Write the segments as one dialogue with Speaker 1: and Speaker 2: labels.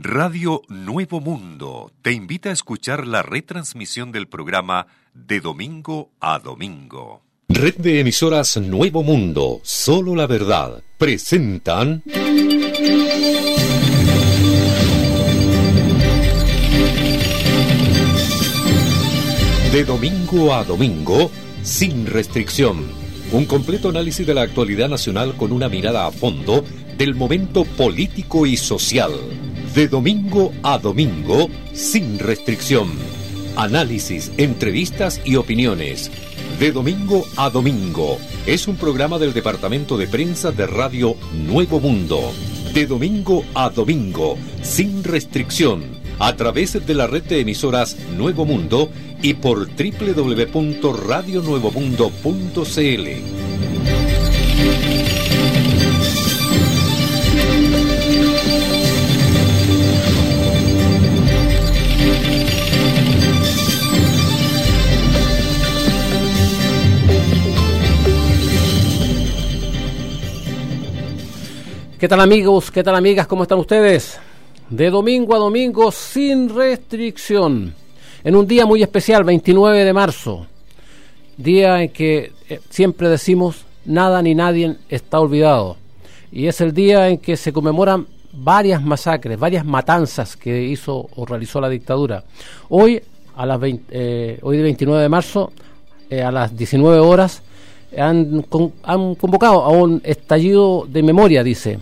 Speaker 1: Radio Nuevo Mundo te invita a escuchar la retransmisión del programa de domingo a domingo. Red de emisoras Nuevo Mundo, solo la verdad, presentan... De domingo a domingo, sin restricción. Un completo análisis de la actualidad nacional con una mirada a fondo del momento político y social de domingo a domingo, sin restricción. Análisis, entrevistas y opiniones. De domingo a domingo. Es un programa del Departamento de Prensa de Radio Nuevo Mundo. De domingo a domingo, sin restricción. A través de la red de emisoras Nuevo Mundo y por www.radionuevomundo.cl.
Speaker 2: ¿Qué tal amigos? ¿Qué tal amigas? ¿Cómo están ustedes? De domingo a domingo sin restricción. En un día muy especial, 29 de marzo. Día en que eh, siempre decimos nada ni nadie está olvidado. Y es el día en que se conmemoran varias masacres, varias matanzas que hizo o realizó la dictadura. Hoy, a las eh, hoy de 29 de marzo, eh, a las 19 horas, han, han convocado a un estallido de memoria, dice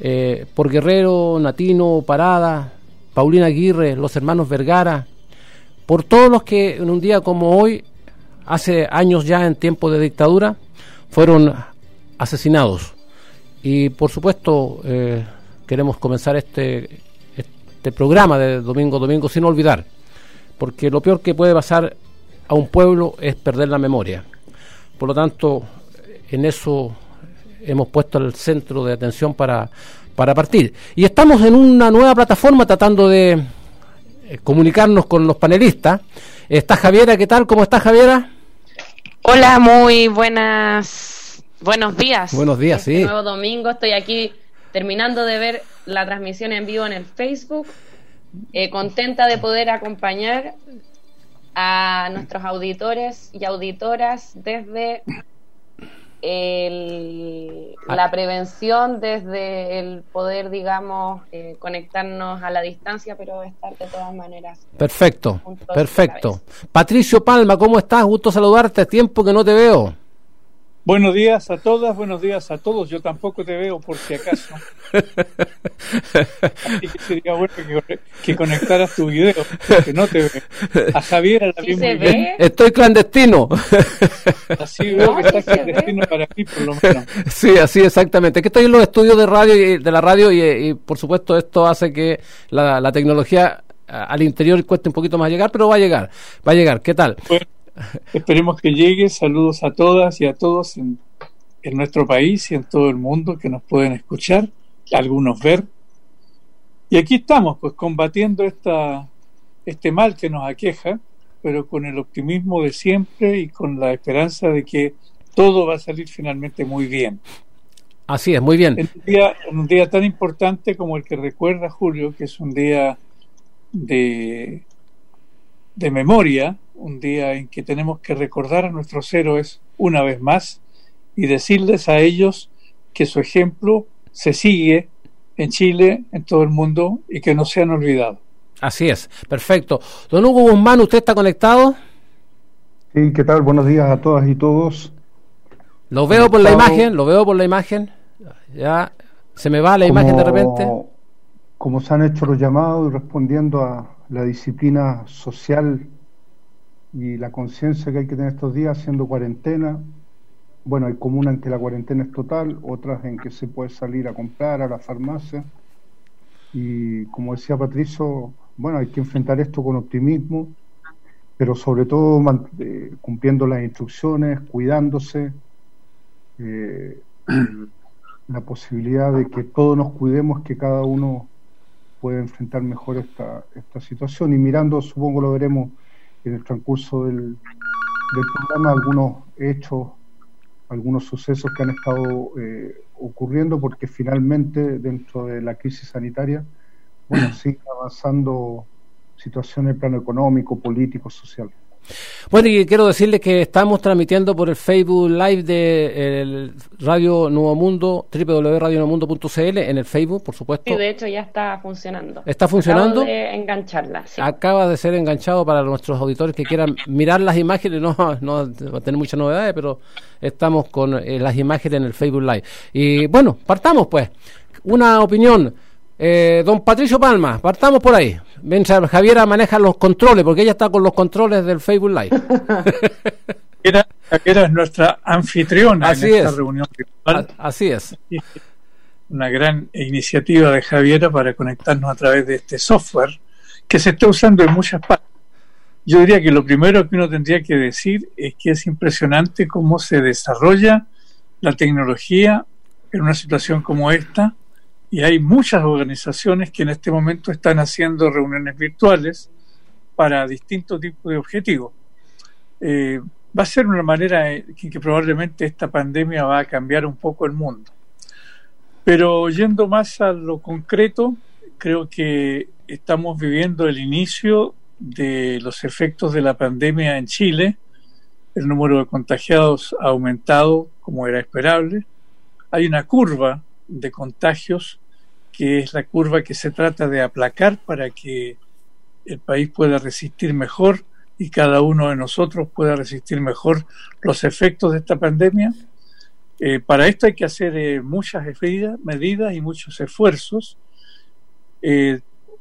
Speaker 2: eh, por Guerrero, Natino, Parada, Paulina Aguirre, los hermanos Vergara, por todos los que en un día como hoy, hace años ya en tiempo de dictadura, fueron asesinados. Y por supuesto eh, queremos comenzar este, este programa de domingo domingo sin olvidar, porque lo peor que puede pasar a un pueblo es perder la memoria. Por lo tanto, en eso hemos puesto el centro de atención para, para partir. Y estamos en una nueva plataforma tratando de eh, comunicarnos con los panelistas. Está Javiera, ¿qué tal? ¿Cómo está Javiera?
Speaker 3: Hola, muy buenas, buenos días.
Speaker 2: Buenos días,
Speaker 3: este Nuevo domingo, estoy aquí terminando de ver la transmisión en vivo en el Facebook. Eh, contenta de poder acompañar a nuestros auditores y auditoras desde el, ah. la prevención desde el poder, digamos, eh, conectarnos a la distancia, pero estar de todas maneras.
Speaker 2: Perfecto, perfecto. Patricio Palma, ¿cómo estás? Gusto saludarte, tiempo que no te veo.
Speaker 4: Buenos días a todas, buenos días a todos. Yo tampoco te veo por si acaso. Así que sería bueno que, conectaras tu video, porque no te veo. A Javier la
Speaker 2: ¿Sí muy bien. Estoy clandestino.
Speaker 4: Así veo que estás clandestino para mí, por lo menos.
Speaker 2: Sí, así exactamente. Que estoy en los estudios de radio y de la radio y, por supuesto esto hace que la, la tecnología al interior cueste un poquito más llegar, pero va a llegar, va a llegar. ¿Qué tal?
Speaker 4: Esperemos que llegue. Saludos a todas y a todos en, nuestro país y en todo el mundo que nos pueden escuchar, algunos ver. Y aquí estamos, pues combatiendo esta, este mal que nos aqueja, pero con el optimismo de siempre y con la esperanza de que todo va a salir finalmente muy bien.
Speaker 2: Así es, muy bien.
Speaker 4: En un día, en un día tan importante como el que recuerda Julio, que es un día de, de memoria, un día en que tenemos que recordar a nuestros héroes una vez más y decirles a ellos que su ejemplo se sigue en Chile, en todo el mundo y que no sean olvidados.
Speaker 2: Así es, perfecto. Don Hugo Guzmán, ¿usted está conectado?
Speaker 5: Sí, ¿qué tal? Buenos días a todas y todos.
Speaker 2: Lo veo por la imagen, lo veo por la imagen. Ya se me va la imagen de repente.
Speaker 5: Como se han hecho los llamados y respondiendo a la disciplina social y la conciencia que hay que tener estos días haciendo cuarentena. Bueno, hay comunas en que la cuarentena es total, otras en que se puede salir a comprar a la farmacia. Y como decía Patricio, bueno, hay que enfrentar esto con optimismo, pero sobre todo eh, cumpliendo las instrucciones, cuidándose, eh, la posibilidad de que todos nos cuidemos, que cada uno pueda enfrentar mejor esta, esta situación. Y mirando, supongo lo veremos en el transcurso del, programa algunos hechos, algunos sucesos que han estado eh, ocurriendo, porque finalmente dentro de la crisis sanitaria bueno, siga avanzando situación en el plano económico, político, social.
Speaker 2: Bueno, y quiero decirles que estamos transmitiendo por el Facebook Live de el Radio Nuevo Mundo, www.radionuevomundo.cl, en el Facebook, por supuesto.
Speaker 3: Sí, de hecho ya está funcionando.
Speaker 2: ¿Está funcionando?
Speaker 3: Acabo de engancharla, sí.
Speaker 2: Acaba de ser enganchado para nuestros auditores que quieran mirar las imágenes, no, no va a tener muchas novedades, pero estamos con eh, las imágenes en el Facebook Live. Y bueno, partamos pues. Una opinión. Eh, don Patricio Palma, partamos por ahí. Mientras Javiera maneja los controles, porque ella está con los controles del Facebook Live.
Speaker 4: Javiera, Javiera es nuestra anfitriona
Speaker 2: Así
Speaker 4: en esta
Speaker 2: es.
Speaker 4: reunión virtual.
Speaker 2: Así es.
Speaker 4: Una gran iniciativa de Javiera para conectarnos a través de este software que se está usando en muchas partes. Yo diría que lo primero que uno tendría que decir es que es impresionante cómo se desarrolla la tecnología en una situación como esta y hay muchas organizaciones que en este momento están haciendo reuniones virtuales para distintos tipos de objetivos. Eh, va a ser una manera en que probablemente esta pandemia va a cambiar un poco el mundo. Pero yendo más a lo concreto, creo que estamos viviendo el inicio de los efectos de la pandemia en Chile. El número de contagiados ha aumentado como era esperable. Hay una curva de contagios que es la curva que se trata de aplacar para que el país pueda resistir mejor y cada uno de nosotros pueda resistir mejor los efectos de esta pandemia. Eh, para esto hay que hacer eh, muchas medidas, y muchos esfuerzos. Eh,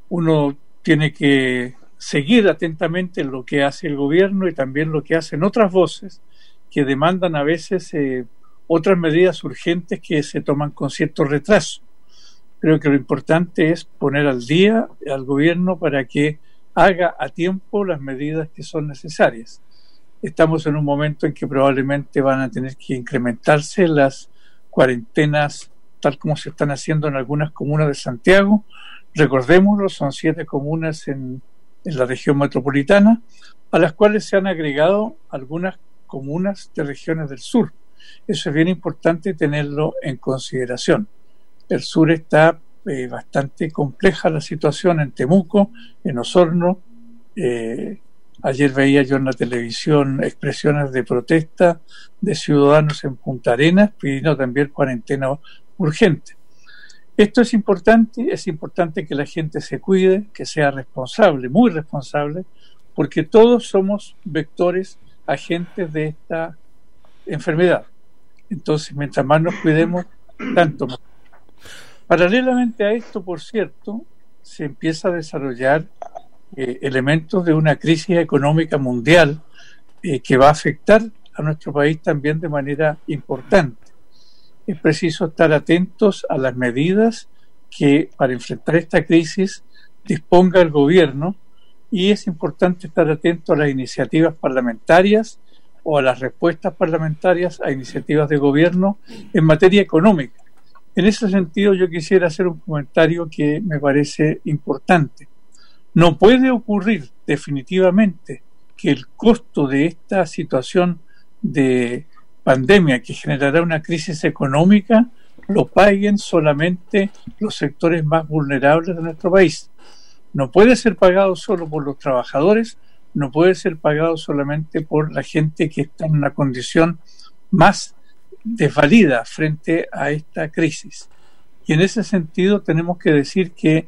Speaker 4: uno tiene que seguir atentamente lo que hace el gobierno y también lo que hacen otras voces que demandan a veces otras medidas urgentes que se toman con cierto retraso. Creo que lo importante es poner al día al gobierno para que haga a tiempo las medidas que son necesarias. Estamos en un momento en que probablemente van a tener que incrementarse las cuarentenas tal como se están haciendo en algunas comunas de Santiago. Recordémoslo, son siete comunas en, en la región metropolitana, a las cuales se han agregado algunas comunas de regiones del sur. Eso es bien importante tenerlo en consideración. El sur está eh, bastante compleja la situación en Temuco, en Osorno. Eh, ayer veía yo en la televisión expresiones de protesta de ciudadanos en Punta Arenas pidiendo también cuarentena urgente. Esto es importante, es importante que la gente se cuide, que sea responsable, muy responsable, porque todos somos vectores, agentes de esta enfermedad. Entonces, mientras más nos cuidemos, tanto mejor. Paralelamente a esto, por cierto, se empieza a desarrollar eh, elementos de una crisis económica mundial eh, que va a afectar a nuestro país también de manera importante. Es preciso estar atentos a las medidas que para enfrentar esta crisis disponga el gobierno y es importante estar atento a las iniciativas parlamentarias o a las respuestas parlamentarias a iniciativas de gobierno en materia económica. En ese sentido, yo quisiera hacer un comentario que me parece importante. No puede ocurrir definitivamente que el costo de esta situación de pandemia que generará una crisis económica lo paguen solamente los sectores más vulnerables de nuestro país. No puede ser pagado solo por los trabajadores, no puede ser pagado solamente por la gente que está en una condición más desvalida frente a esta crisis. Y en ese sentido tenemos que decir que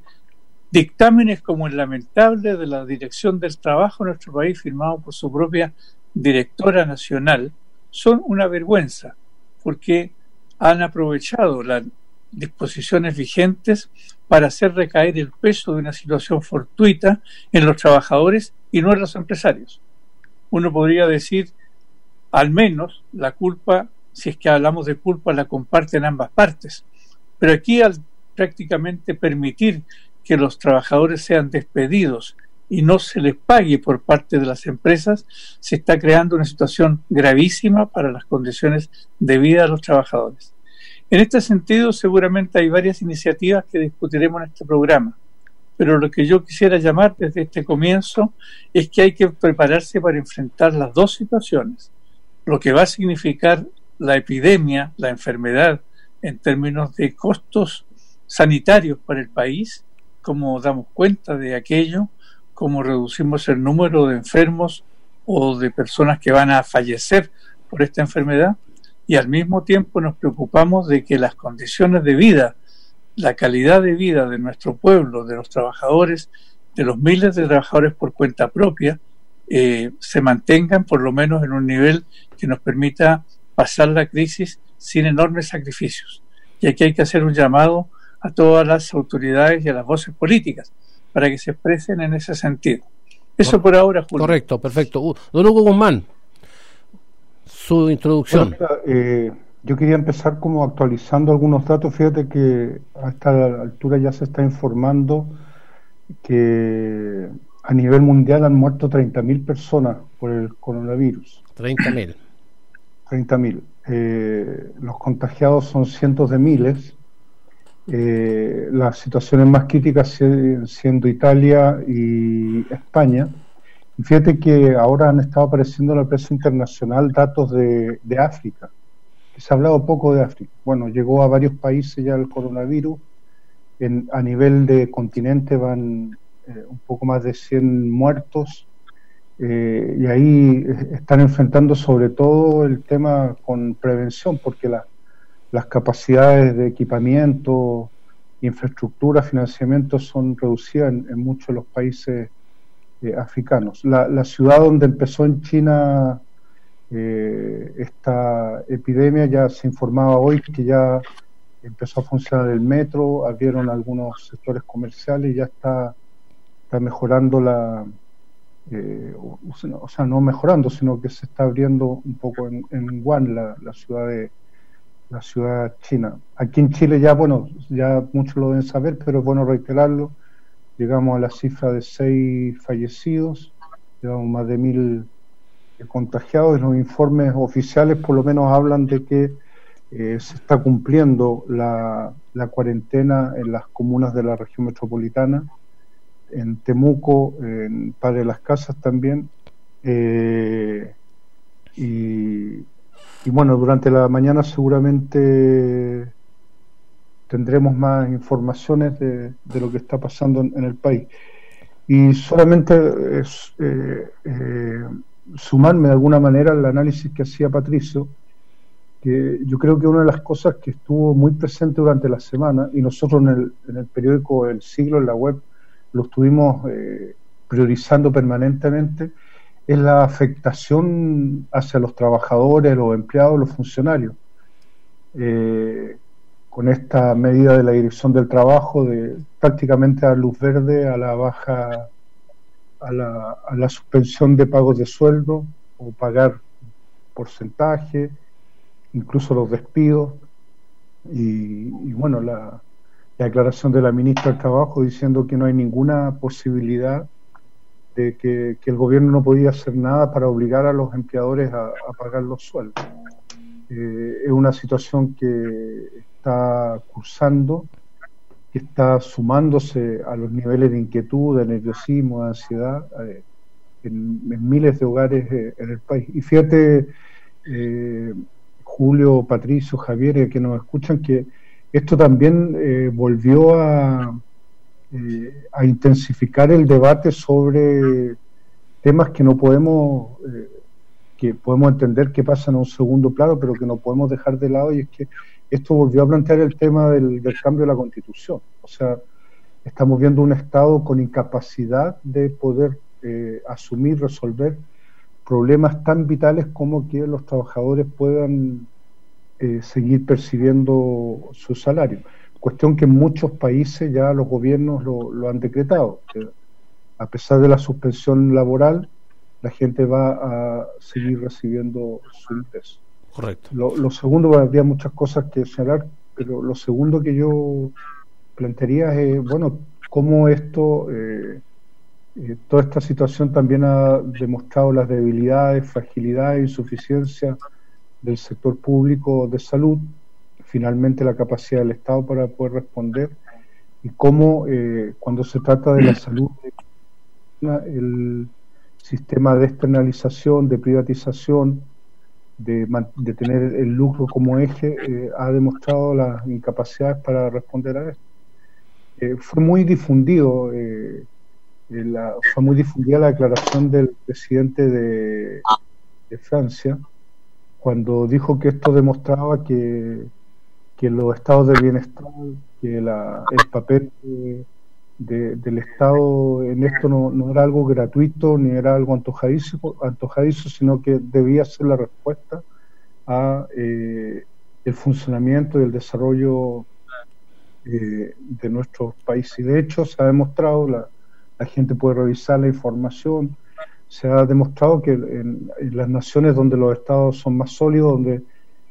Speaker 4: dictámenes como el lamentable de la Dirección del Trabajo en nuestro país, firmado por su propia directora nacional, son una vergüenza, porque han aprovechado las disposiciones vigentes para hacer recaer el peso de una situación fortuita en los trabajadores y no en los empresarios. Uno podría decir, al menos la culpa, si es que hablamos de culpa, la comparten ambas partes. Pero aquí al prácticamente permitir que los trabajadores sean despedidos y no se les pague por parte de las empresas, se está creando una situación gravísima para las condiciones de vida de los trabajadores. En este sentido, seguramente hay varias iniciativas que discutiremos en este programa, pero lo que yo quisiera llamar desde este comienzo es que hay que prepararse para enfrentar las dos situaciones, lo que va a significar la epidemia, la enfermedad, en términos de costos sanitarios para el país, cómo damos cuenta de aquello, cómo reducimos el número de enfermos o de personas que van a fallecer por esta enfermedad y al mismo tiempo nos preocupamos de que las condiciones de vida, la calidad de vida de nuestro pueblo, de los trabajadores, de los miles de trabajadores por cuenta propia, eh, se mantengan por lo menos en un nivel que nos permita pasar la crisis sin enormes sacrificios. Y aquí hay que hacer un llamado a todas las autoridades y a las voces políticas para que se expresen en ese sentido. Eso por ahora,
Speaker 2: Julio. Correcto, perfecto. Uh, don Hugo Guzmán, su introducción.
Speaker 5: Eh, yo quería empezar como actualizando algunos datos. Fíjate que a esta altura ya se está informando que a nivel mundial han muerto 30.000 personas por el coronavirus.
Speaker 2: 30.000.
Speaker 5: 30.000. Eh, los contagiados son cientos de miles. Eh, las situaciones más críticas siendo Italia y España. Fíjate que ahora han estado apareciendo en la prensa internacional datos de, África, que se ha hablado poco de África. Bueno, llegó a varios países ya el coronavirus. a nivel de continente van eh, un poco más de 100 muertos eh, y ahí están enfrentando sobre todo el tema con prevención, porque las capacidades de equipamiento, infraestructura, financiamiento son reducidas en, muchos de los países eh, africanos. La, ciudad donde empezó en China eh, esta epidemia ya se informaba hoy que ya empezó a funcionar el metro, abrieron algunos sectores comerciales y ya está, está mejorando la, eh, o, sea, no mejorando, sino que se está abriendo un poco en, en Wuhan, la, ciudad de la ciudad china. Aquí en Chile ya, bueno, ya muchos lo deben saber, pero es bueno reiterarlo. Llegamos a la cifra de seis fallecidos, llevamos más de mil contagiados y los informes oficiales por lo menos hablan de que eh, se está cumpliendo la, cuarentena en las comunas de la región metropolitana en Temuco, en Padre de las Casas también. Eh, y, bueno, durante la mañana seguramente tendremos más informaciones de, lo que está pasando en, el país. Y solamente es, eh, sumarme de alguna manera al análisis que hacía Patricio, que yo creo que una de las cosas que estuvo muy presente durante la semana, y nosotros en el, en el periódico El Siglo, en la web, lo estuvimos eh, priorizando permanentemente, es la afectación hacia los trabajadores, los empleados, los funcionarios. Eh, con esta medida de la dirección del trabajo de prácticamente dar luz verde a la baja, a la, a la suspensión de pagos de sueldo o pagar porcentaje, incluso los despidos. Y, y bueno, la, la declaración de la ministra del Trabajo diciendo que no hay ninguna posibilidad de que, el gobierno no podía hacer nada para obligar a los empleadores a, pagar los sueldos. Eh, es una situación que está cursando, que está sumándose a los niveles de inquietud, de nerviosismo, de ansiedad eh, en, miles de hogares eh, en el país. Y fíjate, Julio, Patricio, Javier, que nos escuchan, que esto también eh, volvió a, eh, a, intensificar el debate sobre temas que no podemos, eh, que podemos entender que pasan a un segundo plano, pero que no podemos dejar de lado, y es que esto volvió a plantear el tema del, del cambio de la constitución. O sea, estamos viendo un Estado con incapacidad de poder asumir, resolver problemas tan vitales como que los trabajadores puedan eh, seguir percibiendo su salario. Cuestión que en muchos países ya los gobiernos lo, han decretado. a pesar de la suspensión laboral, la gente va a seguir recibiendo su ingreso.
Speaker 2: Correcto.
Speaker 5: Lo, segundo, habría muchas cosas que señalar, pero lo segundo que yo plantearía es, bueno, cómo esto, eh, eh, toda esta situación también ha demostrado las debilidades, fragilidades, insuficiencias del sector público de salud, finalmente la capacidad del Estado para poder responder y cómo eh, cuando se trata de la salud, el sistema de externalización, de privatización, de, de tener el lucro como eje, eh, ha demostrado las incapacidades para responder a esto. fue muy difundido, eh, la, fue muy difundida la declaración del presidente de, de, Francia cuando dijo que esto demostraba que, que los estados de bienestar, que la, el papel del Estado en esto no, no, era algo gratuito ni era algo antojadizo, antojadizo sino que debía ser la respuesta a eh, el funcionamiento y el desarrollo eh, de nuestros países. Y de hecho se ha demostrado, la, la, gente puede revisar la información, se ha demostrado que en, las naciones donde los estados son más sólidos, donde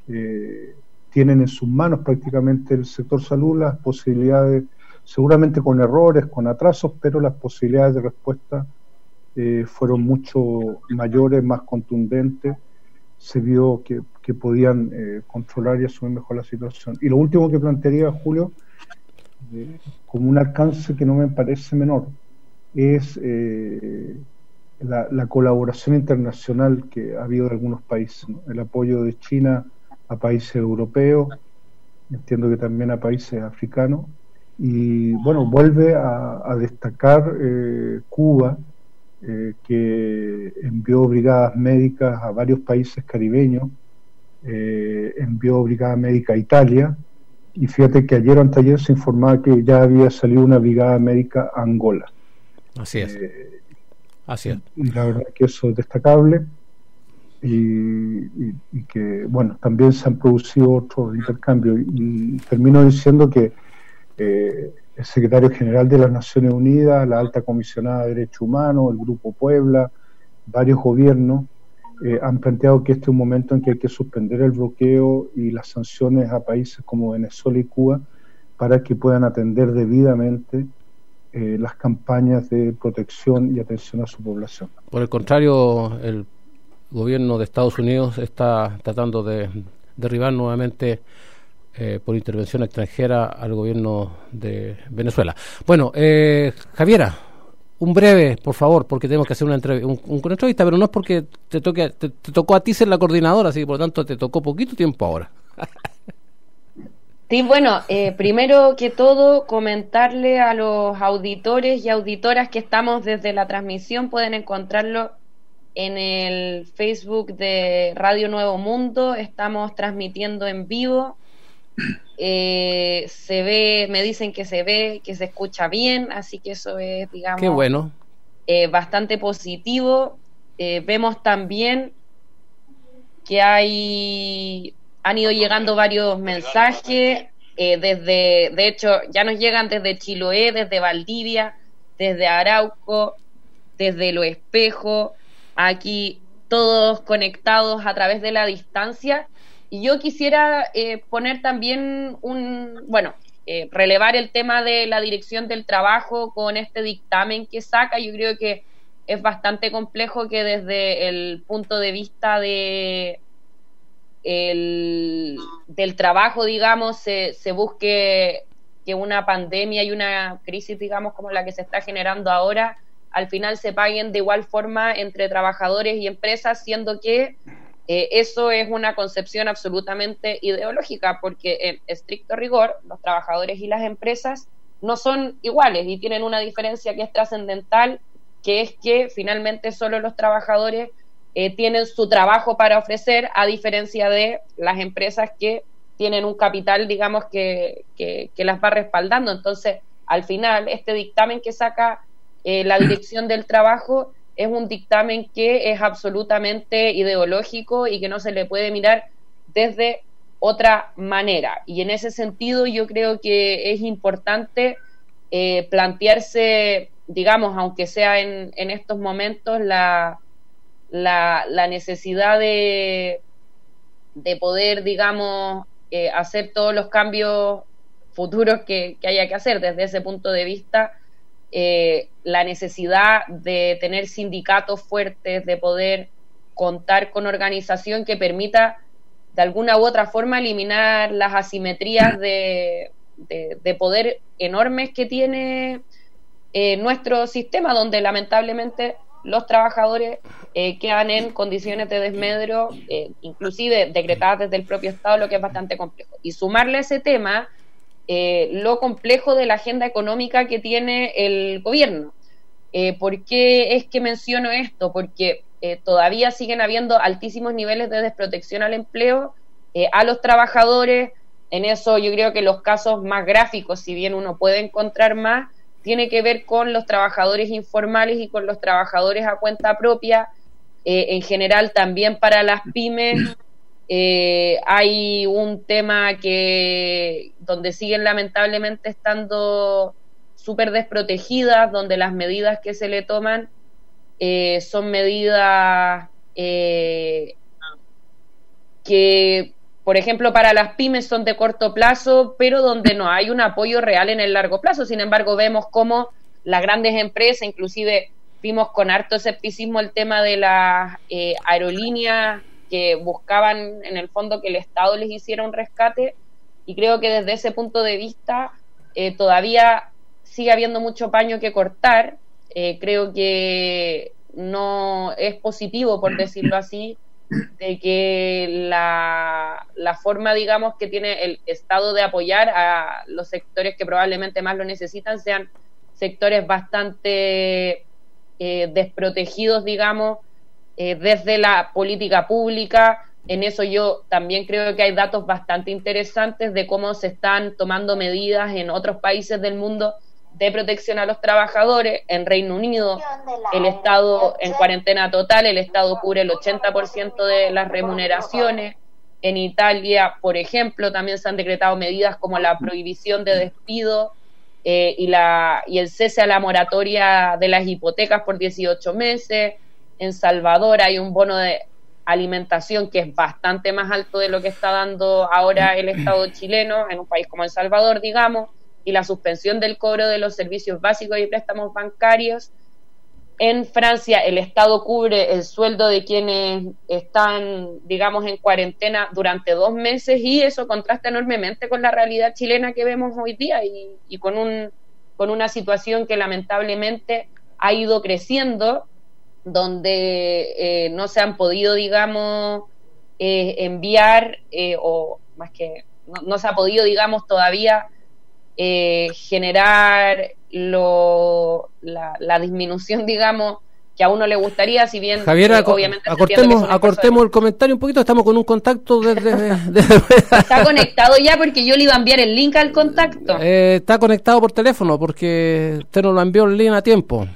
Speaker 5: eh, tienen en sus manos prácticamente el sector salud, las posibilidades, seguramente con errores, con atrasos, pero las posibilidades de respuesta eh, fueron mucho mayores, más contundentes. Se vio que, podían eh, controlar y asumir mejor la situación. Y lo último que plantearía, Julio, como un alcance que no me parece menor, es eh, la, colaboración internacional que ha habido de algunos países, el apoyo de China a países europeos, entiendo que también a países africanos, y bueno, vuelve a, destacar eh, Cuba, eh, que envió brigadas médicas a varios países caribeños, envió brigada médica a Italia, y fíjate que ayer o anteayer se informaba que ya había salido una brigada médica a Angola.
Speaker 2: Así es. Eh, Así es.
Speaker 5: Y la verdad que eso es destacable. Y, que, bueno, también se han producido otros intercambios. Y, termino diciendo que eh, el secretario general de las Naciones Unidas, la alta comisionada de Derechos Humanos, el Grupo Puebla, varios gobiernos eh, han planteado que este es un momento en que hay que suspender el bloqueo y las sanciones a países como Venezuela y Cuba para que puedan atender debidamente eh, las campañas de protección y atención a su población.
Speaker 2: Por el contrario, el gobierno de Estados Unidos está tratando de derribar nuevamente eh, por intervención extranjera al gobierno de Venezuela. Bueno, eh, Javiera, un breve, por favor, porque tenemos que hacer una, entrevista, pero no es porque te, toque, te, tocó a ti ser la coordinadora, así que por lo tanto te tocó poquito tiempo ahora.
Speaker 3: Sí, bueno, eh, primero que todo, comentarle a los auditores y auditoras que estamos desde la transmisión, pueden encontrarlo en el Facebook de Radio Nuevo Mundo, estamos transmitiendo en vivo eh, se ve, me dicen que se ve, que se escucha bien, así que eso es, digamos,
Speaker 2: Qué bueno.
Speaker 3: Eh, bastante positivo. Eh, vemos también que hay, han ido llegando varios mensajes, desde, de hecho, ya nos llegan desde Chiloé, desde Valdivia, desde Arauco, desde Lo Espejo, aquí todos conectados a través de la distancia y yo quisiera eh, poner también un, bueno, eh, relevar el tema de la dirección del trabajo con este dictamen que saca. Yo creo que es bastante complejo que desde el punto de vista de el, del trabajo, digamos, se, se busque que una pandemia y una crisis, digamos, como la que se está generando ahora, al final se paguen de igual forma entre trabajadores y empresas, siendo que eh, eso es una concepción absolutamente ideológica, porque en estricto rigor los trabajadores y las empresas no son iguales y tienen una diferencia que es trascendental, que es que finalmente solo los trabajadores eh, tienen su trabajo para ofrecer, a diferencia de las empresas que tienen un capital, digamos, que, que, las va respaldando. Entonces, al final, este dictamen que saca eh, la Dirección del Trabajo es un dictamen que es absolutamente ideológico y que no se le puede mirar desde otra manera. Y en ese sentido yo creo que es importante eh, plantearse, digamos, aunque sea en, en estos momentos, la, la, necesidad de, de poder, digamos, eh, hacer todos los cambios futuros que, que haya que hacer desde ese punto de vista eh, la necesidad de tener sindicatos fuertes, de poder contar con organización que permita de alguna u otra forma eliminar las asimetrías de, poder enormes que tiene eh, nuestro sistema, donde lamentablemente los trabajadores eh, quedan en condiciones de desmedro, inclusive decretadas desde el propio Estado, lo que es bastante complejo. Y sumarle ese tema eh, lo complejo de la agenda económica que tiene el gobierno. Eh, ¿Por qué es que menciono esto? Porque eh, todavía siguen habiendo altísimos niveles de desprotección al empleo, a los trabajadores. En eso yo creo que los casos más gráficos, si bien uno puede encontrar más, tiene que ver con los trabajadores informales y con los trabajadores a cuenta propia. en general también para las pymes eh, hay un tema que donde siguen lamentablemente estando súper desprotegidas, donde las medidas que se le toman eh, son medidas eh, que, por ejemplo, para las pymes son de corto plazo, pero donde no hay un apoyo real en el largo plazo. Sin embargo, vemos cómo las grandes empresas, inclusive vimos con harto escepticismo el tema de las aerolíneas que buscaban en el fondo que el Estado les hiciera un rescate y creo que desde ese punto de vista eh, todavía sigue habiendo mucho paño que cortar. Eh, creo que no es positivo, por decirlo así, de que la, la, forma, digamos, que tiene el Estado de apoyar a los sectores que probablemente más lo necesitan sean sectores bastante eh, desprotegidos, digamos, eh, desde la política pública. En eso yo también creo que hay datos bastante interesantes de cómo se están tomando medidas en otros países del mundo de protección a los trabajadores. En Reino Unido, el Estado en cuarentena total, el Estado cubre el 80% de las remuneraciones. En Italia, por ejemplo, también se han decretado medidas como la prohibición de despido eh, y, la, y el cese a la moratoria de las hipotecas por 18 meses en Salvador hay un bono de alimentación que es bastante más alto de lo que está dando ahora el Estado chileno en un país como El Salvador, digamos, y la suspensión del cobro de los servicios básicos y préstamos bancarios. En Francia el Estado cubre el sueldo de quienes están, digamos, en cuarentena durante dos meses y eso contrasta enormemente con la realidad chilena que vemos hoy día y, y con, un, con una situación que lamentablemente ha ido creciendo donde eh, no se han podido, digamos, eh, enviar, eh, o más que no, se ha podido, digamos, todavía generar lo, la, disminución, digamos, que a uno le gustaría, si bien
Speaker 2: Javier, obviamente acortemos, acortemos el comentario un poquito, estamos con un contacto desde...
Speaker 3: está conectado ya porque yo le iba a enviar el link al contacto.
Speaker 2: está conectado por teléfono porque usted nos lo envió el link a tiempo.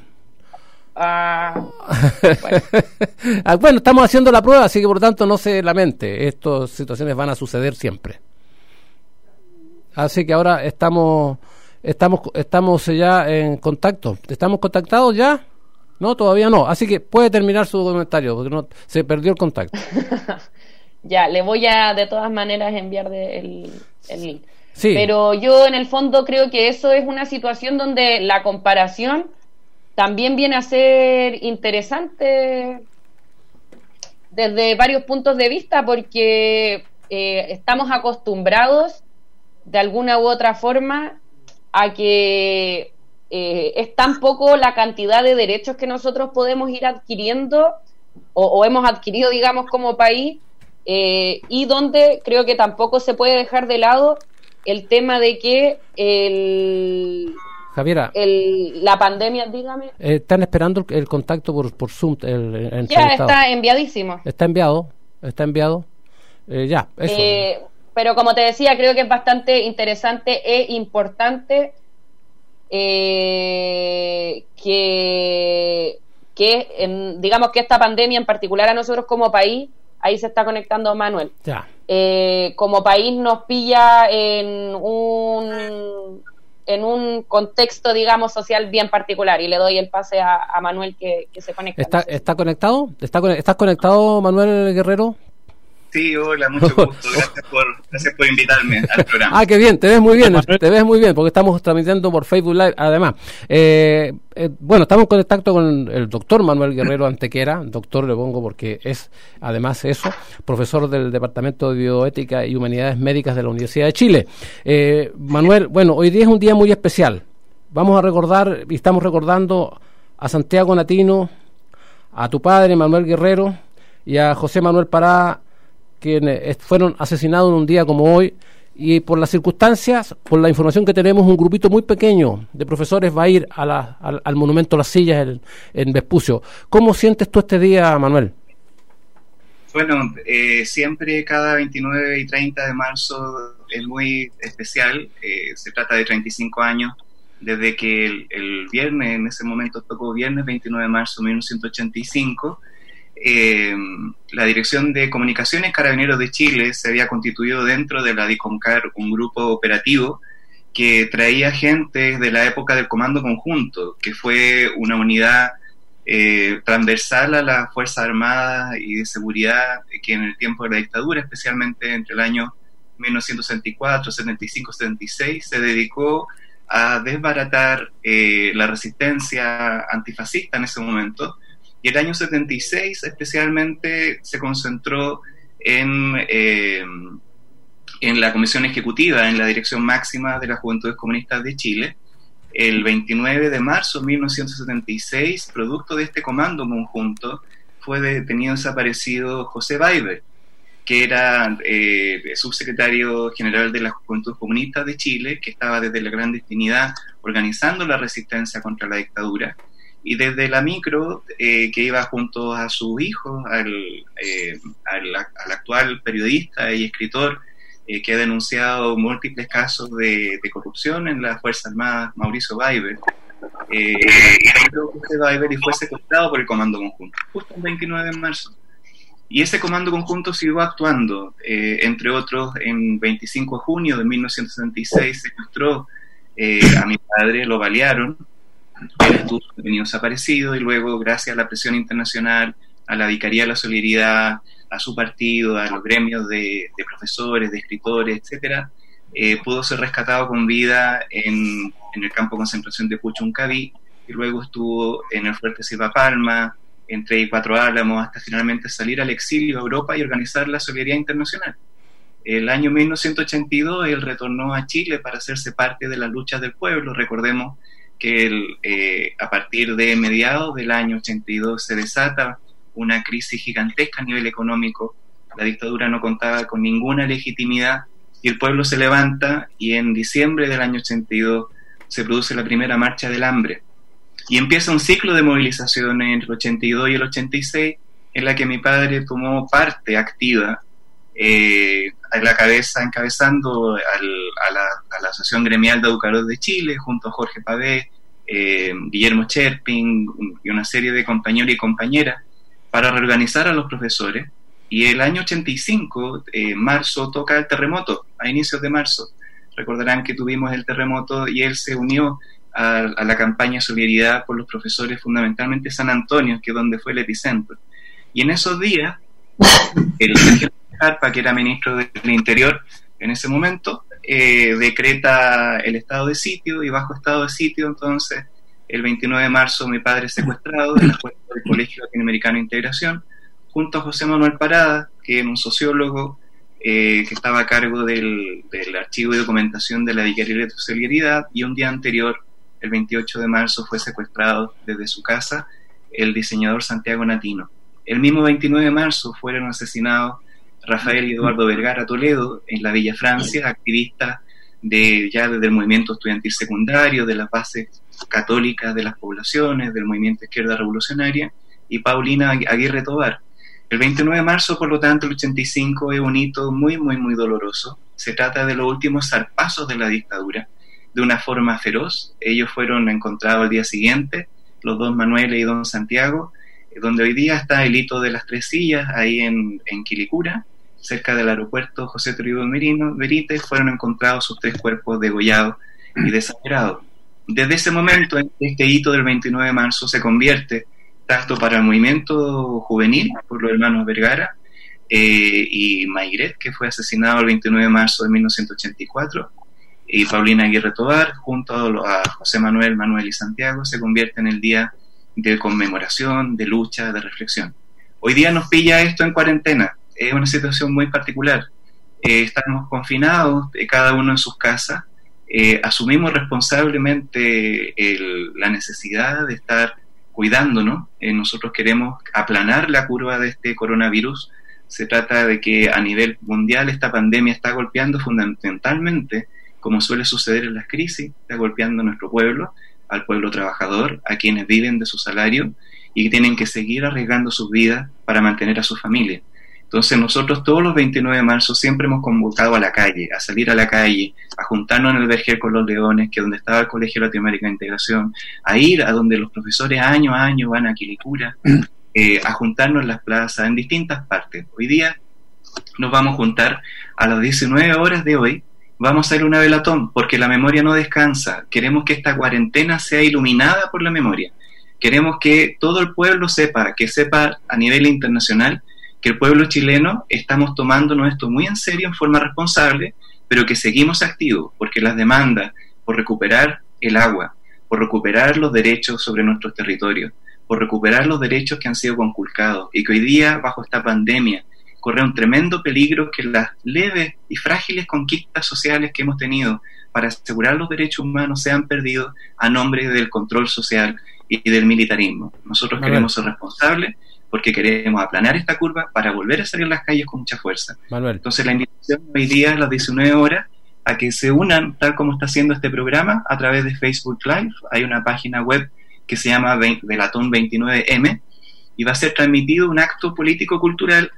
Speaker 3: Ah,
Speaker 2: ah, bueno. estamos haciendo la prueba, así que por tanto no se lamente. Estas situaciones van a suceder siempre. Así que ahora estamos estamos estamos ya en contacto. ¿Estamos contactados ya? No, todavía no. Así que puede terminar su comentario porque no se perdió el contacto.
Speaker 3: ya, le voy a de todas maneras enviar el, el link. Sí. Pero yo en el fondo creo que eso es una situación donde la comparación también viene a ser interesante desde varios puntos de vista porque eh, estamos acostumbrados de alguna u otra forma a que eh, es tan poco la cantidad de derechos que nosotros podemos ir adquiriendo o, hemos adquirido, digamos, como país, eh, y donde creo que tampoco se puede dejar de lado el tema de que el,
Speaker 2: Javiera.
Speaker 3: El, la pandemia, dígame.
Speaker 2: Eh, están esperando el, contacto por, por Zoom. El,
Speaker 3: ya está enviadísimo.
Speaker 2: Está enviado, está enviado. Eh, ya, eso.
Speaker 3: Eh, pero como te decía, creo que es bastante interesante e importante que, que digamos que esta pandemia en particular a nosotros como país, ahí se está conectando Manuel.
Speaker 2: Ya.
Speaker 3: como país nos pilla en un en un contexto, digamos, social bien particular. Y le doy el pase a, Manuel que, se conecta.
Speaker 2: ¿Está, ¿Está conectado? ¿Está, ¿Estás conectado, Manuel Guerrero?
Speaker 6: Sí, hola, mucho gusto. Gracias por, gracias por invitarme al programa.
Speaker 2: Ah, qué bien, te ves muy bien, te ves muy bien, porque estamos transmitiendo por Facebook Live, además. Eh, eh, bueno, estamos en contacto con el doctor Manuel Guerrero Antequera, doctor le pongo porque es, además eso, profesor del Departamento de Bioética y Humanidades Médicas de la Universidad de Chile. Eh, Manuel, bueno, hoy día es un día muy especial. Vamos a recordar, y estamos recordando a Santiago Natino, a tu padre, Manuel Guerrero, y a José Manuel Pará, quienes fueron asesinados en un día como hoy y por las circunstancias, por la información que tenemos, un grupito muy pequeño de profesores va a ir a la, al, monumento las sillas en, en Vespucio. ¿Cómo sientes tú este día, Manuel?
Speaker 6: Bueno, eh, siempre cada 29 y 30 de marzo es muy especial. Eh, se trata de 35 años desde que el, viernes, en ese momento tocó viernes 29 de marzo de 1985. Eh, la Dirección de Comunicaciones Carabineros de Chile se había constituido dentro de la DICONCAR un grupo operativo que traía gente de la época del Comando Conjunto, que fue una unidad eh, transversal a las Fuerzas Armadas y de Seguridad que en el tiempo de la dictadura, especialmente entre el año 1964, 75, 76, se dedicó a desbaratar eh, la resistencia antifascista en ese momento. Y el año 76 especialmente se concentró en, eh, en la Comisión Ejecutiva, en la Dirección Máxima de las Juventudes Comunistas de Chile, el 29 de marzo de 1976, producto de este comando conjunto, fue detenido desaparecido José Weber, que era eh, subsecretario general de la Juventud Comunista de Chile, que estaba desde la gran destinidad organizando la resistencia contra la dictadura, y desde la micro, eh, que iba junto a su hijo, al, eh, al, al actual periodista y escritor eh, que ha denunciado múltiples casos de, corrupción en las Fuerzas Armadas, Mauricio Weber, eh, y fue secuestrado por el Comando Conjunto, justo el 29 de marzo. Y ese Comando Conjunto siguió actuando, eh, entre otros, en 25 de junio de 1976 secuestró eh, a mi padre, lo balearon, él estuvo detenido desaparecido y luego, gracias a la presión internacional, a la Vicaría de la Solidaridad, a su partido, a los gremios de, profesores, de escritores, etcétera, eh, pudo ser rescatado con vida en, el campo de concentración de Puchuncaví y luego estuvo en el fuerte Silva Palma, entre y cuatro álamos, hasta finalmente salir al exilio a Europa y organizar la solidaridad internacional. El año 1982 él retornó a Chile para hacerse parte de las luchas del pueblo. Recordemos que eh, a partir de mediados del año 82 se desata una crisis gigantesca a nivel económico, la dictadura no contaba con ninguna legitimidad y el pueblo se levanta y en diciembre del año 82 se produce la primera marcha del hambre. Y empieza un ciclo de movilizaciones entre el 82 y el 86 en la que mi padre tomó parte activa eh, a la cabeza, encabezando a, la, Asociación Gremial de Educadores de Chile, junto a Jorge Pavé, eh, Guillermo Cherping y una serie de compañeros y compañeras, para reorganizar a los profesores. Y el año 85, eh, marzo, toca el terremoto, a inicios de marzo. Recordarán que tuvimos el terremoto y él se unió a, la campaña Solidaridad por los profesores, fundamentalmente San Antonio, que es donde fue el epicentro. Y en esos días, el Harpa, que era ministro del Interior en ese momento, eh, decreta el estado de sitio y bajo estado de sitio entonces el 29 de marzo mi padre secuestrado en la del Colegio Latinoamericano de Integración, junto a José Manuel Parada, que es un sociólogo eh, que estaba a cargo del, archivo y documentación de la Vicaría de Solidaridad, y un día anterior, el 28 de marzo, fue secuestrado desde su casa el diseñador Santiago Natino. El mismo 29 de marzo fueron asesinados Rafael y Eduardo Vergara Toledo en la Villa Francia, activistas de, ya desde el movimiento estudiantil secundario, de las bases católicas de las poblaciones, del movimiento izquierda revolucionaria, y Paulina Aguirre Tobar. El 29 de marzo, por lo tanto, el 85 es un hito muy, muy, muy doloroso. Se trata de los últimos zarpazos de la dictadura, de una forma feroz. Ellos fueron encontrados al día siguiente, los dos Manuel y don Santiago, eh, donde hoy día está el hito de las tres sillas, ahí en, en Quilicura, cerca del aeropuerto José Toribio Merino, Benítez, fueron encontrados sus tres cuerpos degollados y desangrados. Desde ese momento, este hito del 29 de marzo se convierte tanto para el movimiento juvenil, por los hermanos Vergara, eh, y Maigret, que fue asesinado el 29 de marzo de 1984, y Paulina Aguirre Tobar, junto a José Manuel, Manuel y Santiago, se convierte en el día de conmemoración, de lucha, de reflexión. Hoy día nos pilla esto en cuarentena, es una situación muy particular. Eh, estamos confinados, eh, cada uno en sus casas, eh, asumimos responsablemente la necesidad de estar cuidándonos. nosotros queremos aplanar la curva de este coronavirus. Se trata de que a nivel mundial esta pandemia está golpeando fundamentalmente, como suele suceder en las crisis, está golpeando a nuestro pueblo, al pueblo trabajador, a quienes viven de su salario y tienen que seguir arriesgando sus vidas para mantener a su familia. Entonces nosotros todos los 29 de marzo siempre hemos convocado a la calle, a salir a la calle, a juntarnos en el Vergel con los Leones, que es donde estaba el Colegio Latinoamérica de Integración, a ir a donde los profesores año a año van a Quilicura, eh, a juntarnos en las plazas, en distintas partes. Hoy día nos vamos a juntar a las 19 horas de hoy, vamos a ir una velatón, porque la memoria no descansa. Queremos que esta cuarentena sea iluminada por la memoria. Queremos que todo el pueblo sepa, que sepa a nivel internacional, que el pueblo chileno estamos tomándonos esto muy en serio, en forma responsable, pero que seguimos activos, porque las demandas por recuperar el agua, por recuperar los derechos sobre nuestros territorios, por recuperar los derechos que han sido conculcados y que hoy día, bajo esta pandemia, corre un tremendo peligro que las leves y frágiles conquistas sociales que hemos tenido para asegurar los derechos humanos se han perdido a nombre del control social y del militarismo. Nosotros queremos ser responsables porque queremos aplanar esta curva para volver a salir a las calles con mucha fuerza.
Speaker 2: Manuel.
Speaker 6: Entonces la invitación hoy día a las 19 horas a que se unan, tal como está haciendo este programa, a través de Facebook Live. Hay una página web que se llama Velatón 29M y va a ser transmitido un acto político-cultural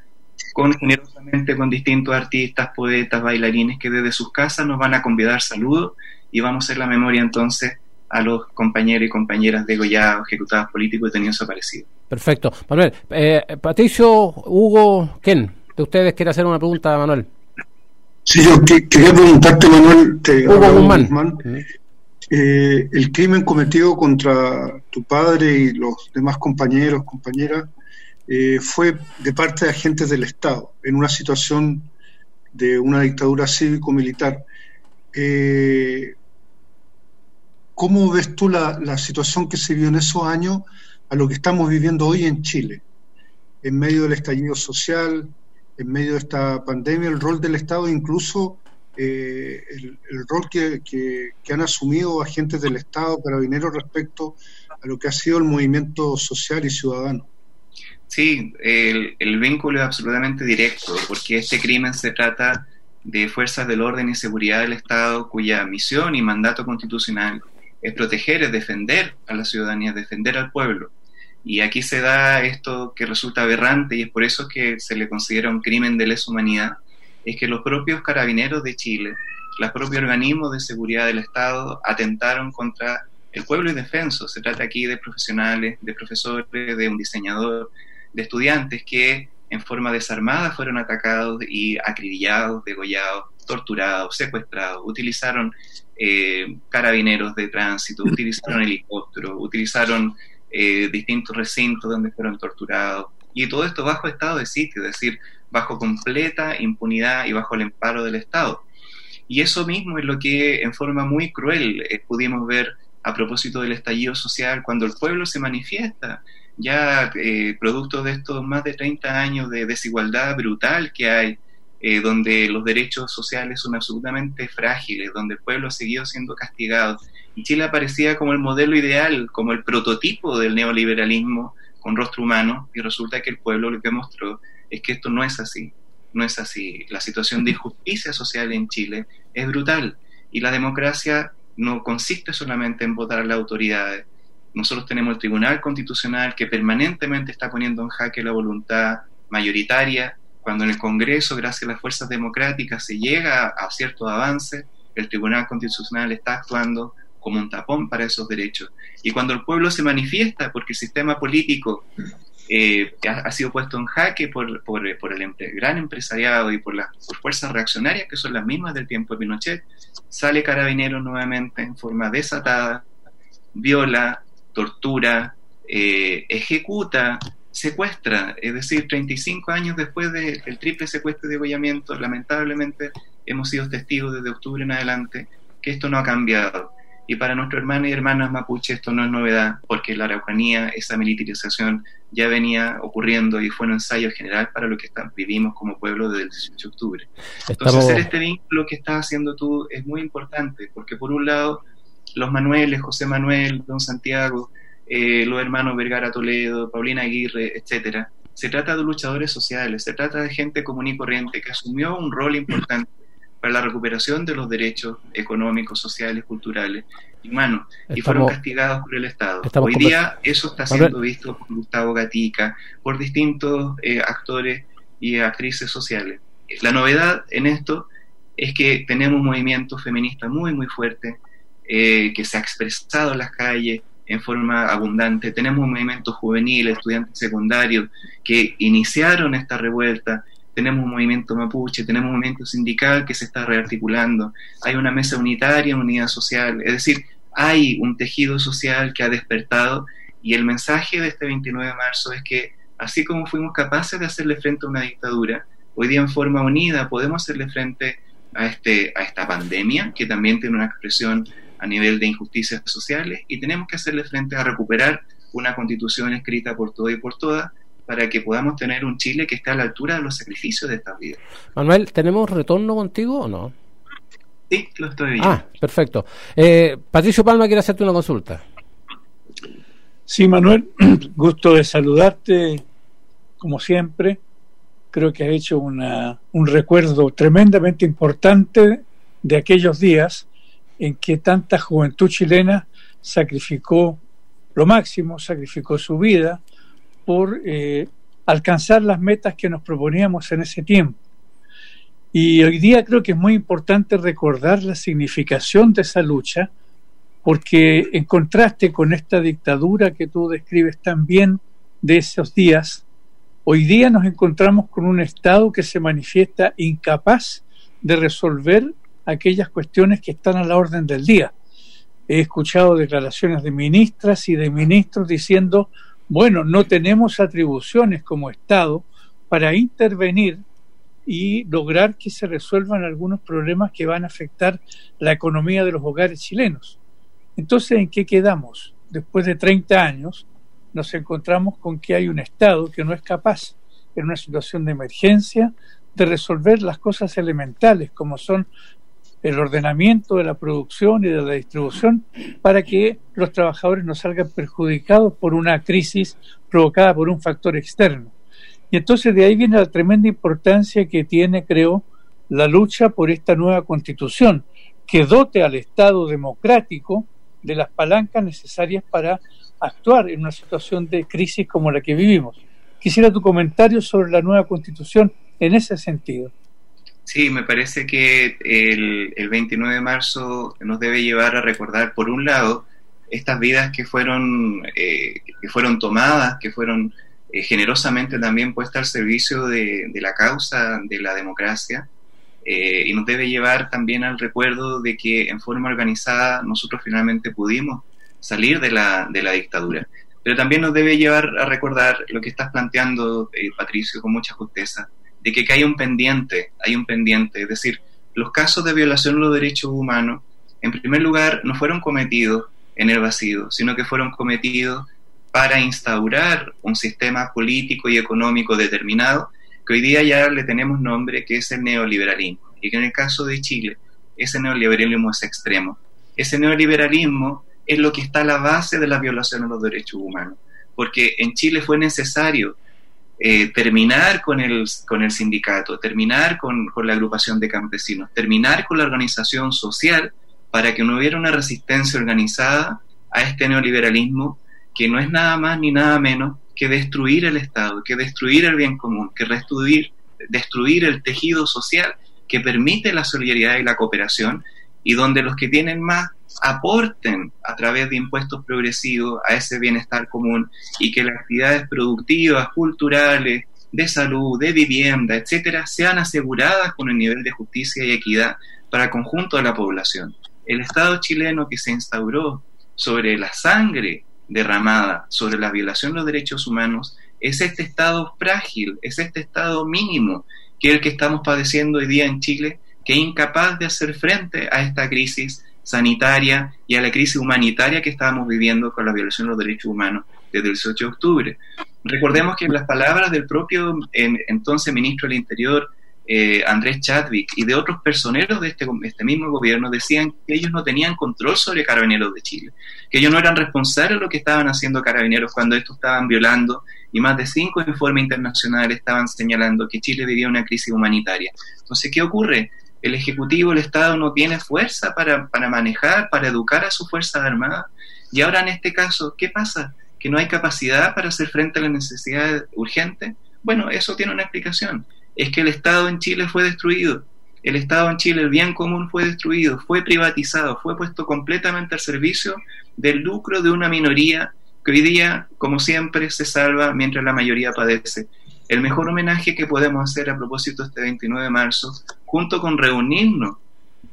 Speaker 6: con generosamente con distintos artistas, poetas, bailarines que desde sus casas nos van a convidar saludos y vamos a hacer la memoria entonces a los compañeros y compañeras degollados, ejecutados políticos y tenido desaparecidos.
Speaker 2: Perfecto. Manuel, eh, Patricio, Hugo, ¿quién de ustedes quiere hacer una pregunta, Manuel?
Speaker 7: Sí, yo quería preguntarte, Manuel,
Speaker 2: Hugo Guzmán.
Speaker 7: Eh, el crimen cometido contra tu padre y los demás compañeros, compañeras, eh, fue de parte de agentes del Estado, en una situación de una dictadura cívico-militar. ¿Cómo ves tú la, situación que se vio en esos años a lo que estamos viviendo hoy en Chile, en medio del estallido social, en medio de esta pandemia, el rol del Estado, incluso eh, el, rol que, han asumido agentes del Estado, carabineros, respecto a lo que ha sido el movimiento social y ciudadano.
Speaker 6: Sí, el vínculo es absolutamente directo, porque este crimen se trata de fuerzas del orden y seguridad del Estado cuya misión y mandato constitucional es proteger, es defender a la ciudadanía, defender al pueblo. Y aquí se da esto que resulta aberrante y es por eso que se le considera un crimen de lesa humanidad, es que los propios carabineros de Chile, los propios organismos de seguridad del Estado atentaron contra el pueblo indefenso. Se trata aquí de profesionales, de profesores, de un diseñador, de estudiantes que en forma desarmada fueron atacados y acribillados, degollados, torturados, secuestrados, utilizaron eh, carabineros de tránsito, utilizaron helicópteros, utilizaron eh, distintos recintos donde fueron torturados. Y todo esto bajo estado de sitio, es decir, bajo completa impunidad y bajo el amparo del Estado. Y eso mismo es lo que en forma muy cruel eh, pudimos ver a propósito del estallido social, cuando el pueblo se manifiesta, ya producto de estos más de 30 años de desigualdad brutal que hay eh, donde los derechos sociales son absolutamente frágiles, donde el pueblo ha seguido siendo castigado. Y Chile aparecía como el modelo ideal, como el prototipo del neoliberalismo con rostro humano, y resulta que el pueblo lo que mostró es que esto no es así, no es así. La situación de injusticia social en Chile es brutal, y la democracia no consiste solamente en votar a las autoridades. Nosotros tenemos el Tribunal Constitucional que permanentemente está poniendo en jaque la voluntad mayoritaria cuando en el Congreso, gracias a las fuerzas democráticas, se llega a ciertos avances, el Tribunal Constitucional está actuando como un tapón para esos derechos. Y cuando el pueblo se manifiesta porque el sistema político eh, ha, sido puesto en jaque por, el gran empresariado y por las fuerzas reaccionarias, que son las mismas del tiempo de Pinochet, sale Carabinero nuevamente en forma desatada, viola, tortura, eh, ejecuta secuestra, es decir, 35 años después del triple secuestro de degollamiento, lamentablemente hemos sido testigos desde octubre en adelante que esto no ha cambiado. Y para nuestros hermanos y hermanas mapuche esto no es novedad, porque la Araucanía, esa militarización ya venía ocurriendo y fue un ensayo general para lo que vivimos como pueblo desde el 18 de octubre. Entonces, hacer este vínculo que estás haciendo tú es muy importante, porque por un lado, los Manueles, José Manuel, Don Santiago, eh, los hermanos Vergara Toledo, Paulina Aguirre, etcétera, se trata de luchadores sociales, se trata de gente común y corriente que asumió un rol importante para la recuperación de los derechos económicos, sociales, culturales y humanos, y fueron castigados por el Estado. Hoy día eso está siendo visto por Gustavo Gatica, por distintos eh, actores y actrices sociales. La novedad en esto es que tenemos un movimiento feminista muy, muy fuerte, eh, que se ha expresado en las calles en forma abundante. Tenemos un movimiento juvenil, estudiantes secundarios, que iniciaron esta revuelta. Tenemos un movimiento mapuche, tenemos un movimiento sindical que se está rearticulando, hay una mesa unitaria, unidad social, es decir, hay un tejido social que ha despertado y el mensaje de este 29 de marzo es que así como fuimos capaces de hacerle frente a una dictadura, hoy día en forma unida podemos hacerle frente a, este, a esta pandemia que también tiene una expresión a nivel de injusticias sociales y tenemos que hacerle frente a recuperar una constitución escrita por todo y por todas para que podamos tener un Chile que esté a la altura de los sacrificios de esta vida.
Speaker 2: Manuel, ¿tenemos retorno contigo o no?
Speaker 6: Sí, lo estoy viendo.
Speaker 2: Ah, perfecto. Eh, Patricio Palma quiere hacerte una consulta.
Speaker 4: Sí, Manuel, gusto de saludarte, como siempre. Creo que has hecho una, un recuerdo tremendamente importante de aquellos días en que tanta juventud chilena sacrificó lo máximo, sacrificó su vida, por eh, alcanzar las metas que nos proponíamos en ese tiempo. Y hoy día creo que es muy importante recordar la significación de esa lucha, porque en contraste con esta dictadura que tú describes tan bien de esos días, hoy día nos encontramos con un Estado que se manifiesta incapaz de resolver aquellas cuestiones que están a la orden del día. He escuchado declaraciones de ministras y de ministros diciendo bueno, no tenemos atribuciones como Estado para intervenir y lograr que se resuelvan algunos problemas que van a afectar la economía de los hogares chilenos. Entonces, ¿en qué quedamos? Después de 30 años, nos encontramos con que hay un Estado que no es capaz, en una situación de emergencia, de resolver las cosas elementales, como son el ordenamiento de la producción y de la distribución para que los trabajadores no salgan perjudicados por una crisis provocada por un factor externo. Y entonces de ahí viene la tremenda importancia que tiene, creo, la lucha por esta nueva constitución, que dote al Estado democrático de las palancas necesarias para actuar en una situación de crisis como la que vivimos. Quisiera tu comentario sobre la nueva constitución en ese sentido.
Speaker 6: Sí, me parece que el, el 29 de marzo nos debe llevar a recordar, por un lado, estas vidas que fueron, eh, que fueron tomadas, que fueron eh, generosamente también puestas al servicio de, la causa de la democracia, eh, y nos debe llevar también al recuerdo de que en forma organizada nosotros finalmente pudimos salir de la, de la dictadura. Pero también nos debe llevar a recordar lo que estás planteando, Patricio, con mucha justeza, de que, hay un pendiente, hay un pendiente, es decir, los casos de violación de los derechos humanos, en primer lugar, no fueron cometidos en el vacío, sino que fueron cometidos para instaurar un sistema político y económico determinado, que hoy día ya le tenemos nombre, que es el neoliberalismo, y que en el caso de Chile, ese neoliberalismo es extremo. Ese neoliberalismo es lo que está a la base de la violación de los derechos humanos, porque en Chile fue necesario eh, terminar con el, con el sindicato, terminar con, con, la agrupación de campesinos, terminar con la organización social para que no hubiera una resistencia organizada a este neoliberalismo que no es nada más ni nada menos que destruir el Estado, que destruir el bien común, que destruir, destruir el tejido social que permite la solidaridad y la cooperación y donde los que tienen más aporten a través de impuestos progresivos a ese bienestar común y que las actividades productivas, culturales, de salud, de vivienda, etcétera, sean aseguradas con el nivel de justicia y equidad para el conjunto de la población. El Estado chileno que se instauró sobre la sangre derramada, sobre la violación de los derechos humanos, es este Estado frágil, es este Estado mínimo que es el que estamos padeciendo hoy día en Chile, que es incapaz de hacer frente a esta crisis sanitaria y a la crisis humanitaria que estábamos viviendo con la violación de los derechos humanos desde el 18 de octubre. Recordemos que las palabras del propio entonces ministro del Interior, eh, Andrés Chadwick y de otros personeros de este, este, mismo gobierno decían que ellos no tenían control sobre carabineros de Chile, que ellos no eran responsables de lo que estaban haciendo carabineros cuando estos estaban violando y más de cinco informes internacionales estaban señalando que Chile vivía una crisis humanitaria. Entonces, ¿qué ocurre? El Ejecutivo, el Estado no tiene fuerza para, para manejar, para educar a sus Fuerzas Armadas. Y ahora en este caso, ¿qué pasa? ¿Que no hay capacidad para hacer frente a las necesidades urgentes? Bueno, eso tiene una explicación es que el Estado en Chile fue destruido. El Estado en Chile, el bien común fue destruido, fue privatizado, fue puesto completamente al servicio del lucro de una minoría que hoy día, como siempre, se salva mientras la mayoría padece. El mejor homenaje que podemos hacer a propósito este 29 de marzo, junto con reunirnos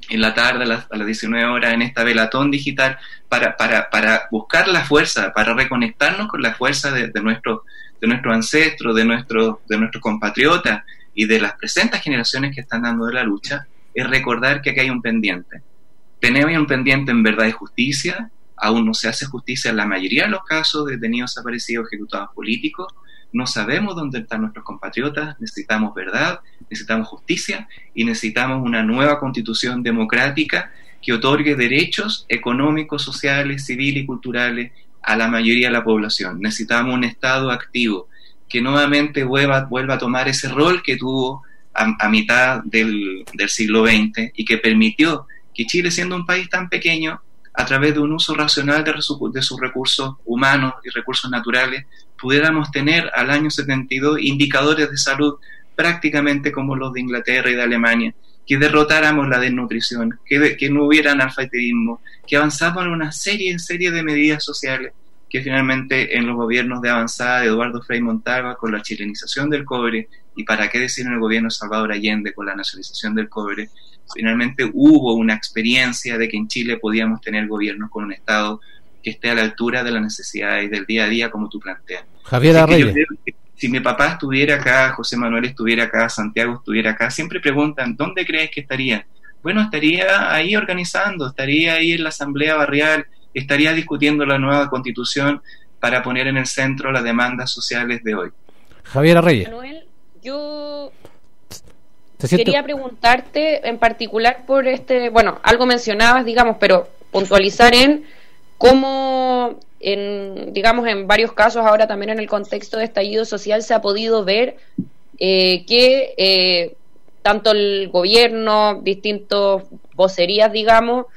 Speaker 6: en la tarde a las, 19 horas en esta velatón digital para, buscar la fuerza, para reconectarnos con la fuerza de, nuestros de nuestro ancestros, de, nuestro, de nuestros compatriotas, y de las presentes generaciones que están dando de la lucha es recordar que aquí hay un pendiente. Tenemos un pendiente en verdad y justicia, aún no se hace justicia en la mayoría de los casos de detenidos desaparecidos ejecutados políticos, no sabemos dónde están nuestros compatriotas, necesitamos verdad, necesitamos justicia y necesitamos una nueva constitución democrática que otorgue derechos económicos, sociales, civiles y culturales a la mayoría de la población. Necesitamos un Estado activo, que nuevamente vuelva, a tomar ese rol que tuvo a, mitad del, del, siglo XX y que permitió que Chile, siendo un país tan pequeño, a través de un uso racional de sus recursos humanos y recursos naturales, pudiéramos tener al año 72 indicadores de salud prácticamente como los de Inglaterra y de Alemania, que derrotáramos la desnutrición, que, no hubiera analfabetismo, que avanzamos en una serie, serie de medidas sociales que finalmente en los gobiernos de avanzada de Eduardo Frei Montalva con la chilenización del cobre y para qué decir en el gobierno de Salvador Allende con la nacionalización del cobre, finalmente hubo una experiencia de que en Chile podíamos tener gobiernos con un Estado que esté a la altura de las necesidades del día a día como tú planteas.
Speaker 2: Javier Arreyes.
Speaker 6: Si mi papá estuviera acá, José Manuel estuviera acá, Santiago estuviera acá, siempre preguntan, ¿dónde crees que estaría? Bueno, estaría ahí organizando, estaría ahí en la asamblea barrial, estaría discutiendo la nueva constitución para poner en el centro las demandas sociales de hoy.
Speaker 2: Javier Reyes.
Speaker 3: Manuel, yo quería preguntarte en particular por este, bueno, algo mencionabas, digamos, pero puntualizar en cómo, en, digamos, en varios casos, ahora también en el contexto de estallido social, se ha podido ver eh, que eh, tanto el gobierno, distintos vocerías, digamos,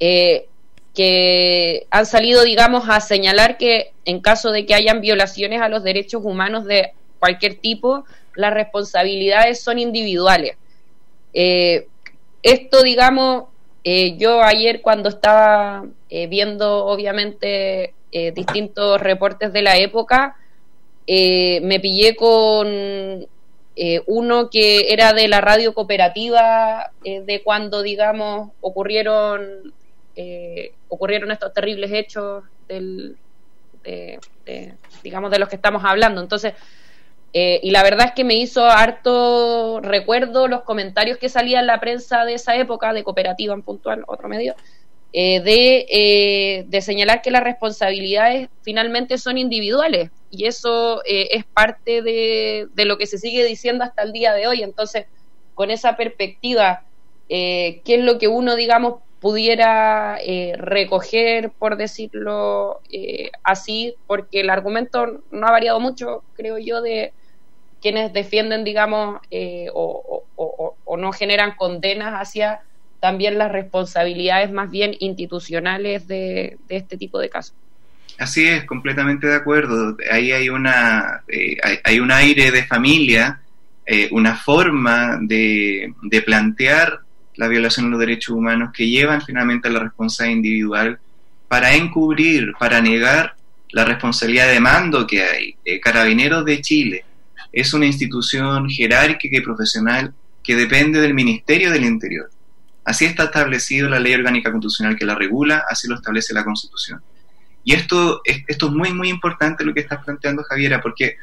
Speaker 3: eh, que han salido, digamos, a señalar que en caso de que hayan violaciones a los derechos humanos de cualquier tipo, las responsabilidades son individuales. Esto, digamos, eh, yo ayer cuando estaba eh, viendo, obviamente, distintos reportes de la época, me pillé con uno que era de la radio cooperativa de cuando, digamos, ocurrieron eh, ocurrieron estos terribles hechos del, de, digamos, de los que estamos hablando. Entonces, eh, y la verdad es que me hizo harto recuerdo los comentarios que salían en la prensa de esa época, de cooperativa en puntual, otro medio, eh, de, de, señalar que las responsabilidades finalmente son individuales y eso es parte de, de, lo que se sigue diciendo hasta el día de hoy. Entonces, con esa perspectiva, ¿qué es lo que uno, digamos, pudiera eh, recoger, por decirlo eh, así, porque el argumento no ha variado mucho, creo yo, de quienes defienden, digamos, eh, o, no generan condenas hacia también las responsabilidades más bien institucionales de, este tipo de casos.
Speaker 6: Así es, completamente de acuerdo. Ahí hay una hay, un aire de familia, una forma de, de plantear la violación de los derechos humanos que llevan finalmente a la responsabilidad individual para encubrir, para negar la responsabilidad de mando que hay. Eh, Carabineros de Chile es una institución jerárquica y profesional que depende del Ministerio del Interior. Así está establecido la ley orgánica constitucional que la regula, así lo establece la Constitución. Y esto, esto es muy, muy importante lo que estás planteando, Javiera, porque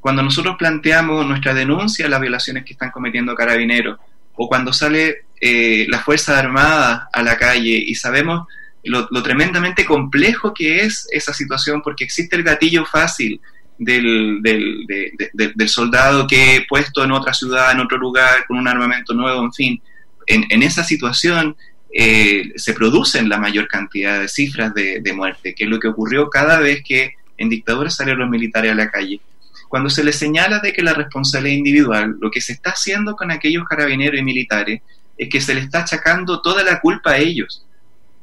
Speaker 6: cuando nosotros planteamos nuestra denuncia a las violaciones que están cometiendo carabineros, o cuando sale eh, la Fuerza Armada a la calle y sabemos lo, tremendamente complejo que es esa situación porque existe el gatillo fácil del, del, del, soldado que puesto en otra ciudad, en otro lugar, con un armamento nuevo, en fin. En, esa situación eh, se producen la mayor cantidad de cifras de, muerte, que es lo que ocurrió cada vez que en dictaduras salieron los militares a la calle. Cuando se les señala de que la responsabilidad individual, lo que se está haciendo con aquellos carabineros y militares es que se le está achacando toda la culpa a ellos.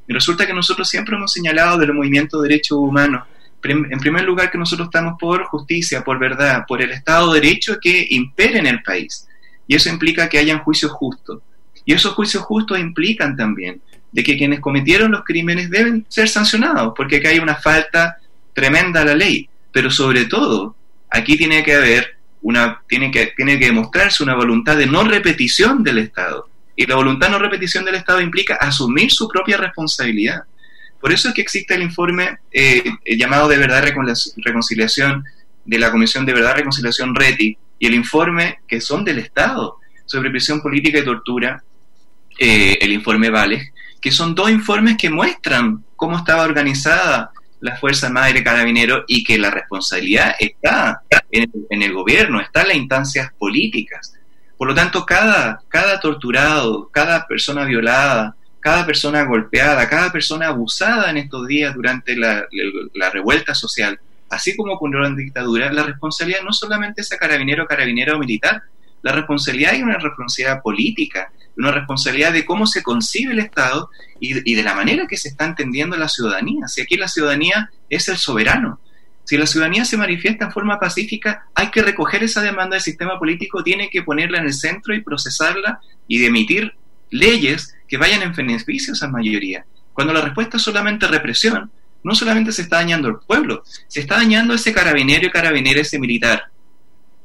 Speaker 6: Y resulta que nosotros siempre hemos señalado del movimiento de derechos humanos en primer lugar que nosotros estamos por justicia, por verdad, por el Estado de Derecho que impere en el país. Y eso implica que hayan juicios justos. Y esos juicios justos implican también de que quienes cometieron los crímenes deben ser sancionados, porque aquí hay una falta tremenda a la ley. Pero sobre todo, aquí tiene que haber una, tiene que, tiene que demostrarse una voluntad de no repetición del Estado. Y la voluntad de no repetición del Estado implica asumir su propia responsabilidad. Por eso es que existe el informe eh, llamado de verdad reconciliación de la Comisión de Verdad Reconciliación RETI y el informe que son del Estado sobre prisión política y tortura, eh, el informe Vales, que son dos informes que muestran cómo estaba organizada la Fuerza y Carabinero y que la responsabilidad está en, en, el gobierno, está en las instancias políticas. Por lo tanto, cada, cada torturado, cada persona violada, cada persona golpeada, cada persona abusada en estos días durante la, revuelta social, así como ocurrió en dictadura, la responsabilidad no solamente es a carabinero, carabinero o militar, la responsabilidad es una responsabilidad política, una responsabilidad de cómo se concibe el Estado y, de la manera que se está entendiendo la ciudadanía. Si aquí la ciudadanía es el soberano, si la ciudadanía se manifiesta en forma pacífica, hay que recoger esa demanda del sistema político, tiene que ponerla en el centro y procesarla y emitir leyes que vayan en beneficio a esa mayoría. Cuando la respuesta es solamente represión, no solamente se está dañando el pueblo, se está dañando ese carabinero y carabinero, ese militar.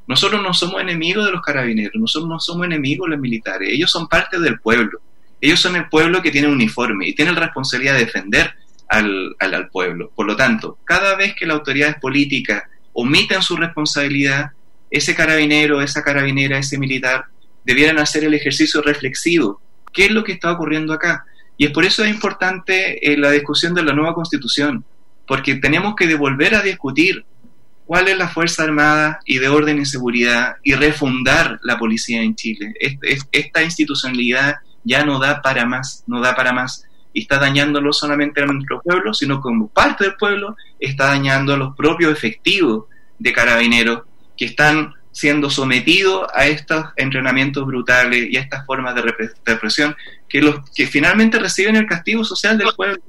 Speaker 6: Nosotros no somos enemigos de los carabineros, nosotros no somos enemigos de los militares, ellos son parte del pueblo. Ellos son el pueblo que tiene un uniforme y tiene la responsabilidad de defender al, al, al pueblo. Por lo tanto, cada vez que las autoridades políticas omiten su responsabilidad, ese carabinero, esa carabinera, ese militar, debieran hacer el ejercicio reflexivo qué es lo que está ocurriendo acá. Y es por eso es importante eh, la discusión de la nueva constitución, porque tenemos que devolver a discutir cuál es la Fuerza Armada y de orden y seguridad y refundar la policía en Chile. esta institucionalidad ya no da para más, no da para más. Y está dañando no solamente a nuestro pueblo, sino como parte del pueblo, está dañando a los propios efectivos de carabineros que están siendo sometido a estos entrenamientos brutales y a estas formas de represión que los que finalmente reciben el castigo social del pueblo.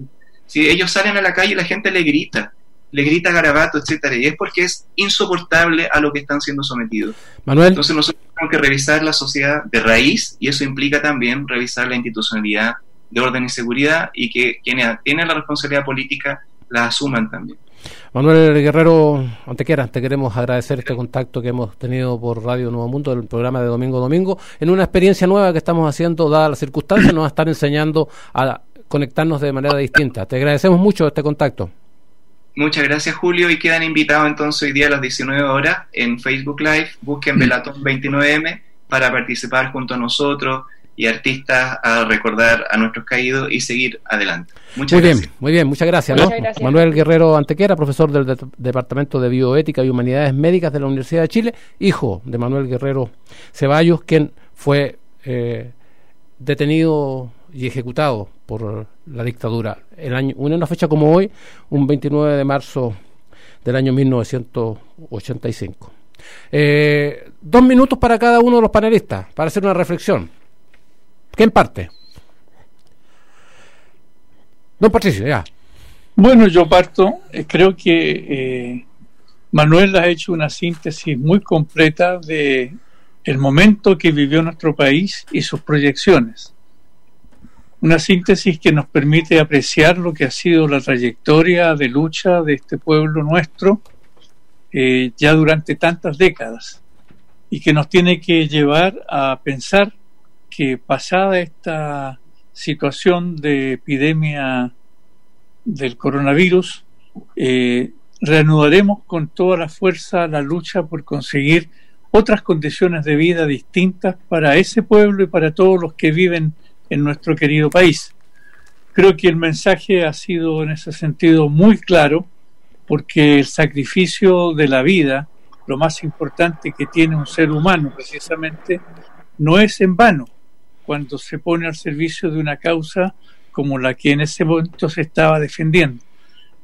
Speaker 6: Si ellos salen a la calle la gente le grita, le grita garabato, etcétera, y es porque es insoportable a lo que están siendo sometidos.
Speaker 2: Manuel.
Speaker 6: Entonces nosotros tenemos que revisar la sociedad de raíz y eso implica también revisar la institucionalidad de orden y seguridad y que quienes tienen la responsabilidad política la asuman también.
Speaker 2: Manuel Guerrero Antequera, te queremos agradecer este contacto que hemos tenido por Radio Nuevo Mundo, el programa de Domingo Domingo, en una experiencia nueva que estamos haciendo, dadas las circunstancias, nos va a estar enseñando a conectarnos de manera distinta. Te agradecemos mucho este contacto.
Speaker 6: Muchas gracias, Julio, y quedan invitados entonces hoy día a las 19 horas en Facebook Live. Busquen Velatón 29M para participar junto a nosotros y artistas a recordar a nuestros caídos y seguir adelante.
Speaker 2: Muchas muy bien, muy bien, muchas gracias. Manuel Guerrero Antequera, profesor del Departamento de Bioética y Humanidades Médicas de la Universidad de Chile, hijo de Manuel Guerrero Ceballos, quien fue eh, detenido y ejecutado por la dictadura. El año, una fecha como hoy, un 29 de marzo del año 1985. Eh, dos minutos para cada uno de los panelistas, para hacer una reflexión. ¿Quién parte? Don Patricio, ya.
Speaker 4: Bueno, yo parto. Eh, creo que eh, Manuel ha hecho una síntesis muy completa de el momento que vivió nuestro país y sus proyecciones. Una síntesis que nos permite apreciar lo que ha sido la trayectoria de lucha de este pueblo nuestro eh, ya durante tantas décadas y que nos tiene que llevar a pensar que pasada esta situación de epidemia del coronavirus, eh, reanudaremos con toda la fuerza la lucha por conseguir otras condiciones de vida distintas para ese pueblo y para todos los que viven en nuestro querido país. Creo que el mensaje ha sido en ese sentido muy claro porque el sacrificio de la vida, lo más importante que tiene un ser humano precisamente, no es en vano cuando se pone al servicio de una causa como la que en ese momento se estaba defendiendo.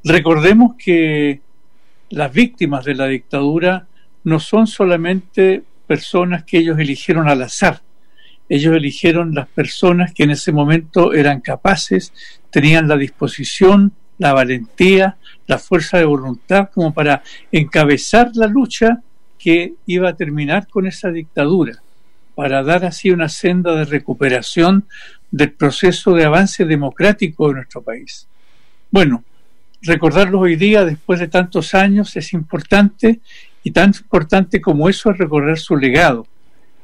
Speaker 4: Recordemos que las víctimas de la dictadura no son solamente personas que ellos eligieron al azar, ellos eligieron las personas que en ese momento eran capaces, tenían la disposición, la valentía, la fuerza de voluntad como para encabezar la lucha que iba a terminar con esa dictadura, para dar así una senda de recuperación del proceso de avance democrático de nuestro país. Bueno, recordarlos hoy día, después de tantos años, es importante y tan importante como eso es recordar su legado.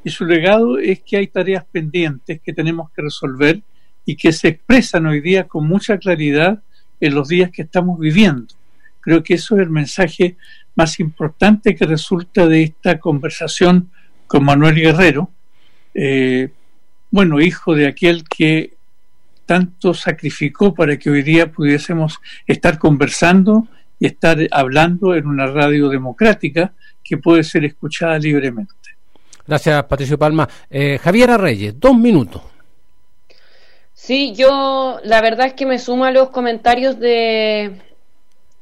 Speaker 4: Y su legado es que hay tareas pendientes que tenemos que resolver y que se expresan hoy día con mucha claridad en los días que estamos viviendo. Creo que eso es el mensaje más importante que resulta de esta conversación con Manuel Guerrero, eh, bueno, hijo de aquel que tanto sacrificó para que hoy día pudiésemos estar conversando y estar hablando en una radio democrática que puede ser escuchada libremente.
Speaker 2: Gracias, Patricio Palma. Eh, Javiera Reyes, dos minutos.
Speaker 3: Sí, yo la verdad es que me sumo a los comentarios de,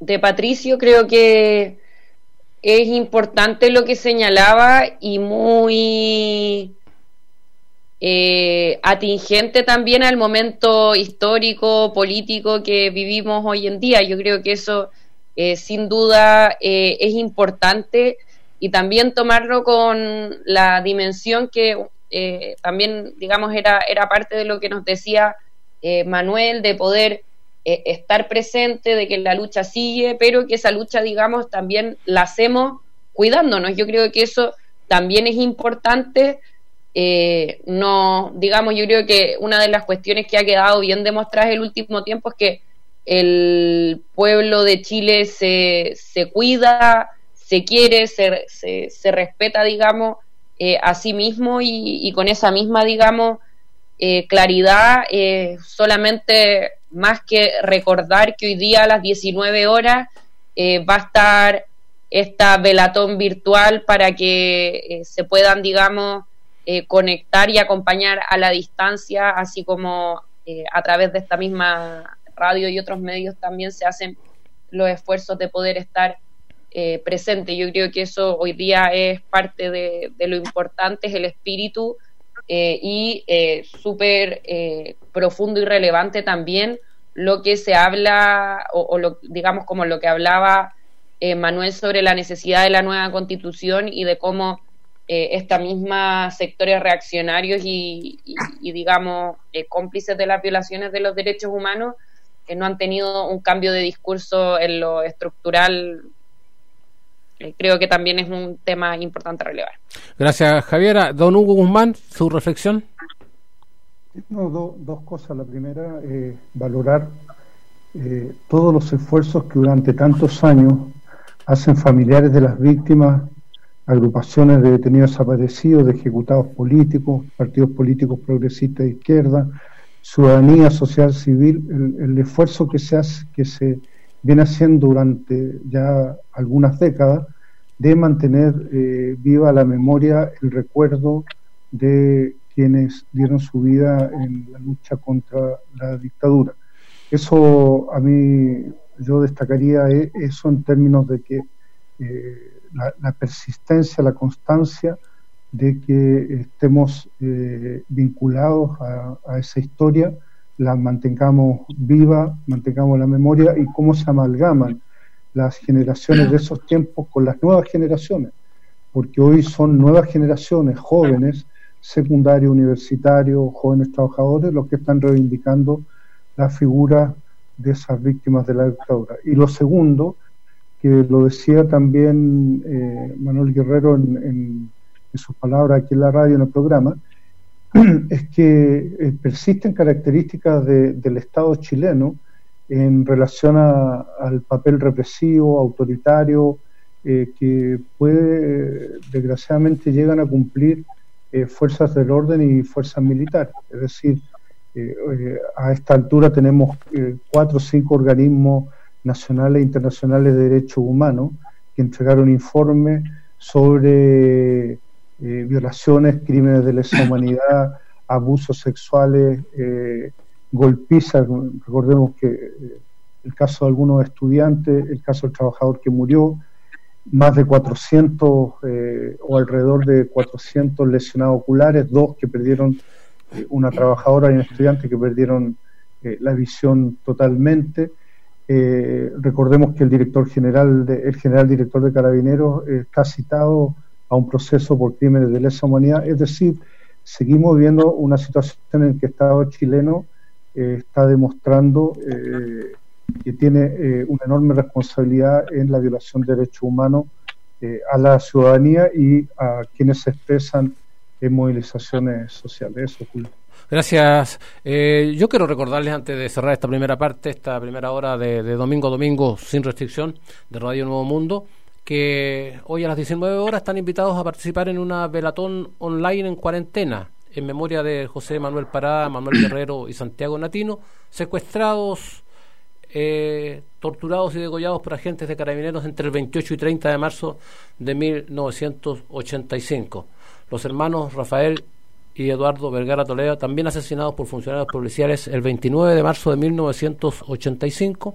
Speaker 3: de Patricio. Creo que es importante lo que señalaba y muy eh, atingente también al momento histórico, político que vivimos hoy en día. Yo creo que eso eh, sin duda eh, es importante y también tomarlo con la dimensión que eh, también, digamos, era, era parte de lo que nos decía Manuel, de poder estar presente, de que la lucha sigue, pero que esa lucha, digamos, también la hacemos cuidándonos. Yo creo que eso también es importante. No, digamos, yo creo que una de las cuestiones que ha quedado bien demostrada el último tiempo es que el pueblo de Chile se, se cuida, se quiere, se, se, respeta, digamos, eh, a sí mismo y, con esa misma, digamos, eh, claridad, eh, solamente más que recordar que hoy día a las 19 horas va a estar esta velatón virtual para que se puedan, digamos, conectar y acompañar a la distancia, así como a través de esta misma radio y otros medios también se hacen los esfuerzos de poder estar eh, presente. Yo creo que eso hoy día es parte de, lo importante, es el espíritu eh, y eh, súper profundo y relevante también lo que se habla, o, lo, digamos como lo que hablaba Manuel sobre la necesidad de la nueva constitución y de cómo esta misma sectores reaccionarios y, y digamos, cómplices de las violaciones de los derechos humanos no han tenido un cambio de discurso en lo estructural eh, creo que también es un tema importante a relevar.
Speaker 2: Gracias, Javiera. Don Hugo Guzmán, su reflexión.
Speaker 5: No, dos cosas. La primera, eh, valorar eh, todos los esfuerzos que durante tantos años hacen familiares de las víctimas, agrupaciones de detenidos desaparecidos, de ejecutados políticos, partidos políticos progresistas de izquierda, ciudadanía social civil, el, el esfuerzo que se hace, que se viene haciendo durante ya algunas décadas de mantener eh, viva la memoria, el recuerdo de quienes dieron su vida en la lucha contra la dictadura. Eso a mí yo destacaría e, eso en términos de que eh, la, persistencia, la constancia de que estemos eh, vinculados a esa historia la mantengamos viva, mantengamos la memoria y cómo se amalgaman las generaciones de esos tiempos con las nuevas generaciones, porque hoy son nuevas generaciones, jóvenes, secundarios, universitarios, jóvenes trabajadores, los que están reivindicando la figura de esas víctimas de la dictadura. Y lo segundo, que lo decía también eh, Manuel Guerrero en, en, sus palabras aquí en la radio, en el programa, es que eh, persisten características del Estado chileno en relación al papel represivo, autoritario, eh, que puede, desgraciadamente, llegan a cumplir fuerzas del orden y fuerzas militares. Es decir, a esta altura tenemos cuatro o cinco organismos nacionales e internacionales de derechos humanos que entregaron informes sobre eh, violaciones, crímenes de lesa humanidad, abusos sexuales, eh, golpizas. Recordemos que eh, el caso de algunos estudiantes, el caso del trabajador que murió, más de 400 o alrededor de 400 lesionados oculares, dos que perdieron, una trabajadora y un estudiante que perdieron la visión totalmente. Eh, recordemos que el director general, de, el general director de Carabineros está citado a un proceso por crímenes de lesa humanidad, es decir, seguimos viendo una situación en que el Estado chileno eh, está demostrando eh, que tiene una enorme responsabilidad en la violación de derechos humanos a la ciudadanía y a quienes se expresan en movilizaciones sociales. Eso, Julio.
Speaker 2: Gracias. Eh, yo quiero recordarles antes de cerrar esta primera parte, esta primera hora de, domingo a domingo sin restricción de Radio Nuevo Mundo, que hoy a las 19 horas están invitados a participar en una velatón online en cuarentena en memoria de José Manuel Pará, Manuel Guerrero y Santiago Natino, secuestrados, eh, torturados y degollados por agentes de carabineros entre el 28 y 30 de marzo de 1985. Los hermanos Rafael y Eduardo Vergara Toledo, también asesinados por funcionarios policiales el 29 de marzo de 1985,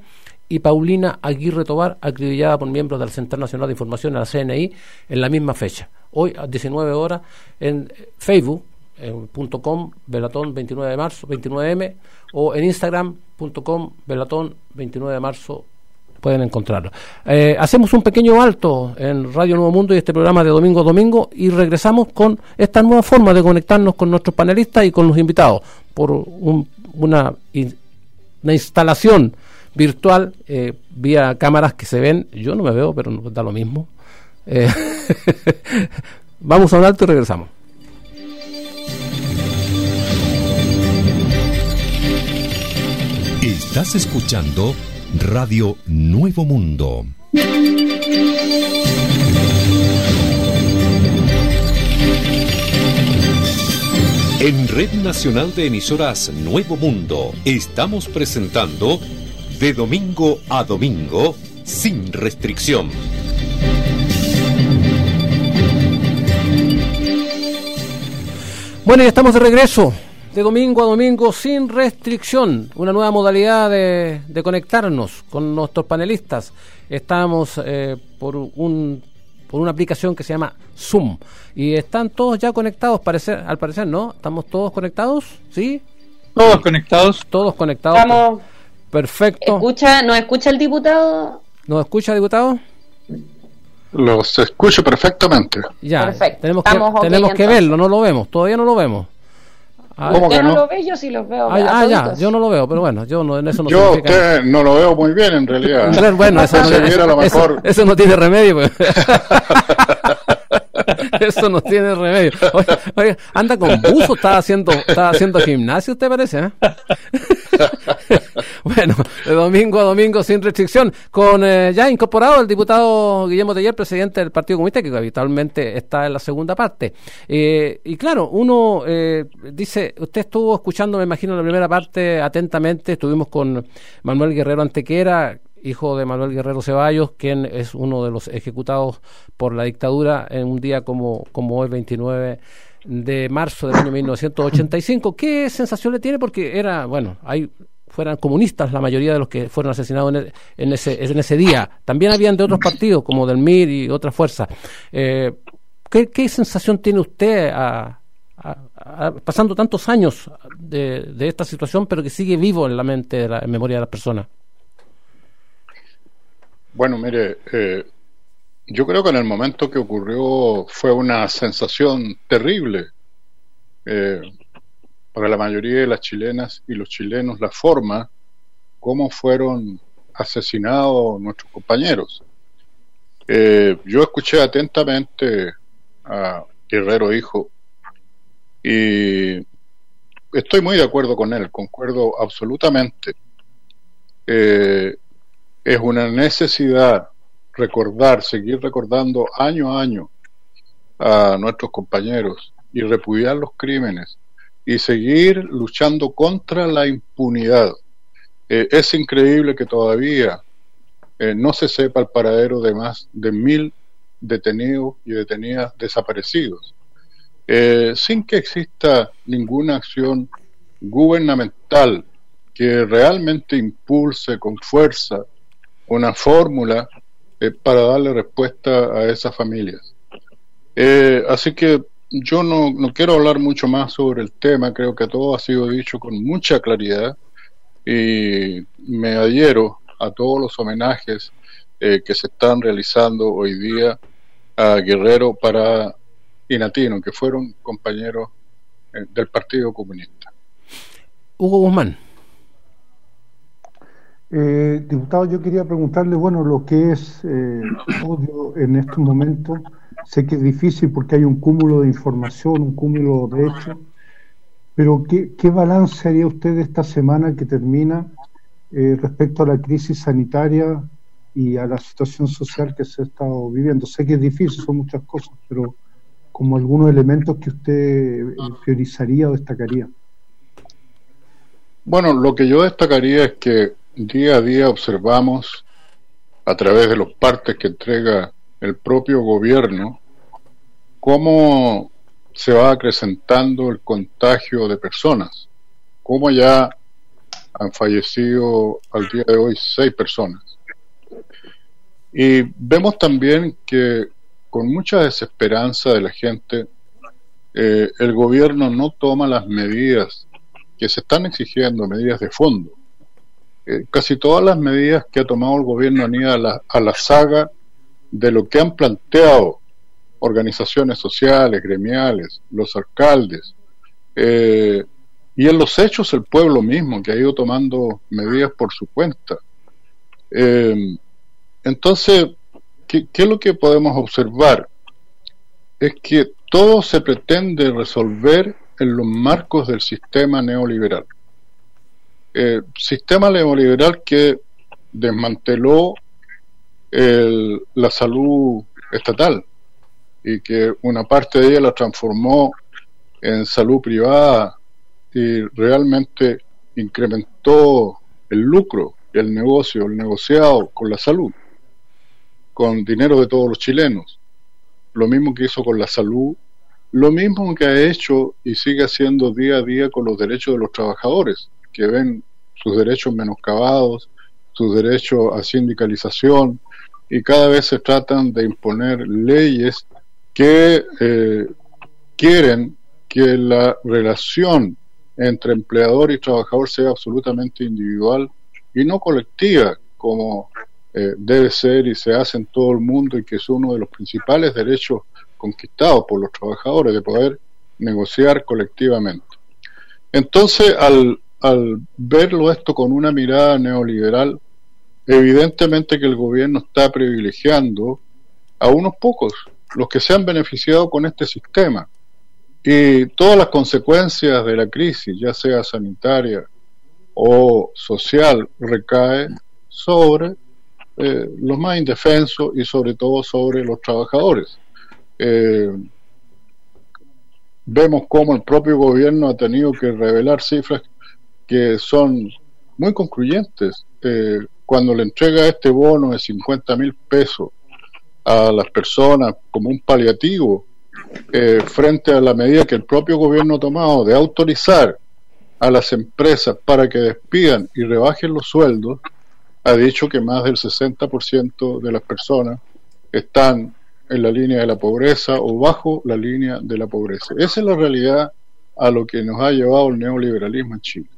Speaker 2: y Paulina Aguirre Tobar, acribillada por miembros del Central Nacional de Información, la CNI, en la misma fecha. Hoy a 19 horas en Facebook, en .com, Velatón 29 de marzo, 29M, o en Instagram.com, Velatón 29 de marzo pueden encontrarlo. Eh, hacemos un pequeño alto en Radio Nuevo Mundo y este programa de domingo a domingo y regresamos con esta nueva forma de conectarnos con nuestros panelistas y con los invitados por una, una, instalación virtual eh, vía cámaras que se ven. Yo no me veo, pero da lo mismo. Eh, vamos a un alto y regresamos.
Speaker 1: Estás escuchando Radio Nuevo Mundo. En Red Nacional de Emisoras Nuevo Mundo estamos presentando De Domingo a Domingo, sin restricción.
Speaker 2: Bueno, y estamos de regreso de domingo a domingo sin restricción, una nueva modalidad de, conectarnos con nuestros panelistas. Estamos eh, por, un, por una aplicación que se llama Zoom y están todos ya conectados, parecer, al parecer, ¿no? ¿Estamos todos conectados? ¿Sí?
Speaker 4: Todos conectados.
Speaker 2: Todos conectados.
Speaker 3: Estamos...
Speaker 2: Perfecto.
Speaker 3: Escucha, ¿Nos escucha el diputado?
Speaker 2: ¿Nos escucha, diputado?
Speaker 8: Los escucho perfectamente.
Speaker 2: Ya, tenemos que, tenemos que verlo, no lo vemos, todavía no lo vemos.
Speaker 3: Ah, ¿Usted no, lo ve? Yo sí lo veo.
Speaker 2: Ah, ah ya, yo no lo veo, pero bueno, yo no, en eso no
Speaker 8: Yo usted no lo veo muy bien en realidad.
Speaker 2: bueno, eso, no, eso, eso, no tiene remedio. Pues. Eso no tiene remedio. Oye, anda con buzo, está haciendo, está haciendo gimnasio, ¿usted parece? Eh? bueno, de domingo a domingo sin restricción, con eh, ya incorporado el diputado Guillermo Teller, presidente del Partido Comunista, que habitualmente está en la segunda parte. Eh, y claro, uno dice, usted estuvo escuchando, me imagino, la primera parte atentamente, estuvimos con Manuel Guerrero Antequera, hijo de Manuel Guerrero Ceballos, quien es uno de los ejecutados por la dictadura en un día como, como hoy, 29 de marzo del año 1985. ¿Qué sensación le tiene? Porque era, bueno, hay fueran comunistas la mayoría de los que fueron asesinados en, ese, día. También habían de otros partidos, como del MIR y otras fuerzas. Eh, ¿qué, sensación tiene usted pasando tantos años de, de, esta situación, pero que sigue vivo en la mente, en memoria de las personas?
Speaker 8: Bueno, mire, eh, yo creo que en el momento que ocurrió fue una sensación terrible eh, para la mayoría de las chilenas y los chilenos la forma como fueron asesinados nuestros compañeros. Eh, yo escuché atentamente a Guerrero Hijo y estoy muy de acuerdo con él, concuerdo absolutamente. Eh, es una necesidad recordar, seguir recordando año a año a nuestros compañeros y repudiar los crímenes y seguir luchando contra la impunidad. Eh, es increíble que todavía eh, no se sepa el paradero de más de mil detenidos y detenidas desaparecidos, eh, sin que exista ninguna acción gubernamental que realmente impulse con fuerza una fórmula eh, para darle respuesta a esas familias. así que yo no, no, quiero hablar mucho más sobre el tema, creo que todo ha sido dicho con mucha claridad y me adhiero a todos los homenajes eh, que se están realizando hoy día a Guerrero para Inatino, que fueron compañeros eh, del Partido Comunista.
Speaker 2: Hugo Guzmán.
Speaker 5: Eh, diputado, yo quería preguntarle, bueno, lo que es odio en estos momentos, sé que es difícil porque hay un cúmulo de información, un cúmulo de hechos, pero ¿qué, qué balance haría usted esta semana que termina eh, respecto a la crisis sanitaria y a la situación social que se ha estado viviendo. Sé que es difícil, son muchas cosas, pero como algunos elementos que usted eh, priorizaría o destacaría.
Speaker 8: Bueno, lo que yo destacaría es que día a día observamos a través de los partes que entrega el propio gobierno cómo se va acrecentando el contagio de personas, cómo ya han fallecido al día de hoy seis personas. Y vemos también que con mucha desesperanza de la gente, eh, el gobierno no toma las medidas que se están exigiendo, medidas de fondo. Eh, casi todas las medidas que ha tomado el gobierno han ido a la, a la saga de lo que han planteado organizaciones sociales, gremiales, los alcaldes, eh, y en los hechos el pueblo mismo que ha ido tomando medidas por su cuenta. Eh, entonces, ¿qué, es lo que podemos observar? Es que todo se pretende resolver en los marcos del sistema neoliberal. Eh, sistema neoliberal que desmanteló la salud estatal y que una parte de ella la transformó en salud privada y realmente incrementó el lucro, el negocio, el negociado con la salud, con dinero de todos los chilenos. Lo mismo que hizo con la salud, lo mismo que ha hecho y sigue haciendo día a día con los derechos de los trabajadores, que ven sus derechos menoscabados, sus derechos a sindicalización, y cada vez se tratan de imponer leyes que eh, quieren que la relación entre empleador y trabajador sea absolutamente individual y no colectiva como eh, debe ser y se hace en todo el mundo y que es uno de los principales derechos conquistados por los trabajadores de poder negociar colectivamente. Entonces, al, al verlo esto con una mirada neoliberal, evidentemente que el gobierno está privilegiando a unos pocos, los que se han beneficiado con este sistema, y todas las consecuencias de la crisis, ya sea sanitaria o social, recae sobre eh, los más indefensos y sobre todo sobre los trabajadores. Eh, vemos cómo el propio gobierno ha tenido que revelar cifras que son muy concluyentes. Eh, cuando le entrega este bono de 50 mil pesos a las personas como un paliativo eh, frente a la medida que el propio gobierno ha tomado de autorizar a las empresas para que despidan y rebajen los sueldos, ha dicho que más del 60% de las personas están en la línea de la pobreza o bajo la línea de la pobreza. Esa es la realidad a lo que nos ha llevado el neoliberalismo en Chile.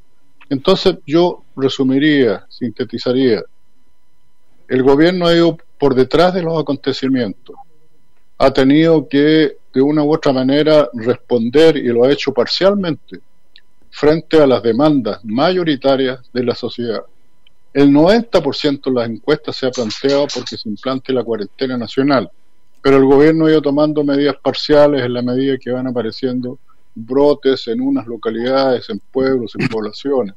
Speaker 8: Entonces yo resumiría, sintetizaría, el gobierno ha ido por detrás de los acontecimientos, ha tenido que de una u otra manera responder, y lo ha hecho parcialmente, frente a las demandas mayoritarias de la sociedad. El 90% de las encuestas se ha planteado porque se implante la cuarentena nacional, pero el gobierno ha ido tomando medidas parciales en la medida que van apareciendo brotes en unas localidades, en pueblos, en poblaciones.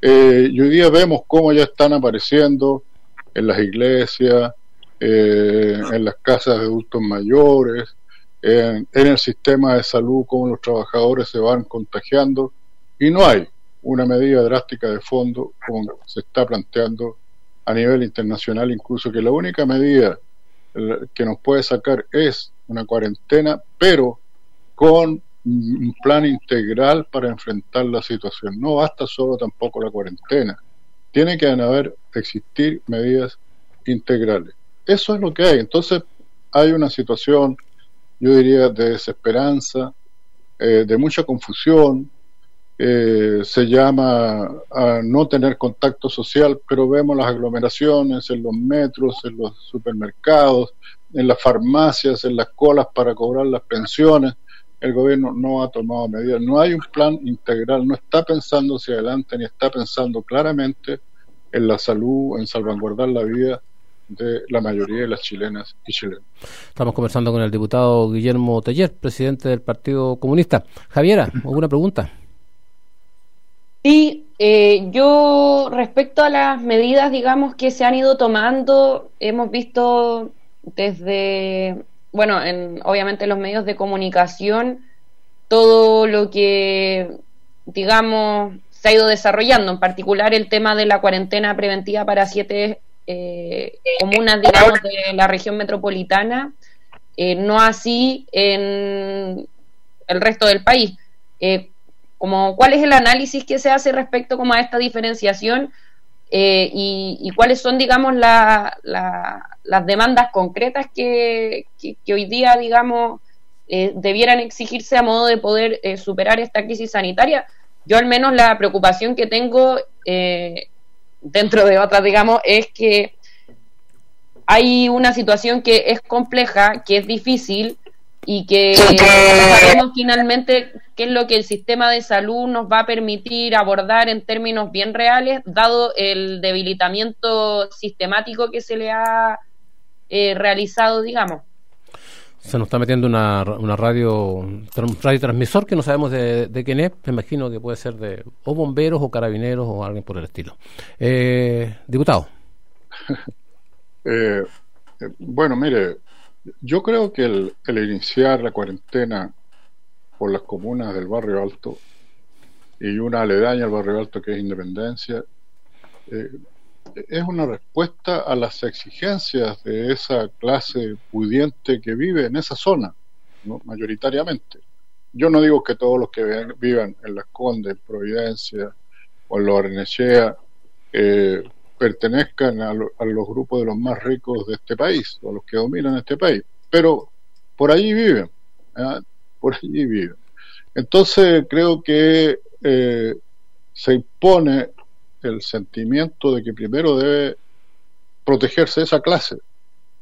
Speaker 8: Eh, y hoy día vemos cómo ya están apareciendo en las iglesias, eh, en las casas de adultos mayores, en, el sistema de salud, cómo los trabajadores se van contagiando y no hay una medida drástica de fondo como se está planteando a nivel internacional incluso que la única medida que nos puede sacar es una cuarentena, pero con un plan integral para enfrentar la situación. No basta solo tampoco la cuarentena. Tiene que haber, existir medidas integrales. Eso es lo que hay. Entonces hay una situación, yo diría, de desesperanza, eh, de mucha confusión, eh, se llama a no tener contacto social, pero vemos las aglomeraciones en los metros, en los supermercados, en las farmacias, en las colas para cobrar las pensiones. El gobierno no ha tomado medidas, no hay un plan integral, no está pensando hacia adelante ni está pensando claramente en la salud, en salvaguardar la vida de la mayoría de las chilenas y chilenos.
Speaker 2: Estamos conversando con el diputado Guillermo Teller, presidente del Partido Comunista. Javiera, ¿alguna pregunta?
Speaker 3: Sí, eh, yo respecto a las medidas, digamos, que se han ido tomando, hemos visto desde, bueno, en, obviamente los medios de comunicación, todo lo que, digamos, se ha ido desarrollando, en particular el tema de la cuarentena preventiva para siete eh, comunas, digamos, de la región metropolitana, eh, no así en el resto del país. Eh, como cuál es el análisis que se hace respecto como a esta diferenciación eh, y, cuáles son, digamos, las demandas concretas que, hoy día, digamos, eh, debieran exigirse a modo de poder eh, superar esta crisis sanitaria. Yo al menos la preocupación que tengo dentro de otras, digamos, es que hay una situación que es compleja, que es difícil, y que sabemos finalmente qué es lo que el sistema de salud nos va a permitir abordar en términos bien reales, dado el debilitamiento sistemático que se le ha eh, realizado, digamos.
Speaker 2: Se nos está metiendo una, una radio, un radio transmisor que no sabemos de, de, quién es, me imagino que puede ser de o bomberos o carabineros o alguien por el estilo. Eh, diputado.
Speaker 8: Eh, bueno, mire, yo creo que el, iniciar la cuarentena por las comunas del barrio alto y una aledaña al barrio alto que es Independencia, eh, es una respuesta a las exigencias de esa clase pudiente que vive en esa zona, mayoritariamente. Yo no digo que todos los que vivan en Las Condes, Providencia o en Lorenechea eh, pertenezcan a, los grupos de los más ricos de este país, o a los que dominan este país, pero por allí viven, ¿ah? por allí viven. Entonces creo que eh, se impone el sentimiento de que primero debe protegerse esa clase.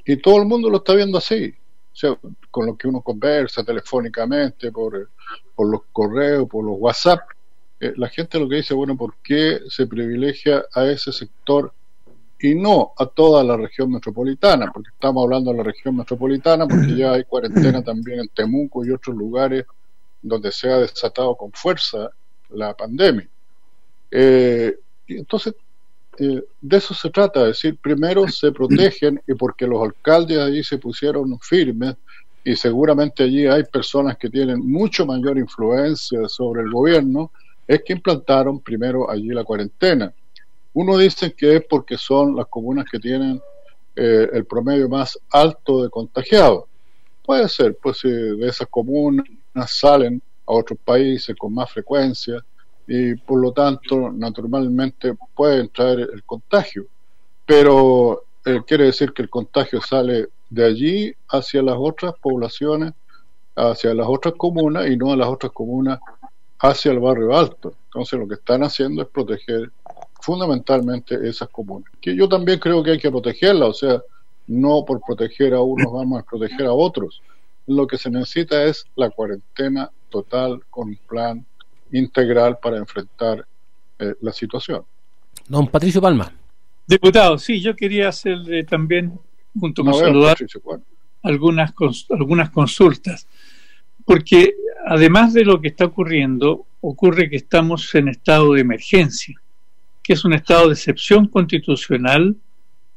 Speaker 8: Y todo el mundo lo está viendo así. O sea, con lo que uno conversa telefónicamente, por los correos, por los WhatsApp, eh, la gente lo que dice, bueno, ¿por qué se privilegia a ese sector y no a toda la región metropolitana? Porque estamos hablando de la región metropolitana, porque ya hay cuarentena también en Temuco y otros lugares donde se ha desatado con fuerza la pandemia. Eh, y entonces, eh, de eso se trata, es decir, primero se protegen y porque los alcaldes allí se pusieron firmes y seguramente allí hay personas que tienen mucho mayor influencia sobre el gobierno, es que implantaron primero allí la cuarentena. Uno dice que es porque son las comunas que tienen eh, el promedio más alto de contagiados. Puede ser, pues si de esas comunas salen a otros países con más frecuencia y por lo tanto naturalmente puede traer el contagio. Pero eh, quiere decir que el contagio sale de allí hacia las otras poblaciones, hacia las otras comunas y no a las otras comunas hacia el barrio alto. Entonces lo que están haciendo es proteger fundamentalmente esas comunas. Que yo también creo que hay que protegerlas, o sea, no por proteger a unos vamos a proteger a otros. Lo que se necesita es la cuarentena total con un plan integral para enfrentar eh, la situación.
Speaker 2: Don Patricio Palma.
Speaker 4: Diputado, sí, yo quería hacerle también, junto con saludar, algunas, algunas consultas porque además de lo que está ocurriendo, ocurre que estamos en estado de emergencia, que es un estado de excepción constitucional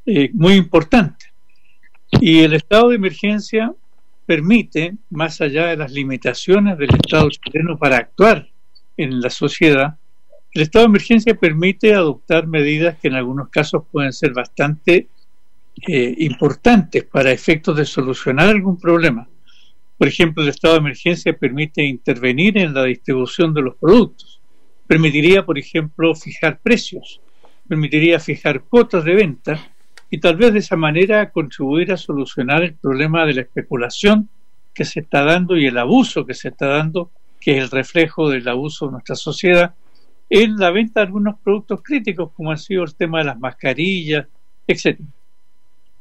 Speaker 4: eh, muy importante. Y el estado de emergencia permite, más allá de las limitaciones del Estado chileno para actuar en la sociedad, El estado de emergencia permite adoptar medidas que en algunos casos pueden ser bastante eh, importantes para efectos de solucionar algún problema. Por ejemplo, el estado de emergencia permite intervenir en la distribución de los productos. Permitiría, por ejemplo, fijar precios, permitiría fijar cuotas de venta y tal vez de esa manera contribuir a solucionar el problema de la especulación que se está dando y el abuso que se está dando, que es el reflejo del abuso de nuestra sociedad, en la venta de algunos productos críticos, como ha sido el tema de las mascarillas, etc.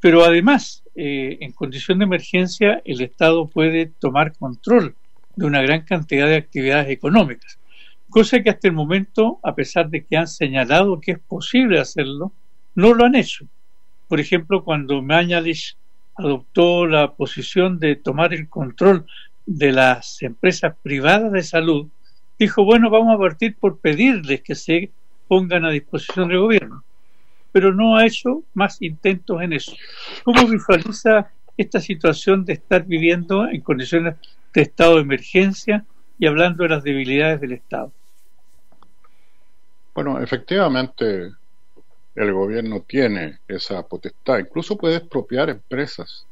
Speaker 4: Pero además, eh, en condición de emergencia, el Estado puede tomar control de una gran cantidad de actividades económicas, cosa que hasta el momento, a pesar de que han señalado que es posible hacerlo, no lo han hecho. Por ejemplo, cuando Mañalich adoptó la posición de tomar el control de las empresas privadas de salud, dijo, bueno, vamos a partir por pedirles que se pongan a disposición del gobierno pero no ha hecho más intentos en eso. ¿Cómo visualiza esta situación de estar viviendo en condiciones de estado de emergencia y hablando de las debilidades del Estado?
Speaker 8: Bueno, efectivamente el gobierno tiene esa potestad, incluso puede expropiar empresas,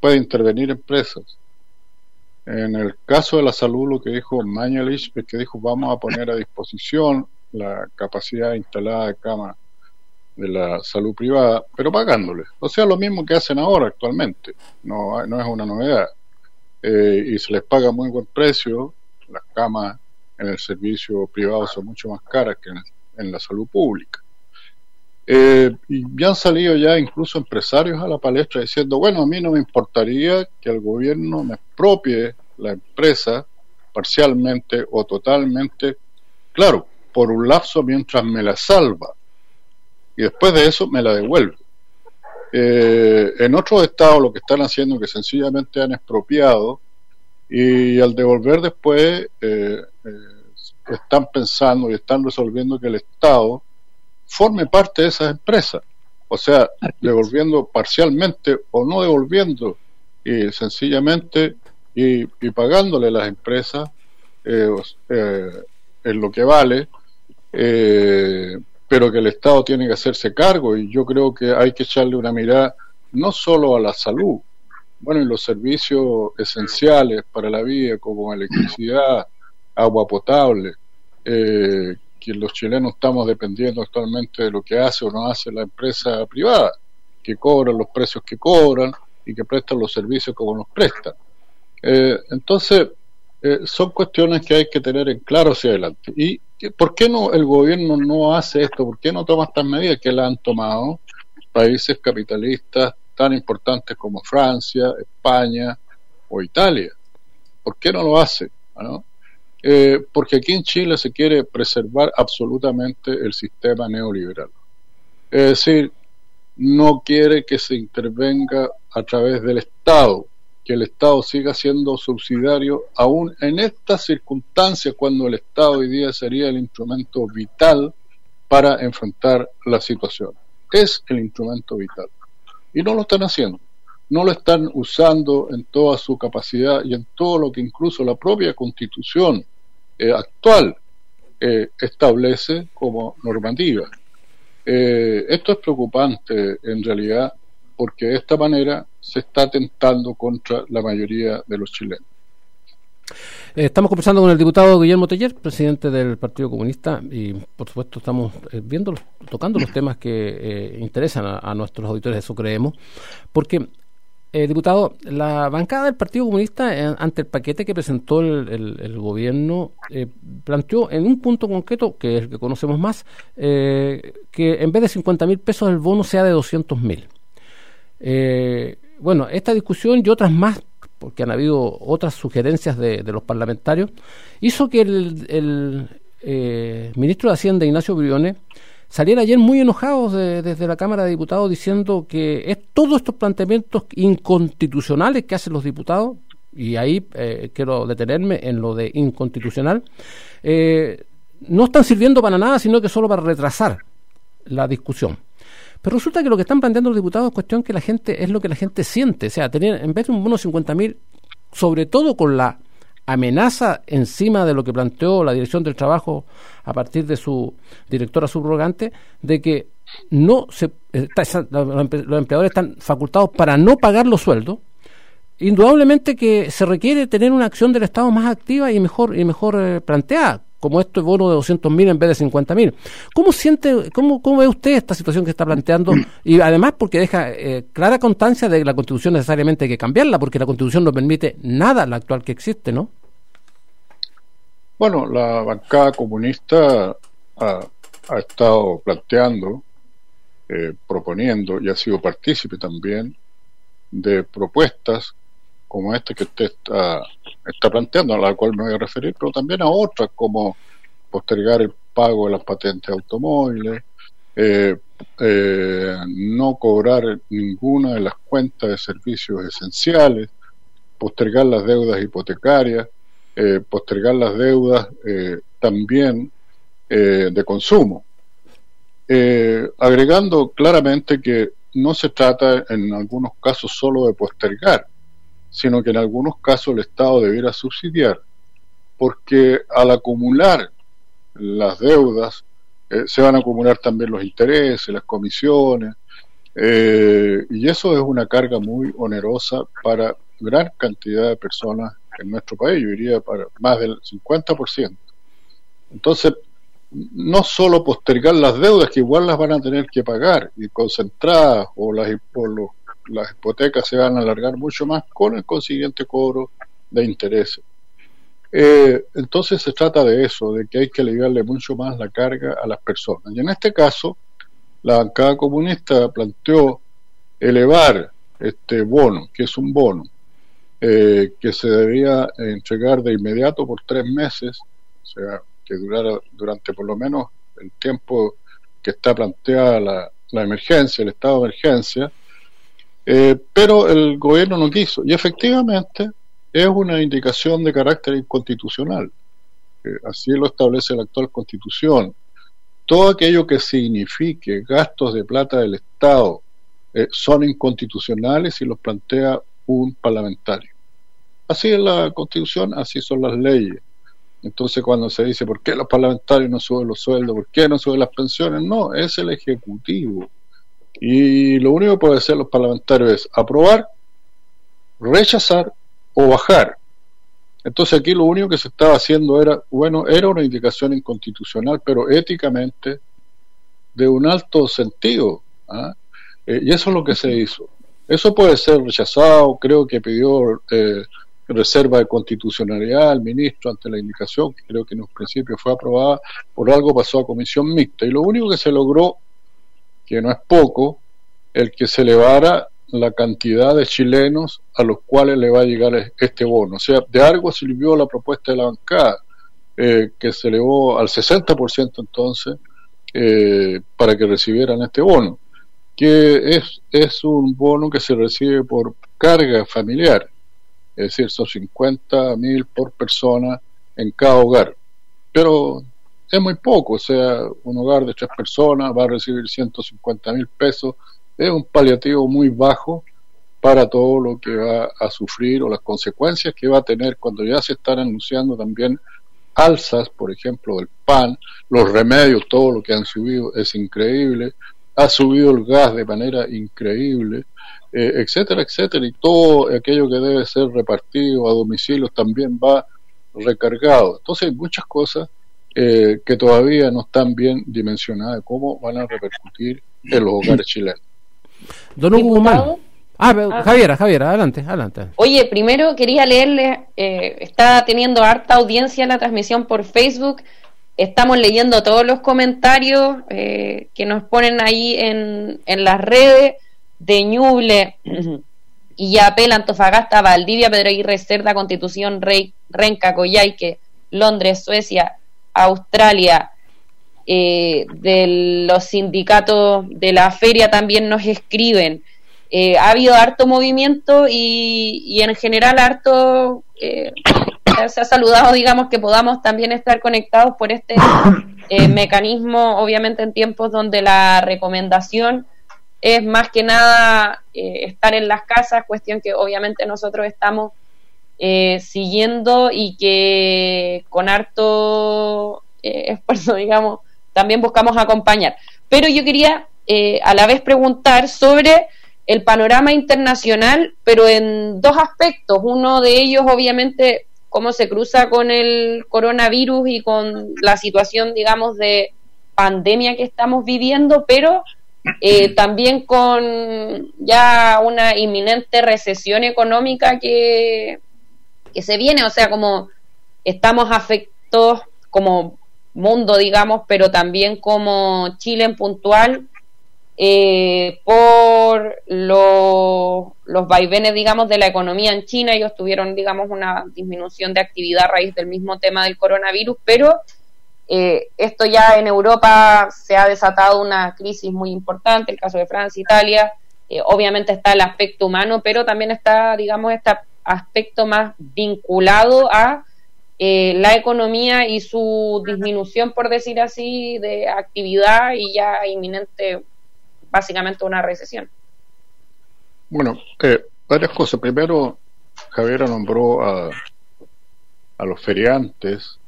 Speaker 8: puede intervenir empresas. En el caso de la salud, lo que dijo Mañalich es que dijo vamos a poner a disposición la capacidad instalada de cama de la salud privada, pero pagándole. O sea, lo mismo que hacen ahora actualmente, no, es una novedad. Eh, y se les paga muy buen precio, las camas en el servicio privado son mucho más caras que en, la salud pública. Eh, y ya han salido ya incluso empresarios a la palestra diciendo, bueno, a mí no me importaría que el gobierno me expropie la empresa parcialmente o totalmente, claro, por un lapso mientras me la salva y después de eso me la devuelve. Eh, en otros estados lo que están haciendo es que sencillamente han expropiado y al devolver después eh, eh, están pensando y están resolviendo que el Estado forme parte de esas empresas. O sea, devolviendo parcialmente o no devolviendo y sencillamente y, y pagándole a las empresas en lo que vale pero que el Estado tiene que hacerse cargo y yo creo que hay que echarle una mirada no solo a la salud, bueno, y los servicios esenciales para la vida como electricidad, agua potable, eh, que los chilenos estamos dependiendo actualmente de lo que hace o no hace la empresa privada, que cobran los precios que cobran y que prestan los servicios como nos prestan. Eh, entonces, eh, son cuestiones que hay que tener en claro hacia adelante. ¿Y por qué no el gobierno no hace esto? ¿Por qué no toma estas medidas que la han tomado países capitalistas tan importantes como Francia, España o Italia? ¿Por qué no lo hace? Eh, porque aquí en Chile se quiere preservar absolutamente el sistema neoliberal. Es decir, no quiere que se intervenga a través del Estado, que el Estado siga siendo subsidiario, aún en estas circunstancias, cuando el Estado hoy día sería el instrumento vital para enfrentar la situación. Es el instrumento vital. Y no lo están haciendo. No lo están usando en toda su capacidad y en todo lo que incluso la propia constitución eh, actual eh, establece como normativa. Eh, esto es preocupante en realidad porque de esta manera se está atentando contra la mayoría de los chilenos.
Speaker 2: Eh, estamos conversando con el diputado Guillermo Teller, presidente del Partido Comunista, y por supuesto estamos eh, viendo, tocando los temas que eh, interesan a, nuestros auditores, eso creemos, porque, diputado, la bancada del Partido Comunista, ante el paquete que presentó el, gobierno, planteó en un punto concreto, que es el que conocemos más, que en vez de 50 mil pesos el bono sea de 200 mil. Eh, bueno, esta discusión y otras más, porque han habido otras sugerencias de, los parlamentarios, hizo que el, eh, ministro de Hacienda, Ignacio Briones, saliera ayer muy enojado desde la Cámara de Diputados diciendo que es todos estos planteamientos inconstitucionales que hacen los diputados, y ahí eh, quiero detenerme en lo de inconstitucional, eh, no están sirviendo para nada, sino que solo para retrasar la discusión. Pero resulta que lo que están planteando los diputados es cuestión que la gente es lo que la gente siente. O sea, tener en vez de un bono de 50 mil, sobre todo con la amenaza encima de lo que planteó la Dirección del Trabajo a partir de su directora subrogante, de que no se, los empleadores están facultados para no pagar los sueldos, indudablemente que se requiere tener una acción del Estado más activa y mejor y mejor eh, planteada, como este bono de 200.000 en vez de 50.000. ¿Cómo siente, cómo, cómo ve usted esta situación que está planteando? Y además porque deja eh, clara constancia de que la Constitución necesariamente hay que cambiarla, porque la Constitución no permite nada la actual que existe, ¿no?
Speaker 8: Bueno, la bancada comunista ha, ha estado planteando, eh, proponiendo y ha sido partícipe también de propuestas como esta que usted está, está planteando, a la cual me voy a referir, pero también a otras como postergar el pago de las patentes de automóviles, eh, eh, no cobrar ninguna de las cuentas de servicios esenciales, postergar las deudas hipotecarias, eh, postergar las deudas también de consumo, agregando claramente que no se trata en algunos casos solo de postergar, sino que en algunos casos el Estado debiera subsidiar, porque al acumular las deudas eh, se van a acumular también los intereses, las comisiones, eh, y eso es una carga muy onerosa para gran cantidad de personas en nuestro país, yo diría para más del 50%. Entonces, no solo postergar las deudas, que igual las van a tener que pagar, y concentradas, o las, o los las hipotecas se van a alargar mucho más con el consiguiente cobro de intereses. Eh, entonces se trata de eso, de que hay que aliviarle mucho más la carga a las personas. Y en este caso, la bancada comunista planteó elevar este bono, que es un bono, eh, que se debía entregar de inmediato por tres meses, o sea, que durara durante por lo menos el tiempo que está planteada la, la emergencia, el estado de emergencia, eh, pero el gobierno no quiso. Y efectivamente es una indicación de carácter inconstitucional. así lo establece la actual constitución. Todo aquello que signifique gastos de plata del Estado eh, son inconstitucionales y los plantea un parlamentario. Así es la constitución, así son las leyes. Entonces cuando se dice por qué los parlamentarios no suben los sueldos, por qué no suben las pensiones, no, es el Ejecutivo y lo único que pueden hacer los parlamentarios es aprobar, rechazar o bajar. Entonces aquí lo único que se estaba haciendo era, bueno, era una indicación inconstitucional, pero éticamente de un alto sentido. ¿ah? Eh, y eso es lo que se hizo. Eso puede ser rechazado, creo que pidió eh, reserva de constitucionalidad al ministro ante la indicación, que creo que en un principio fue aprobada, por algo pasó a comisión mixta. Y lo único que se logró que no es poco, el que se elevara la cantidad de chilenos a los cuales le va a llegar este bono. O sea, de algo sirvió la propuesta de la bancada, eh, que se elevó al 60% entonces eh, para que recibieran este bono, que es, es un bono que se recibe por carga familiar, es decir, son 50 mil por persona en cada hogar. Pero es muy poco, o sea, un hogar de tres personas va a recibir 150 mil pesos, es un paliativo muy bajo para todo lo que va a sufrir o las consecuencias que va a tener cuando ya se están anunciando también alzas, por ejemplo, del pan, los remedios, todo lo que han subido es increíble, ha subido el gas de manera increíble, eh, etcétera, etcétera, y todo aquello que debe ser repartido a domicilio también va recargado. Entonces hay muchas cosas eh, que todavía no están bien dimensionadas, cómo van a repercutir en los hogares chilenos.
Speaker 2: Don Hugo Guzmán. Ah, ah, Javiera, Javiera, adelante, adelante.
Speaker 3: Oye, primero quería leerle, eh, está teniendo harta audiencia la transmisión por Facebook. Estamos leyendo todos los comentarios eh, que nos ponen ahí en, en las redes de Ñuble, Illapel, Antofagasta, Valdivia, Pedro Aguirre Cerda, Constitución, Rey, Renca, Coyhaique, Londres, Suecia, Australia, eh, de los sindicatos de la feria también nos escriben. Eh, ha habido harto movimiento y, en general harto eh, se ha saludado, digamos, que podamos también estar conectados por este mecanismo, obviamente en tiempos donde la recomendación es más que nada estar en las casas, cuestión que obviamente nosotros estamos eh, siguiendo y que con harto eh, esfuerzo, digamos, también buscamos acompañar. Pero yo quería eh, a la vez preguntar sobre el panorama internacional, pero en dos aspectos. Uno de ellos, obviamente, cómo se cruza con el coronavirus y con la situación, digamos, de pandemia que estamos viviendo, pero eh, también con ya una inminente recesión económica que, se viene, o sea, como estamos afectados como mundo, digamos, pero también como Chile en puntual, eh, por los vaivenes, digamos, de la economía en China. Ellos tuvieron, digamos, una disminución de actividad a raíz del mismo tema del coronavirus, pero eh, esto ya en Europa se ha desatado una crisis muy importante, el caso de Francia, Italia. Eh, obviamente está el aspecto humano, pero también está, digamos, este aspecto más vinculado a eh, la economía y su disminución, por decir así, de actividad y ya inminente, básicamente, una recesión.
Speaker 8: Bueno, eh, varias cosas. Primero, Javier nombró a, a los feriantes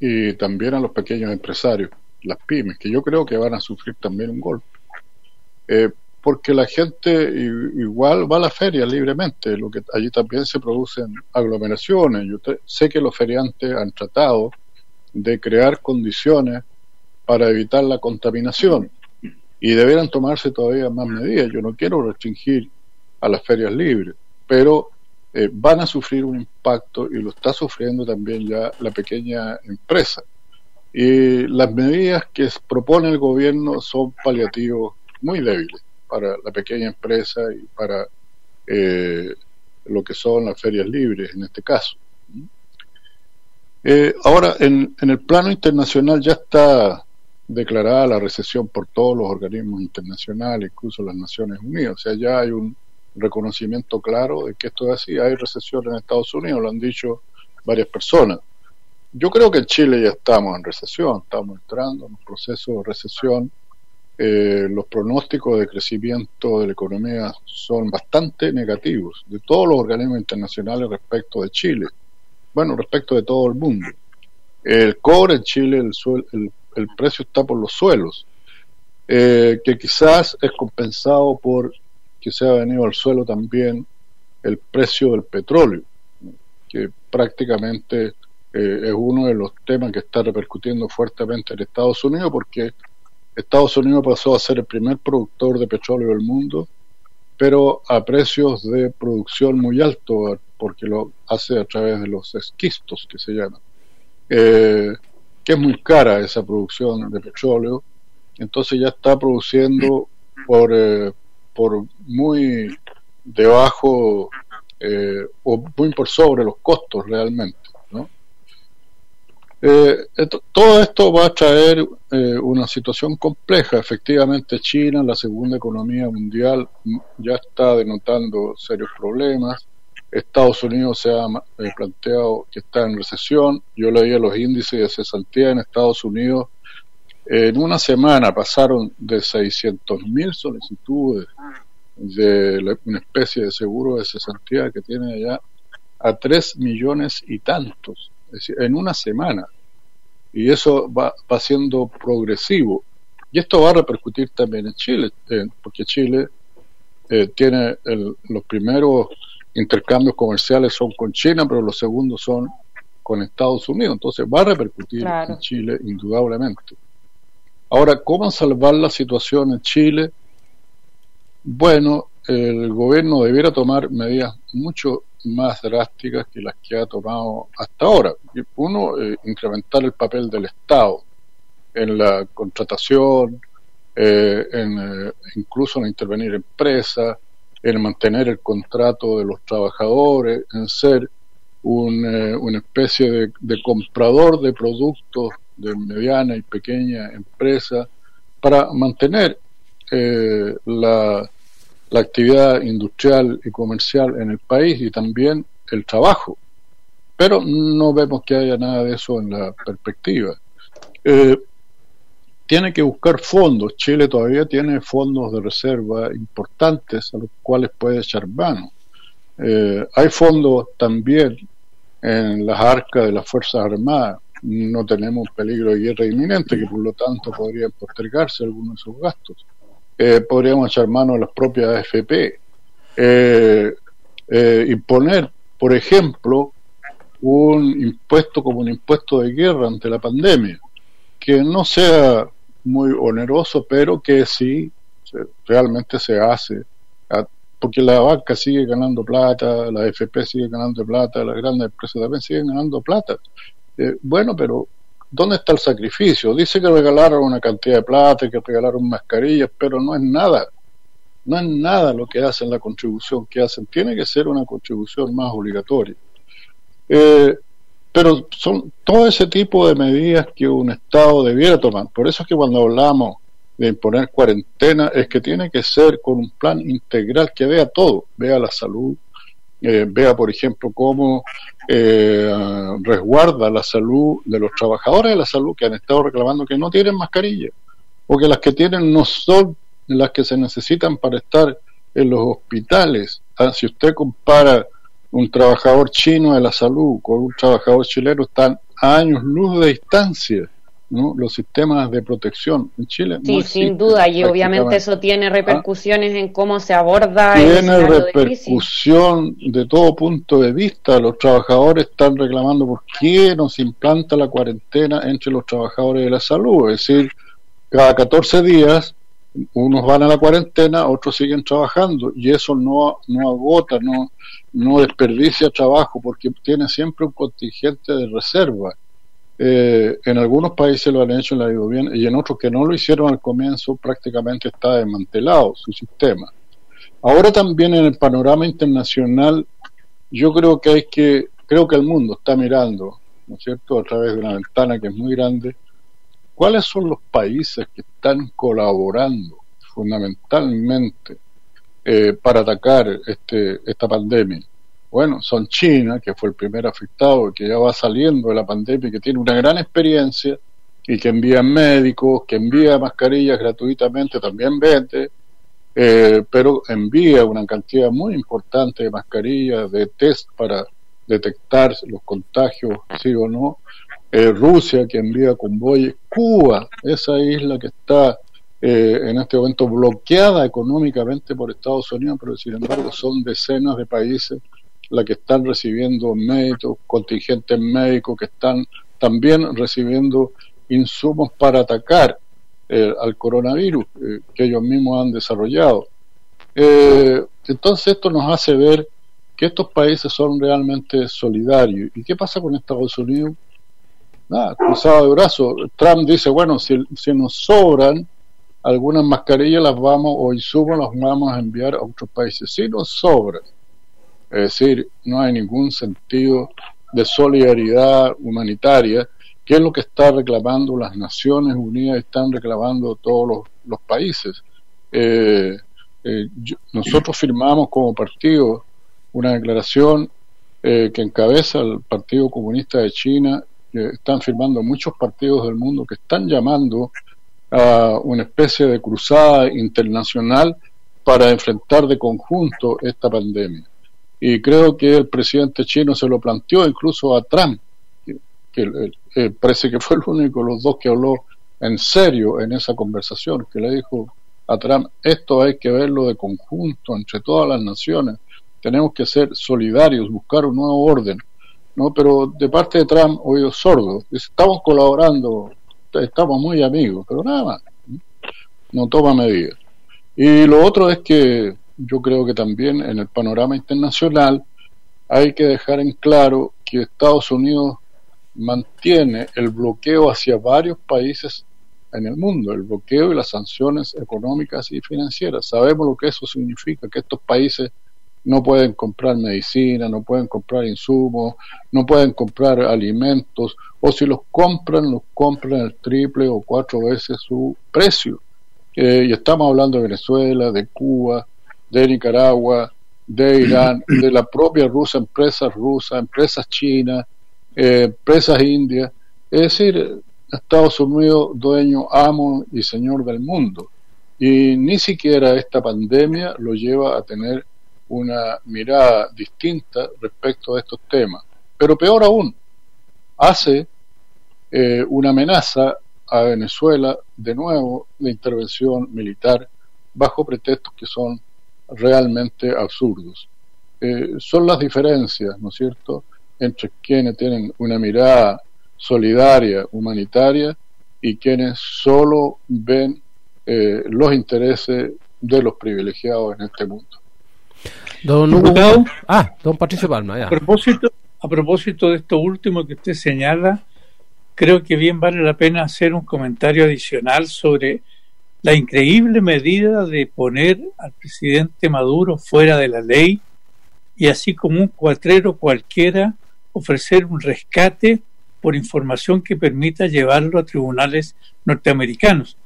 Speaker 8: y también a los pequeños empresarios, las pymes, que yo creo que van a sufrir también un golpe. Eh, porque la gente igual va a la feria libremente, lo que allí también se producen aglomeraciones. Yo sé que los feriantes han tratado de crear condiciones para evitar la contaminación y deberán tomarse todavía más medidas. Yo no quiero restringir a las ferias libres, pero eh, van a sufrir un impacto y lo está sufriendo también ya la pequeña empresa. Y las medidas que propone el gobierno son paliativos muy débiles para la pequeña empresa y para eh, lo que son las ferias libres en este caso. Eh, ahora, en, en, el plano internacional ya está declarada la recesión por todos los organismos internacionales, incluso las Naciones Unidas. O sea, ya hay un reconocimiento claro de que esto es así. Hay recesión en Estados Unidos, lo han dicho varias personas. Yo creo que en Chile ya estamos en recesión, estamos entrando en un proceso de recesión eh, los pronósticos de crecimiento de la economía son bastante negativos de todos los organismos internacionales respecto de Chile, bueno, respecto de todo el mundo. El cobre en Chile, el, el, precio está por los suelos, eh, que quizás es compensado por que se ha venido al suelo también el precio del petróleo, que prácticamente eh, es uno de los temas que está repercutiendo fuertemente en Estados Unidos porque Estados Unidos pasó a ser el primer productor de petróleo del mundo, pero a precios de producción muy altos, porque lo hace a través de los esquistos que se llaman, eh, que es muy cara esa producción de petróleo, entonces ya está produciendo por, eh, por muy debajo eh, o muy por sobre los costos realmente. Eh, todo esto va a traer eh, una situación compleja. Efectivamente, China, la segunda economía mundial, ya está denotando serios problemas. Estados Unidos se ha eh, planteado que está en recesión. Yo leía los índices de cesantía en Estados Unidos. En una semana pasaron de 600.000 solicitudes de una especie de seguro de cesantía que tiene allá a 3 millones y tantos en una semana. Y eso va, va siendo progresivo. Y esto va a repercutir también en Chile, eh, porque Chile eh, tiene los primeros intercambios comerciales son con China, pero los segundos son con Estados Unidos. Entonces va a repercutir en Chile indudablemente. Ahora, ¿cómo salvar la situación en Chile? Bueno, el gobierno debiera tomar medidas mucho más drásticas que las que ha tomado hasta ahora. Uno, eh, incrementar el papel del Estado en la contratación, eh, en, eh, incluso en intervenir empresas, en mantener el contrato de los trabajadores, en ser una especie de, de, comprador de productos de mediana y pequeña empresa para mantener la la actividad industrial y comercial en el país y también el trabajo. Pero no vemos que haya nada de eso en la perspectiva. Eh, tiene que buscar fondos. Chile todavía tiene fondos de reserva importantes a los cuales puede echar mano. Eh, hay fondos también en las arcas de las Fuerzas Armadas. No tenemos peligro de guerra inminente, que por lo tanto podrían postergarse algunos de esos gastos. Eh, podríamos echar mano a las propias AFP. Eh, eh, imponer, por ejemplo, un impuesto como un impuesto de guerra ante la pandemia, que no sea muy oneroso, pero que sí realmente se hace, porque la banca sigue ganando plata, la FP sigue ganando plata, las grandes empresas también siguen ganando plata. Eh, bueno, pero ¿dónde está el sacrificio? Dice que regalaron una cantidad de plata, que regalaron mascarillas, pero no es nada. No es nada lo que hacen, la contribución que hacen. Tiene que ser una contribución más obligatoria. Eh, pero son todo ese tipo de medidas que un Estado debiera tomar. Por eso es que cuando hablamos de imponer cuarentena, es que tiene que ser con un plan integral que vea todo, vea la salud, eh, vea, por ejemplo, cómo eh, resguarda la salud de los trabajadores de la salud que han estado reclamando que no tienen mascarilla, o que las que tienen no son las que se necesitan para estar en los hospitales. Ah, si usted compara un trabajador chino de la salud con un trabajador chileno, están a años luz de distancia. ¿No? los sistemas de protección en Chile.
Speaker 3: Sí, sin duda, y obviamente eso tiene repercusiones en cómo se aborda
Speaker 8: tiene repercusión de, todo punto de vista. Los trabajadores están reclamando por qué no se implanta la cuarentena entre los trabajadores de la salud. Es decir, cada 14 días unos van a la cuarentena, otros siguen trabajando y eso no, no agota, no, no desperdicia trabajo porque tiene siempre un contingente de reserva. Eh, en algunos países lo han hecho, le ha ido bien, y en otros que no lo hicieron al comienzo prácticamente está desmantelado su sistema. Ahora también en el panorama internacional, yo creo que hay que, creo que el mundo está mirando, ¿no es cierto?, a través de una ventana que es muy grande, ¿Cuáles son los países que están colaborando fundamentalmente eh, para atacar este, esta pandemia? Bueno, son China, que fue el primer afectado, que ya va saliendo de la pandemia, que tiene una gran experiencia y que envía médicos, que envía mascarillas gratuitamente, también vende, eh, pero envía una cantidad muy importante de mascarillas, de test para detectar los contagios, sí o no, eh, Rusia que envía convoyes, Cuba, esa isla que está eh, en este momento bloqueada económicamente por Estados Unidos, pero sin embargo son decenas de países las que están recibiendo médicos, contingentes médicos que están también recibiendo insumos para atacar eh, al coronavirus que ellos mismos han desarrollado. entonces esto nos hace ver que estos países son realmente solidarios. ¿Y qué pasa con Estados Unidos? nada, cruzado de brazos. Trump dice, bueno, si, nos sobran algunas mascarillas, las vamos, o insumos, las vamos a enviar a otros países. Si nos sobran, es decir, no hay ningún sentido de solidaridad humanitaria, que es lo que está reclamando las Naciones Unidas, están reclamando todos los, países. Eh, eh, nosotros firmamos como partido una declaración eh, que encabeza el Partido Comunista de China están firmando muchos partidos del mundo que están llamando a una especie de cruzada internacional para enfrentar de conjunto esta pandemia. Y creo que el presidente chino se lo planteó incluso a Trump, que, parece que fue el único, los dos que habló en serio en esa conversación, que le dijo a Trump, esto hay que verlo de conjunto entre todas las naciones, tenemos que ser solidarios, buscar un nuevo orden, ¿no? Pero de parte de Trump, oídos sordos, estamos colaborando, estamos muy amigos, pero nada más, no toma medidas. Y lo otro es que yo creo que también en el panorama internacional hay que dejar en claro que Estados Unidos mantiene el bloqueo hacia varios países en el mundo, el bloqueo y las sanciones económicas y financieras. Sabemos lo que eso significa, que estos países no pueden comprar medicina, no pueden comprar insumos, no pueden comprar alimentos, o si los compran, los compran el triple o cuatro veces su precio. Eh, y estamos hablando de Venezuela, de Cuba, de Nicaragua, de Irán, de la propia Rusia, empresas rusas, empresas chinas, eh, empresas indias, es decir, Estados Unidos, dueño, amo y señor del mundo. Y ni siquiera esta pandemia lo lleva a tener una mirada distinta respecto a estos temas. Pero peor aún, hace eh, una amenaza a Venezuela de nuevo de intervención militar bajo pretextos que son realmente absurdos. Eh, son las diferencias, ¿no es cierto?, entre quienes tienen una mirada solidaria, humanitaria, y quienes solo ven eh, los intereses de los privilegiados en este mundo.
Speaker 4: Don Hugo, ah, don Patricio Palma, ya. A propósito, a propósito de esto último que usted señala, creo que bien vale la pena hacer un comentario adicional sobre la increíble medida de poner al presidente Maduro fuera de la ley y así como un cuatrero cualquiera ofrecer un rescate por información que permita llevarlo a tribunales norteamericanos.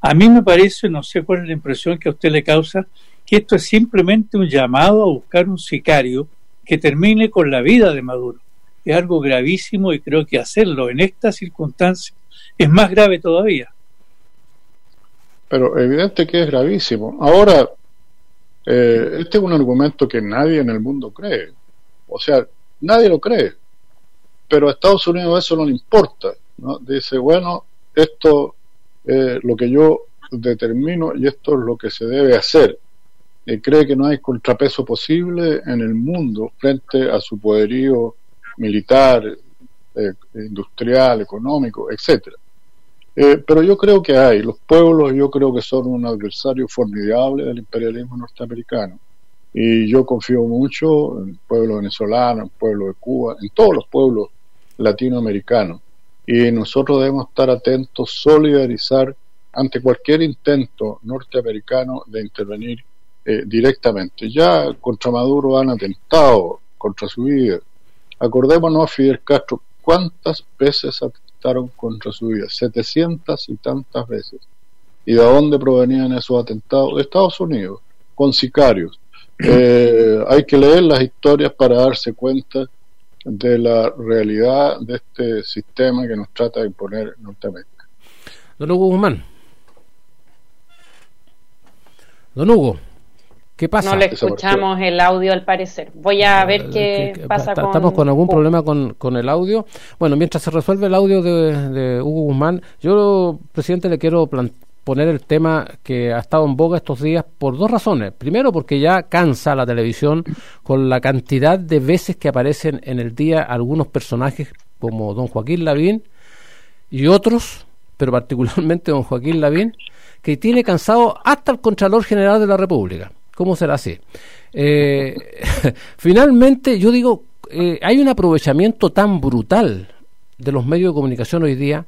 Speaker 4: A mí me parece, no sé cuál es la impresión que a usted le causa, que esto es simplemente un llamado a buscar un sicario que termine con la vida de Maduro. Es algo gravísimo y creo que hacerlo en estas circunstancias es más grave todavía.
Speaker 8: Pero evidente que es gravísimo. Ahora, eh, este es un argumento que nadie en el mundo cree. O sea, nadie lo cree. Pero a Estados Unidos eso no le importa. ¿no? Dice, bueno, esto es lo que yo determino y esto es lo que se debe hacer. Y cree que no hay contrapeso posible en el mundo frente a su poderío militar, eh, industrial, económico, etcétera. Eh, pero yo creo que hay, los pueblos yo creo que son un adversario formidable del imperialismo norteamericano. Y yo confío mucho en el pueblo venezolano, en el pueblo de Cuba, en todos los pueblos latinoamericanos. Y nosotros debemos estar atentos, solidarizar ante cualquier intento norteamericano de intervenir eh, directamente. Ya contra Maduro han atentado contra su vida. Acordémonos, Fidel Castro, cuántas veces atentaron contra su vida, 700 y tantas veces. ¿Y de dónde provenían esos atentados? De Estados Unidos, con sicarios. Eh, hay que leer las historias para darse cuenta de la realidad de este sistema que nos trata de imponer Norteamérica.
Speaker 2: Don Hugo Guzmán. Don Hugo, ¿qué pasa?
Speaker 3: No le escuchamos el audio al parecer. Voy a ver qué, pasa con...
Speaker 2: Estamos con algún problema con, con, el audio. Bueno, mientras se resuelve el audio de, de Hugo Guzmán, yo, presidente, le quiero poner el tema que ha estado en boga estos días por dos razones. Primero, porque ya cansa la televisión con la cantidad de veces que aparecen en el día algunos personajes como don Joaquín Lavín y otros, pero particularmente don Joaquín Lavín, que tiene cansado hasta el Contralor General de la República. ¿Cómo será así? Eh, finalmente, yo digo, eh, hay un aprovechamiento tan brutal de los medios de comunicación hoy día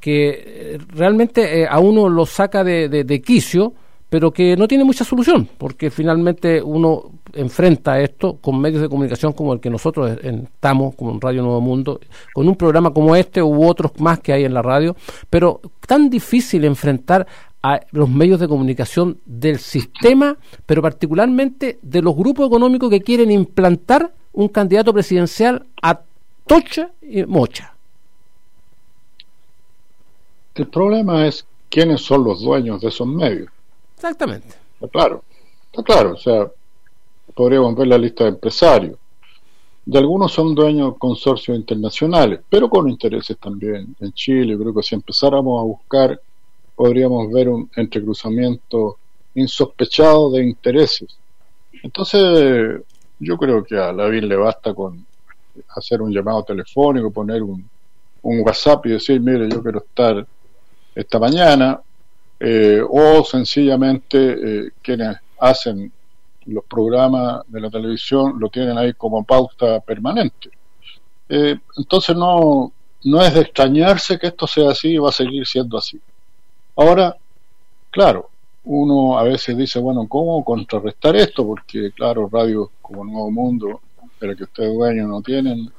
Speaker 2: que eh, realmente a uno lo saca de, de, quicio, pero que no tiene mucha solución, porque finalmente uno enfrenta esto con medios de comunicación como el que nosotros estamos, como Radio Nuevo Mundo, con un programa como este u otros más que hay en la radio, pero tan difícil enfrentar a los medios de comunicación del sistema, pero particularmente de los grupos económicos que quieren implantar un candidato presidencial a tocha y mocha.
Speaker 8: El problema es quiénes son los dueños de esos medios.
Speaker 2: Exactamente.
Speaker 8: Está claro, está claro. O sea, podríamos ver la lista de empresarios. De algunos son dueños de consorcios internacionales, pero con intereses también. En Chile, creo que si empezáramos a buscar, podríamos ver un entrecruzamiento insospechado de intereses. Entonces, yo creo que a la le basta con hacer un llamado telefónico, poner un, un WhatsApp y decir, mire, yo quiero estar esta mañana, eh, o sencillamente eh, quienes hacen los programas de la televisión lo tienen ahí como pauta permanente. Eh, entonces no, no es de extrañarse que esto sea así y va a seguir siendo así. Ahora, claro, uno a veces dice, bueno, ¿cómo contrarrestar esto? Porque, claro, radios como Nuevo Mundo, la que ustedes dueños no tienen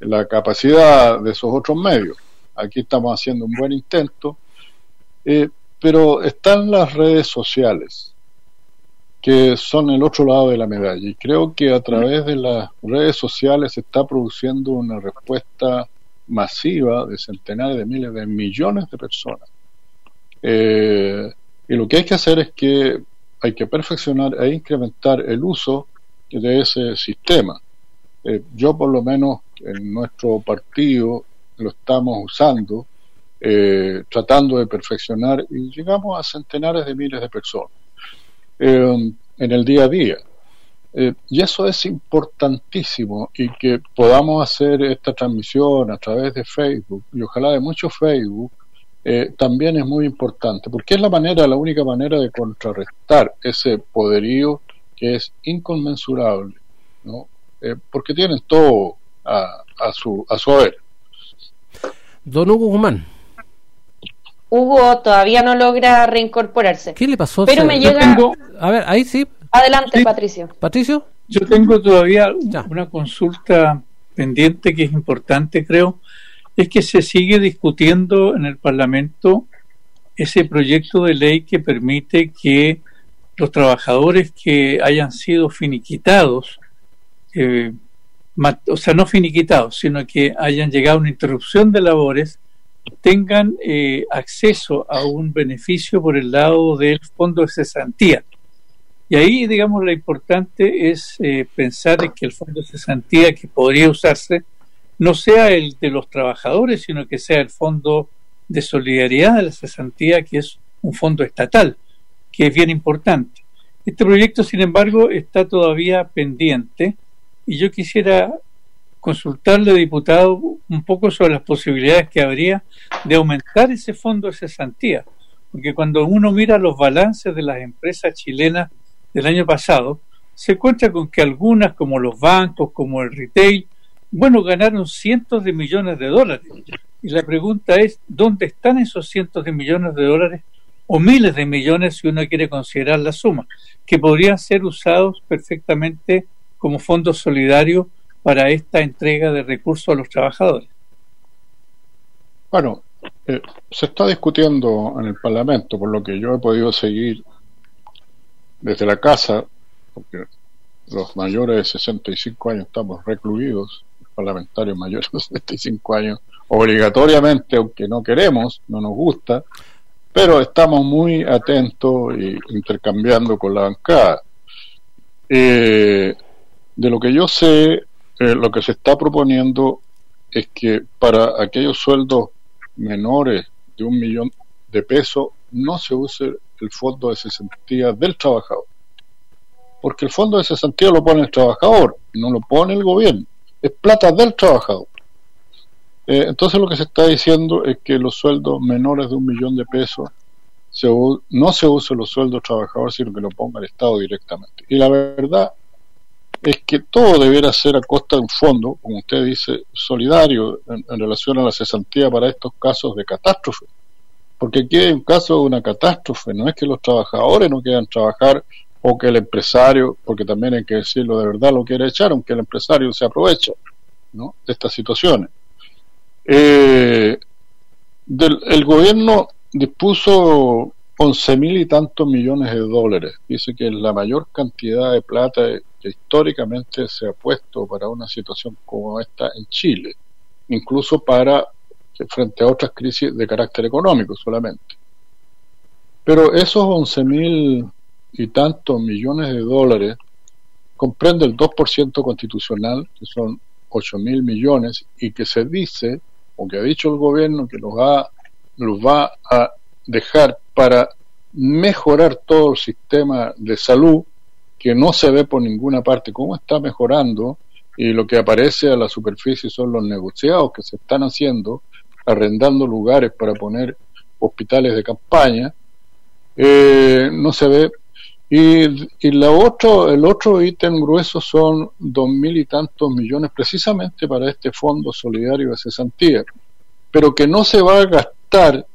Speaker 8: la capacidad de esos otros medios. Aquí estamos haciendo un buen intento, eh, pero están las redes sociales, que son el otro lado de la medalla. Y creo que a través de las redes sociales se está produciendo una respuesta masiva de centenares de miles de millones de personas. Eh, y lo que hay que hacer es que hay que perfeccionar e incrementar el uso de ese sistema. Eh, yo por lo menos en nuestro partido lo estamos usando, eh, tratando de perfeccionar y llegamos a centenares de miles de personas en el día a día. y eso es importantísimo y que podamos hacer esta transmisión a través de Facebook y ojalá de mucho Facebook eh, también es muy importante, porque es la manera, la única manera de contrarrestar ese poderío que es inconmensurable, ¿no? Eh, porque tienen todo a, a, su, a su haber.
Speaker 2: Don Hugo Guzmán.
Speaker 3: Hugo todavía no logra reincorporarse.
Speaker 2: ¿Qué le pasó?
Speaker 3: Pero me llega...
Speaker 2: A ver, ahí sí.
Speaker 3: Adelante, Patricio.
Speaker 2: Patricio.
Speaker 4: Yo tengo todavía una consulta pendiente que es importante, creo, es que se sigue discutiendo en el Parlamento ese proyecto de ley que permite que los trabajadores que hayan sido finiquitados, eh, o sea, no finiquitados, sino que hayan llegado a una interrupción de labores, tengan eh, acceso a un beneficio por el lado del fondo de cesantía. Y ahí, digamos, lo importante es eh, pensar en que el fondo de cesantía que podría usarse no sea el de los trabajadores, sino que sea el Fondo de Solidaridad de la Cesantía, que es un fondo estatal, que es bien importante. Este proyecto, sin embargo, está todavía pendiente y yo quisiera consultarle, diputado, un poco sobre las posibilidades que habría de aumentar ese fondo de cesantía, porque cuando uno mira los balances de las empresas chilenas del año pasado, se encuentra con que algunas, como los bancos, como el retail, bueno, ganaron cientos de millones de dólares. Y la pregunta es, ¿dónde están esos cientos de millones de dólares o miles de millones si uno quiere considerar la suma, que podrían ser usados perfectamente como fondo solidario para esta entrega de recursos a los trabajadores?
Speaker 8: Bueno, eh, se está discutiendo en el Parlamento, por lo que yo he podido seguir desde la casa, porque los mayores de 65 años estamos recluidos parlamentarios mayores de 75 años, obligatoriamente, aunque no queremos, no nos gusta, pero estamos muy atentos e intercambiando con la bancada. Eh, de lo que yo sé, eh, lo que se está proponiendo es que para aquellos sueldos menores de un millón de pesos no se use el fondo de cesantía del trabajador. Porque el fondo de cesantía lo pone el trabajador, no lo pone el gobierno es plata del trabajador. Eh, entonces lo que se está diciendo es que los sueldos menores de un millón de pesos no se usen los sueldos trabajadores, sino que lo ponga el Estado directamente. Y la verdad es que todo debiera ser a costa de un fondo, como usted dice, solidario en, en relación a la cesantía para estos casos de catástrofe. Porque aquí hay un caso de una catástrofe, no es que los trabajadores no quieran trabajar o que el empresario, porque también hay que decirlo de verdad, lo quiere echar, aunque el empresario se aprovecha ¿no? de estas situaciones. Eh, el gobierno dispuso once mil y tantos millones de dólares. Dice que es la mayor cantidad de plata que históricamente se ha puesto para una situación como esta en Chile, incluso para frente a otras crisis de carácter económico solamente. Pero esos once mil y tantos millones de dólares comprende el 2% constitucional, que son 8 mil millones, y que se dice, o que ha dicho el gobierno, que los va, los va a dejar para mejorar todo el sistema de salud, que no se ve por ninguna parte. Cómo está mejorando, y lo que aparece a la superficie son los negociados que se están haciendo, arrendando lugares para poner hospitales de campaña, eh, no se ve y, y la otro, el otro ítem grueso son dos mil y tantos millones precisamente para este fondo solidario de cesantía, pero que no se va a gastar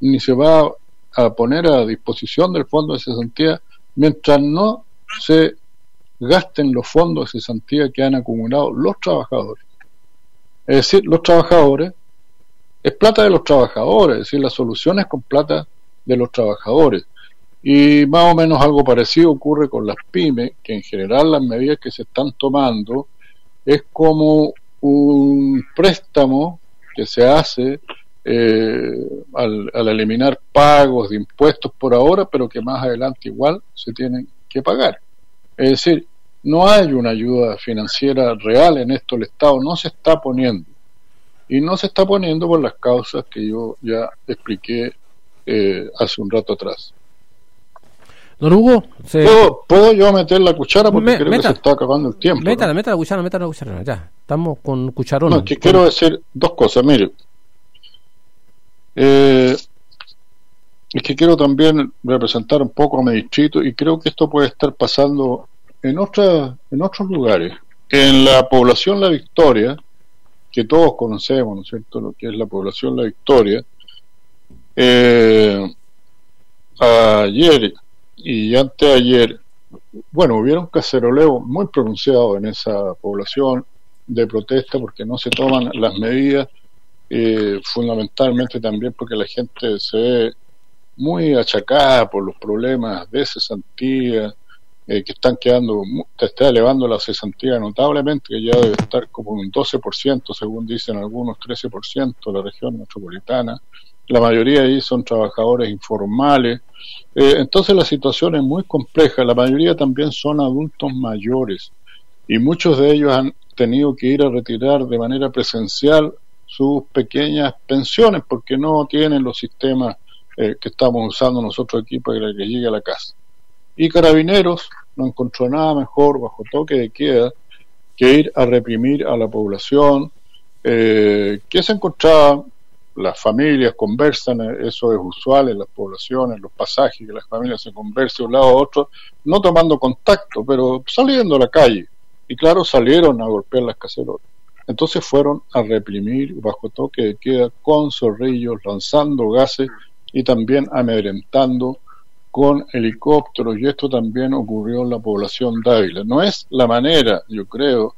Speaker 8: ni se va a poner a disposición del fondo de cesantía mientras no se gasten los fondos de cesantía que han acumulado los trabajadores. Es decir, los trabajadores, es plata de los trabajadores, es decir, la solución es con plata de los trabajadores. Y más o menos algo parecido ocurre con las pymes, que en general las medidas que se están tomando es como un préstamo que se hace eh, al, eliminar pagos de impuestos por ahora, pero que más adelante igual se tienen que pagar. Es decir, no hay una ayuda financiera real en esto, el Estado no se está poniendo. Y no se está poniendo por las causas que yo ya expliqué eh, hace un rato atrás.
Speaker 2: Don Hugo,
Speaker 8: ¿Puedo, yo meter la cuchara porque creo que se está acabando el tiempo?
Speaker 2: Métala, ¿no? la cuchara, métala la cuchara. Ya, estamos con cucharón.
Speaker 8: No, que quiero decir dos cosas. Mire, eh, es que quiero también representar un poco a mi distrito y creo que esto puede estar pasando en, otra, en otros lugares. En la población La Victoria, que todos conocemos, ¿no es cierto?, lo que es la población La Victoria, eh, ayer y anteayer, bueno, hubiera un caceroleo muy pronunciado en esa población de protesta porque no se toman las medidas, eh, fundamentalmente también porque la gente se ve muy achacada por los problemas de cesantía, eh, que están quedando, está elevando la cesantía notablemente, que ya debe estar como un 12%, según dicen algunos, 13% la región metropolitana. La mayoría ahí son trabajadores informales. Eh, entonces la situación es muy compleja. La mayoría también son adultos mayores y muchos de ellos han tenido que ir a retirar de manera presencial sus pequeñas pensiones porque no tienen los sistemas eh, que estamos usando nosotros aquí para que llegue a la casa. Y Carabineros no encontró nada mejor bajo toque de queda que ir a reprimir a la población, eh, que se encontraba, las familias conversan, eso es usual en las poblaciones, los pasajes, que las familias se conversan de un lado a otro, no tomando contacto, pero saliendo a la calle. Y claro, salieron a golpear las cacerolas. Entonces fueron a reprimir bajo toque de queda con zorrillos, lanzando gases y también amedrentando con helicópteros y esto también ocurrió en la población Dávila. No es la manera, yo creo,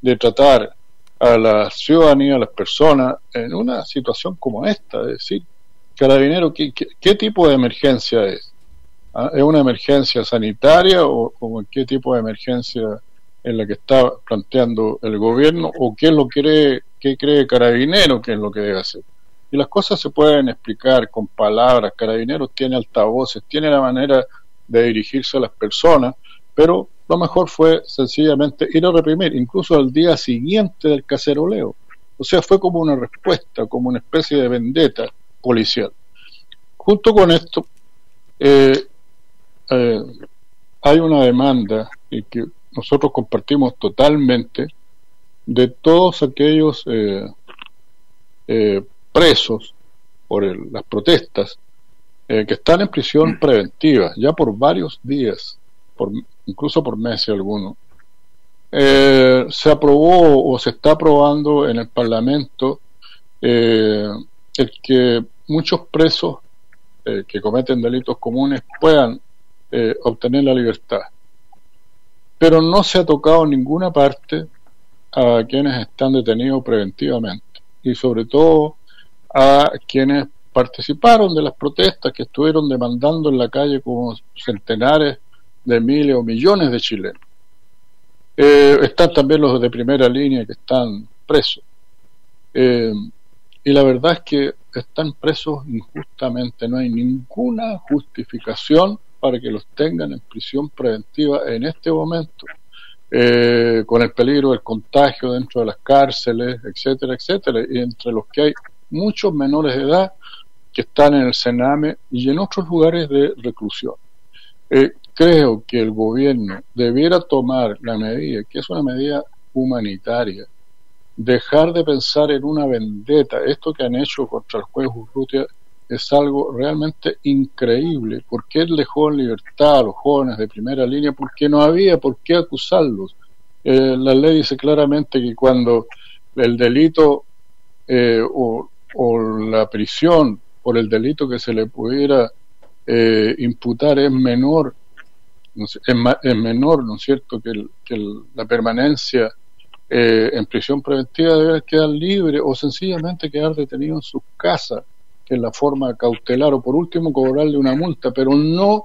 Speaker 8: de tratar a la ciudadanía, a las personas en una situación como esta, es decir, carabinero, ¿qué, qué, tipo de emergencia es? ¿Ah? ¿Es una emergencia sanitaria o, o, qué tipo de emergencia en la que está planteando el gobierno o qué es lo que cree, qué cree carabinero que es lo que debe hacer? Y las cosas se pueden explicar con palabras. Carabineros tiene altavoces, tiene la manera de dirigirse a las personas, pero lo mejor fue sencillamente ir a reprimir, incluso al día siguiente del caceroleo. O sea, fue como una respuesta, como una especie de vendetta policial. Junto con esto, eh, eh, hay una demanda y que nosotros compartimos totalmente de todos aquellos eh, eh presos por las protestas eh, que están en prisión preventiva ya por varios días, por, incluso por meses algunos. Eh, se aprobó o se está aprobando en el Parlamento eh, el que muchos presos que cometen delitos comunes puedan obtener la libertad. Pero no se ha tocado ninguna parte a quienes están detenidos preventivamente y sobre todo a quienes participaron de las protestas que estuvieron demandando en la calle como centenares de miles o millones de chilenos. Eh, están también los de primera línea que están presos. Eh, y la verdad es que están presos injustamente, no hay ninguna justificación para que los tengan en prisión preventiva en este momento, eh, con el peligro del contagio dentro de las cárceles, etcétera, etcétera, y entre los que hay muchos menores de edad que están en el Sename y en otros lugares de reclusión. Eh, creo que el gobierno debiera tomar la medida, que es una medida humanitaria, dejar de pensar en una vendetta. Esto que han hecho contra el juez Urrutia es algo realmente increíble. ¿Por qué él dejó en libertad a los jóvenes de primera línea? Porque no había por qué acusarlos. Eh, la ley dice claramente que cuando el delito eh, o o la prisión por el delito que se le pudiera eh, imputar es menor, es, menor, ¿no es cierto?, que, la permanencia eh, en prisión preventiva debe quedar libre o sencillamente quedar detenido en su casa, que es la forma cautelar, o por último cobrarle una multa, pero no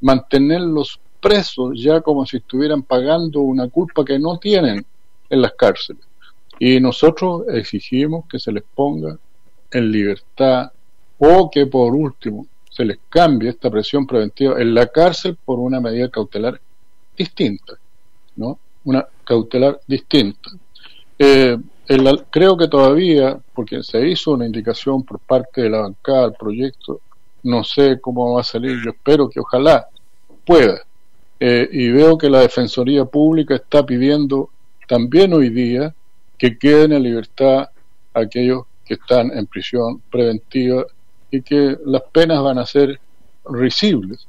Speaker 8: mantenerlos presos ya como si estuvieran pagando una culpa que no tienen en las cárceles. Y nosotros exigimos que se les ponga en libertad o que por último se les cambie esta presión preventiva en la cárcel por una medida cautelar distinta. ¿no? Una cautelar distinta. Eh, creo que todavía, porque se hizo una indicación por parte de la bancada del proyecto, no sé cómo va a salir, yo espero que ojalá pueda. Eh, y veo que la Defensoría Pública está pidiendo también hoy día que queden en libertad aquellos que están en prisión preventiva y que las penas van a ser risibles,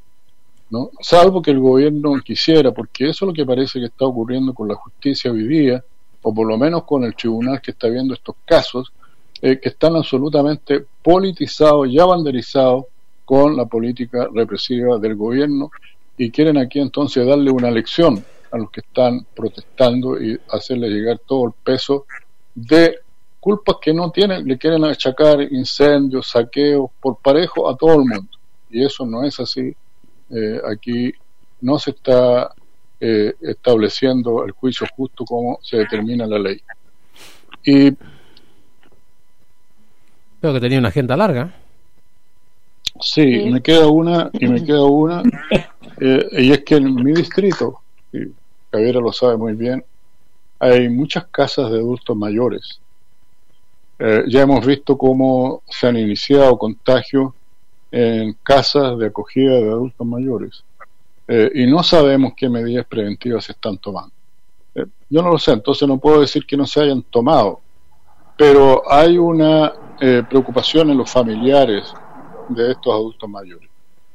Speaker 8: ¿no? salvo que el gobierno quisiera, porque eso es lo que parece que está ocurriendo con la justicia hoy día, o por lo menos con el tribunal que está viendo estos casos, eh, que están absolutamente politizados y abanderizados con la política represiva del gobierno y quieren aquí entonces darle una lección a los que están protestando y hacerle llegar todo el peso de culpas que no tienen, le quieren achacar incendios, saqueos por parejo a todo el mundo. Y eso no es así. Eh, aquí no se está eh, estableciendo el juicio justo como se determina la ley. Y
Speaker 2: Creo que tenía una agenda larga.
Speaker 8: Sí, me queda una y me queda una eh, y es que en mi distrito, y Javier lo sabe muy bien, hay muchas casas de adultos mayores. Eh, ya hemos visto cómo se han iniciado contagios en casas de acogida de adultos mayores eh, y no sabemos qué medidas preventivas se están tomando. yo no lo sé, entonces no puedo decir que no se hayan tomado, pero hay una preocupación en los familiares de estos adultos mayores.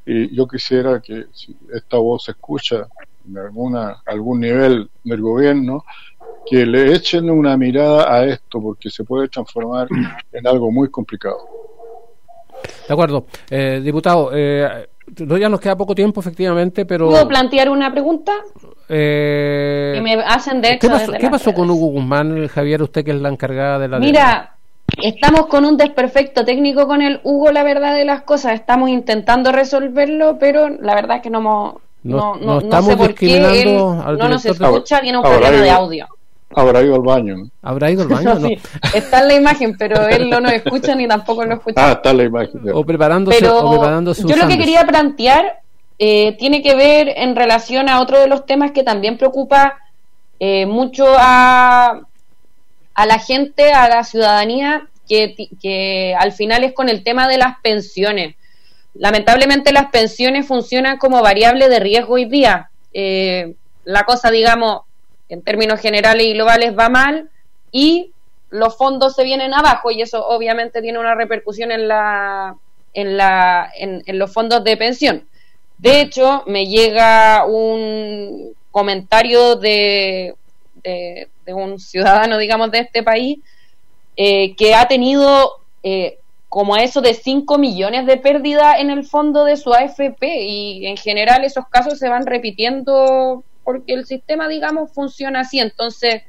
Speaker 8: Y yo quisiera que si esta voz se escucha en alguna, algún nivel del gobierno, que le echen una mirada a esto, porque se puede transformar en algo muy complicado.
Speaker 2: De acuerdo. Eh, diputado, eh, ya nos queda poco tiempo, efectivamente, pero...
Speaker 3: ¿Puedo plantear una pregunta?
Speaker 2: Eh,
Speaker 3: que me hacen de
Speaker 2: ¿Qué pasó, ¿qué pasó con Hugo Guzmán, Javier, usted que es la encargada de la...
Speaker 3: Mira, Estamos con un desperfecto técnico con el Hugo, la verdad de las cosas. Estamos intentando resolverlo, pero la verdad es que no, no, no, no, sé por qué él no nos escucha, tiene un problema de audio.
Speaker 8: Habrá ido al baño.
Speaker 2: Habrá ido al baño.
Speaker 3: sí, está en la imagen, pero él no nos escucha ni tampoco lo escucha.
Speaker 8: Ah, está en la imagen.
Speaker 2: O preparándose, pero o preparándose
Speaker 3: Yo lo que quería plantear eh, tiene que ver en relación a otro de los temas que también preocupa eh, mucho a, a la gente, a la ciudadanía, que, al final es con el tema de las pensiones. Lamentablemente las pensiones funcionan como variable de riesgo hoy día. Eh, la cosa, digamos, en términos generales y globales va mal y los fondos se vienen abajo y eso obviamente tiene una repercusión en la en la en, los fondos de pensión. De hecho, me llega un comentario de, de, un ciudadano, digamos, de este país eh, que ha tenido eh, como eso de 5 millones de pérdida en el fondo de su AFP y en general esos casos se van repitiendo porque el sistema, digamos, funciona así. Entonces,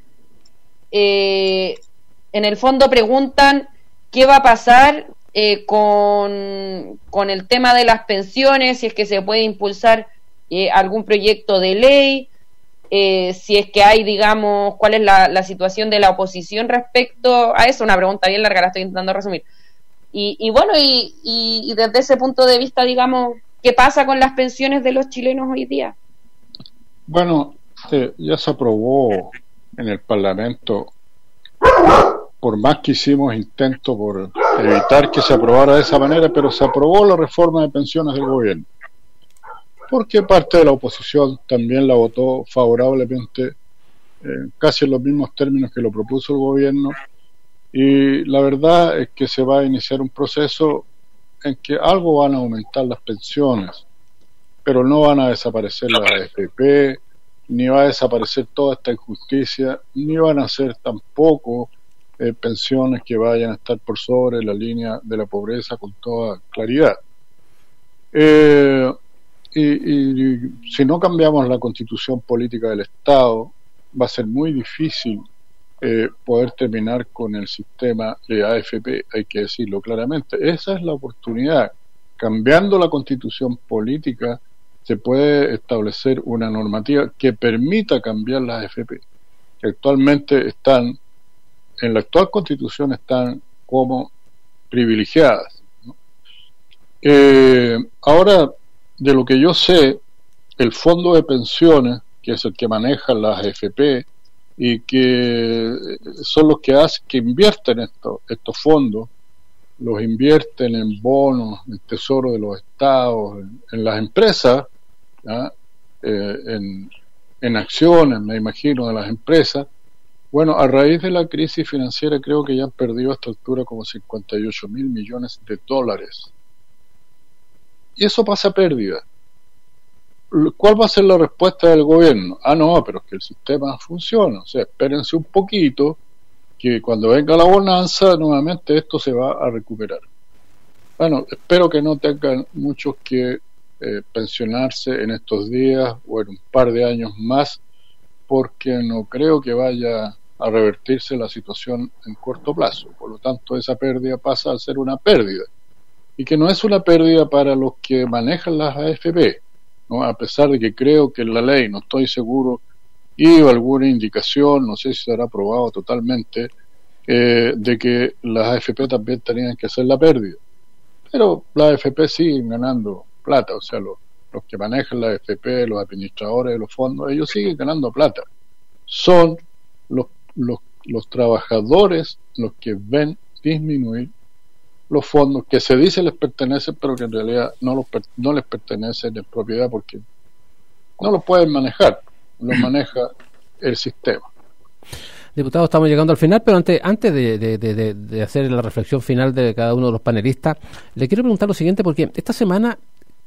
Speaker 3: eh, en el fondo preguntan qué va a pasar con, con, el tema de las pensiones, si es que se puede impulsar algún proyecto de ley, eh, si es que hay, digamos, cuál es la, situación de la oposición respecto a eso, una pregunta bien larga, la estoy intentando resumir. Y, bueno, y, desde ese punto de vista, digamos, ¿qué pasa con las pensiones de los chilenos hoy día?
Speaker 8: Bueno, eh, ya se aprobó en el Parlamento, por más que hicimos intento por evitar que se aprobara de esa manera, pero se aprobó la reforma de pensiones del gobierno porque parte de la oposición también la votó favorablemente, eh, casi en los mismos términos que lo propuso el gobierno. Y la verdad es que se va a iniciar un proceso en que algo van a aumentar las pensiones, pero no van a desaparecer las AFP, ni va a desaparecer toda esta injusticia, ni van a ser tampoco eh, pensiones que vayan a estar por sobre la línea de la pobreza con toda claridad. Eh, y, si no cambiamos la constitución política del Estado, va a ser muy difícil eh, poder terminar con el sistema de AFP, hay que decirlo claramente. Esa es la oportunidad. Cambiando la constitución política, se puede establecer una normativa que permita cambiar las AFP, que actualmente están, en la actual constitución están como privilegiadas. Eh, ahora, de lo que yo sé, el fondo de pensiones que es el que maneja las AFP y que son los que hacen que invierten estos estos fondos, los invierten en bonos, en tesoro de los estados, en, las empresas, eh, en, en acciones, me imagino, de las empresas. Bueno, a raíz de la crisis financiera creo que ya han perdido a esta altura como 58 mil millones de dólares. Y eso pasa a pérdida. ¿Cuál va a ser la respuesta del gobierno? Ah, no, pero es que el sistema funciona. O sea, espérense un poquito, que cuando venga la bonanza, nuevamente esto se va a recuperar. Bueno, espero que no tengan muchos que eh, pensionarse en estos días o en un par de años más, porque no creo que vaya a revertirse la situación en corto plazo. Por lo tanto, esa pérdida pasa a ser una pérdida. Y que no es una pérdida para los que manejan las AFP, a pesar de que creo que la ley, no estoy seguro, y alguna indicación, no sé si será aprobado totalmente, eh, de que las AFP también tenían que hacer la pérdida. Pero las AFP siguen ganando plata, o sea, los, que manejan la AFP, los administradores de los fondos, ellos siguen ganando plata. Son los, los, los trabajadores los que ven disminuir los fondos que se dice les pertenecen, pero que en realidad no, los, no les pertenecen en propiedad porque no los pueden manejar, los maneja el sistema.
Speaker 2: Diputado, estamos llegando al final, pero antes, antes de, de, hacer la reflexión final de cada uno de los panelistas, le quiero preguntar lo siguiente, porque esta semana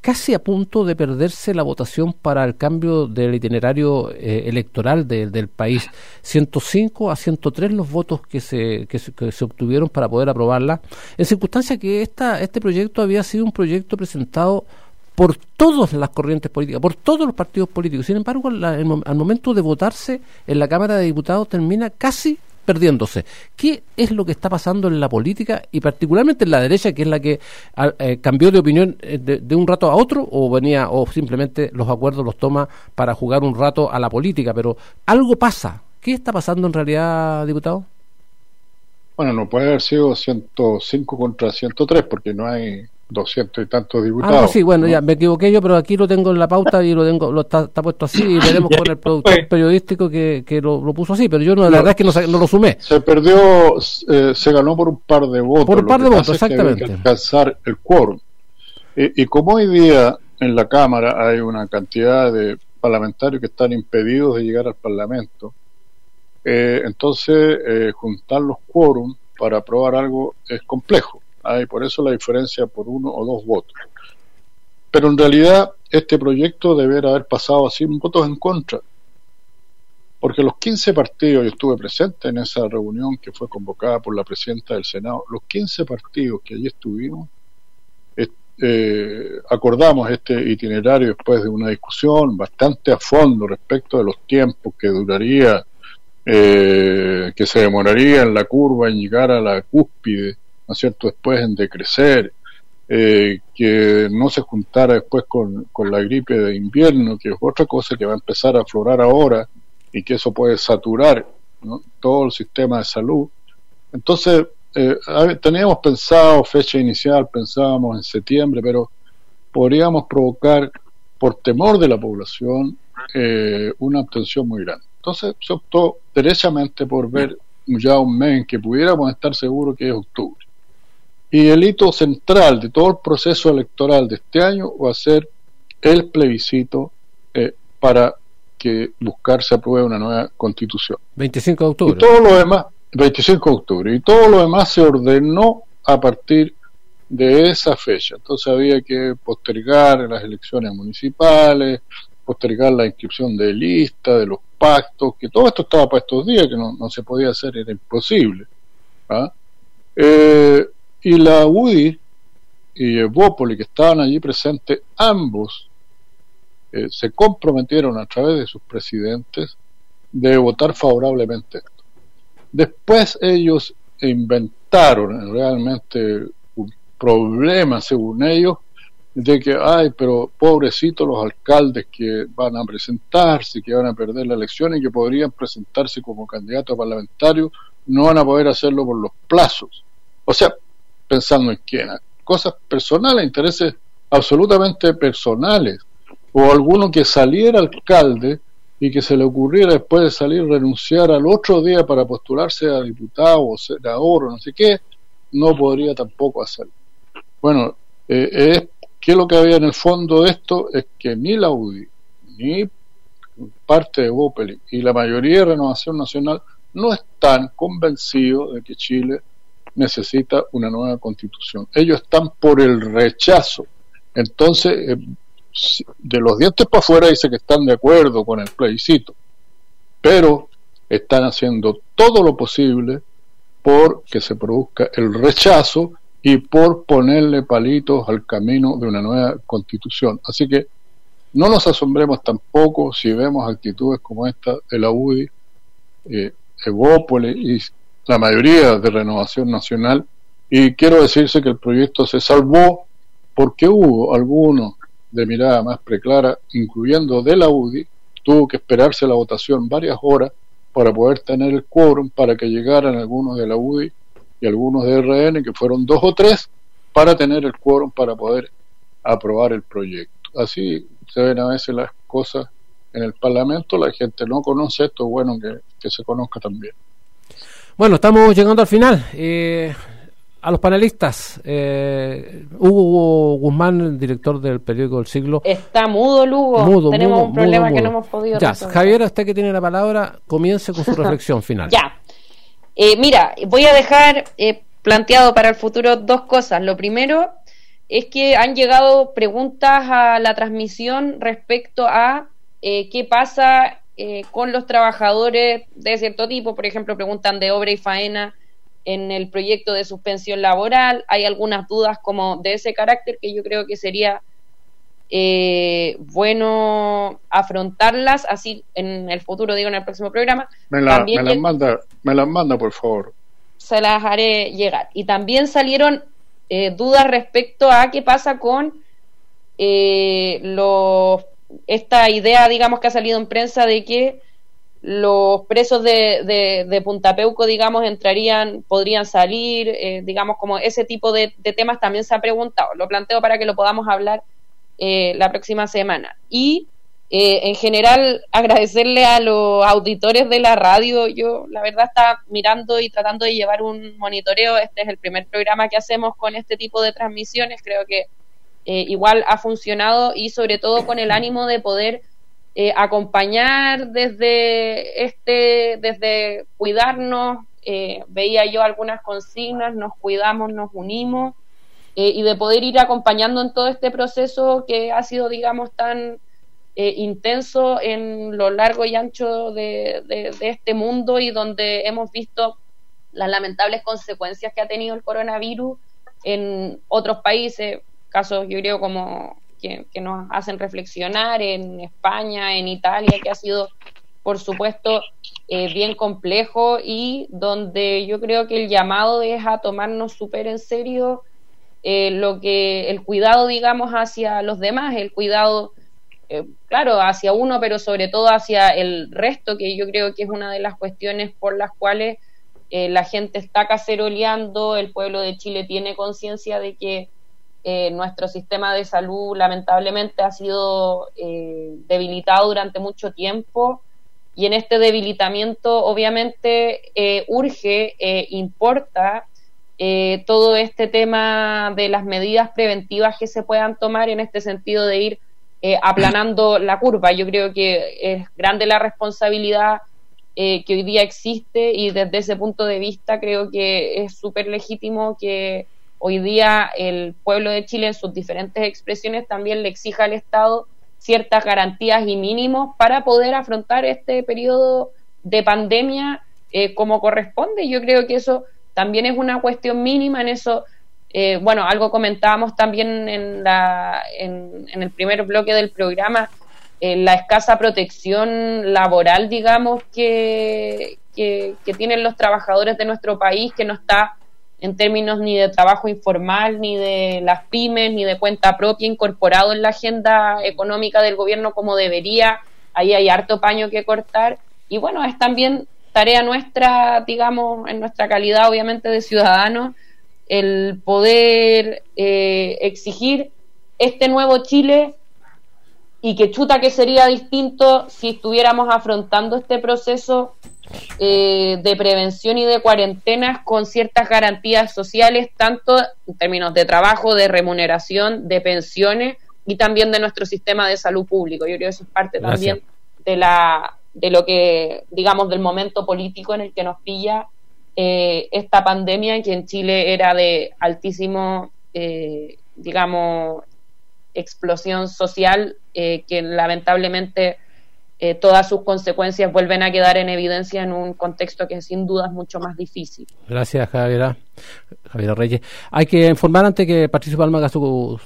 Speaker 2: casi a punto de perderse la votación para el cambio del itinerario eh, electoral del país. 105 a 103 los votos que se, que se, obtuvieron para poder aprobarla, en circunstancia que esta, este proyecto había sido un proyecto presentado por todas las corrientes políticas, por todos los partidos políticos. Sin embargo, al momento de votarse en la Cámara de Diputados termina casi perdiéndose. ¿Qué es lo que está pasando en la política y particularmente en la derecha, que es la que eh, cambió de opinión eh, de, un rato a otro o venía o simplemente los acuerdos los toma para jugar un rato a la política? Pero algo pasa. ¿Qué está pasando en realidad, diputado?
Speaker 8: Bueno, no puede haber sido 105 contra 103 porque no hay doscientos y tantos diputados. Ah,
Speaker 2: sí, bueno, ya me equivoqué yo, pero aquí lo tengo en la pauta y lo tengo, lo está, puesto así y veremos con el productor periodístico que, que lo, puso así, pero yo no, la verdad es que no, lo sumé.
Speaker 8: Se perdió, eh, se ganó por un par de votos.
Speaker 2: Por un par de votos, exactamente.
Speaker 8: que alcanzar el quórum. Y, como hoy día en la Cámara hay una cantidad de parlamentarios que están impedidos de llegar al Parlamento, eh, entonces eh, juntar los quórum para aprobar algo es complejo hay por eso la diferencia por uno o dos votos. Pero en realidad este proyecto debería haber pasado así votos en contra, porque los 15 partidos, yo estuve presente en esa reunión que fue convocada por la presidenta del Senado, los 15 partidos que allí estuvimos, eh, acordamos este itinerario después de una discusión bastante a fondo respecto de los tiempos que duraría, eh, que se demoraría en la curva en llegar a la cúspide ¿no es cierto?, después en decrecer, eh, que no se juntara después con, la gripe de invierno, que es otra cosa que va a empezar a aflorar ahora y que eso puede saturar todo el sistema de salud. Entonces, eh, teníamos pensado fecha inicial, pensábamos en septiembre, pero podríamos provocar, por temor de la población, eh, una abstención muy grande. Entonces se optó derechamente por ver ya un mes en que pudiéramos estar seguros que es octubre. Y el hito central de todo el proceso electoral de este año va a ser el plebiscito eh, para que buscar se apruebe una nueva constitución.
Speaker 2: 25 de octubre.
Speaker 8: Y todo lo demás, 25 de octubre, y todo lo demás se ordenó a partir de esa fecha. Entonces había que postergar las elecciones municipales, postergar la inscripción de lista, de los pactos, que todo esto estaba para estos días, que no, se podía hacer, era imposible. ¿ah? Eh, y la UDI y Evópoli, que estaban allí presentes, ambos eh, se comprometieron a través de sus presidentes de votar favorablemente. Después ellos inventaron realmente un problema, según ellos, de que, ay, pero pobrecitos los alcaldes que van a presentarse, que van a perder la elección y que podrían presentarse como candidatos parlamentarios, no van a poder hacerlo por los plazos. O sea, pensando en quién, cosas personales, intereses absolutamente personales, o alguno que saliera alcalde y que se le ocurriera después de salir renunciar al otro día para postularse a diputado o senador o no sé qué, no podría tampoco hacerlo. Bueno, eh, que lo que había en el fondo de esto es que ni la UDI, ni parte de Bopeli y la mayoría de Renovación Nacional no están convencidos de que Chile necesita una nueva constitución. Ellos están por el rechazo. Entonces, eh, de los dientes para afuera dice que están de acuerdo con el plebiscito, pero están haciendo todo lo posible por que se produzca el rechazo y por ponerle palitos al camino de una nueva constitución. Así que no nos asombremos tampoco si vemos actitudes como esta de la UDI, eh, la mayoría de Renovación Nacional. Y quiero decirse que el proyecto se salvó porque hubo algunos de mirada más preclara, incluyendo de la UDI, tuvo que esperarse la votación varias horas para poder tener el quórum para que llegaran algunos de la UDI y algunos de RN, que fueron dos o tres, para tener el quórum para poder aprobar el proyecto. Así se ven a veces las cosas en el Parlamento, la gente no conoce esto, bueno que, que se conozca también.
Speaker 2: Bueno, estamos llegando al final. Eh, a los panelistas. Eh, Hugo Guzmán, director del periódico El Siglo.
Speaker 3: Está mudo, Lugo. Tenemos un problema que no hemos podido
Speaker 2: ya, Javier, usted que tiene la palabra, comience con su reflexión final.
Speaker 3: Ya. Eh, mira, voy a dejar eh, planteado para el futuro dos cosas. Lo primero es que han llegado preguntas a la transmisión respecto a eh, qué pasa con los trabajadores de cierto tipo. Por ejemplo, preguntan de obra y faena en el proyecto de suspensión laboral. Hay algunas dudas como de ese carácter que yo creo que sería eh, bueno afrontarlas así en el futuro, digo en el próximo programa.
Speaker 8: Me, las manda, me las manda, por favor.
Speaker 3: Se las haré llegar. Y también salieron eh, dudas respecto a qué pasa con eh, los, esta idea, digamos, que ha salido en prensa de que los presos de, de, Punta Peuco, digamos, entrarían, podrían salir, eh, digamos, como ese tipo de, temas también se ha preguntado. Lo planteo para que lo podamos hablar eh, la próxima semana. Y eh, en general, agradecerle a los auditores de la radio. Yo, la verdad, estaba mirando y tratando de llevar un monitoreo. Este es el primer programa que hacemos con este tipo de transmisiones. Creo que igual ha funcionado y sobre todo con el ánimo de poder eh, acompañar desde este, desde cuidarnos, eh, veía yo algunas consignas, nos cuidamos, nos unimos, eh, y de poder ir acompañando en todo este proceso que ha sido, digamos, tan intenso en lo largo y ancho de, este mundo y donde hemos visto las lamentables consecuencias que ha tenido el coronavirus en otros países, casos yo creo como que, nos hacen reflexionar en España, en Italia, que ha sido, por supuesto, eh, bien complejo y donde yo creo que el llamado es a tomarnos súper en serio eh, lo que el cuidado, digamos, hacia los demás, el cuidado, eh, claro, hacia uno, pero sobre todo hacia el resto, que yo creo que es una de las cuestiones por las cuales la gente está caceroleando, el pueblo de Chile tiene conciencia de que eh, nuestro sistema de salud lamentablemente ha sido eh, debilitado durante mucho tiempo y en este debilitamiento obviamente eh, urge, importa todo este tema de las medidas preventivas que se puedan tomar en este sentido de ir aplanando la curva. Yo creo que es grande la responsabilidad que hoy día existe y desde ese punto de vista creo que es súper legítimo que hoy día el pueblo de Chile en sus diferentes expresiones también le exija al Estado ciertas garantías y mínimos para poder afrontar este periodo de pandemia eh, como corresponde. Yo creo que eso también es una cuestión mínima en eso. Eh, bueno, algo comentábamos también en, la, en, el primer bloque del programa, eh, la escasa protección laboral, digamos, que, que, que tienen los trabajadores de nuestro país, que no está en términos ni de trabajo informal, ni de las pymes, ni de cuenta propia incorporado en la agenda económica del gobierno como debería. Ahí hay harto paño que cortar. Y bueno, es también tarea nuestra, digamos, en nuestra calidad obviamente de ciudadanos, el poder eh, exigir este nuevo Chile y que chuta que sería distinto si estuviéramos afrontando este proceso eh, de prevención y de cuarentenas con ciertas garantías sociales, tanto en términos de trabajo, de remuneración, de pensiones y también de nuestro sistema de salud público. Yo creo que eso es parte también de la de lo que digamos del momento político en el que nos pilla eh, esta pandemia que en Chile era de altísimo eh, digamos explosión social eh, que lamentablemente eh, todas sus consecuencias vuelven a quedar en evidencia en un contexto que sin duda es mucho más difícil.
Speaker 2: Gracias, Javiera. Javiera Reyes. Hay que informar antes que Patricio Palma haga su,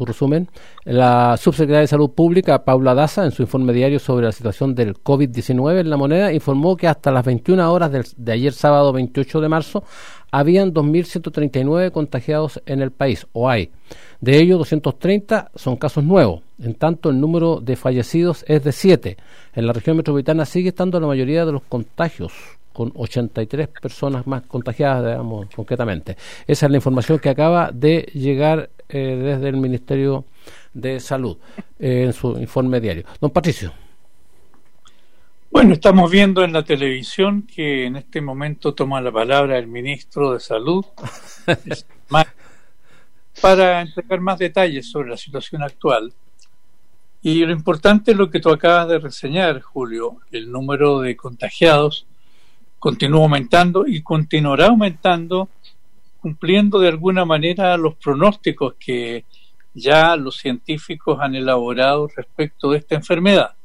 Speaker 2: resumen. La subsecretaria de Salud Pública, Paula Daza, en su informe diario sobre la situación del COVID-19 en la moneda, informó que hasta las 21 horas de ayer sábado 28 de marzo habían 2.139 contagiados en el país, o hay. De ellos, 230 son casos nuevos. En tanto, el número de fallecidos es de 7. En la región metropolitana sigue estando la mayoría de los contagios, con 83 personas más contagiadas, digamos, concretamente. Esa es la información que acaba de llegar eh, desde el Ministerio de Salud eh, en su informe diario. Don Patricio.
Speaker 4: Bueno, estamos viendo en la televisión que en este momento toma la palabra el ministro de Salud para entregar más detalles sobre la situación actual. Y lo importante es lo que tú acabas de reseñar, Julio. El número de contagiados continúa aumentando y continuará aumentando, cumpliendo de alguna manera los pronósticos que ya los científicos han elaborado respecto de esta enfermedad.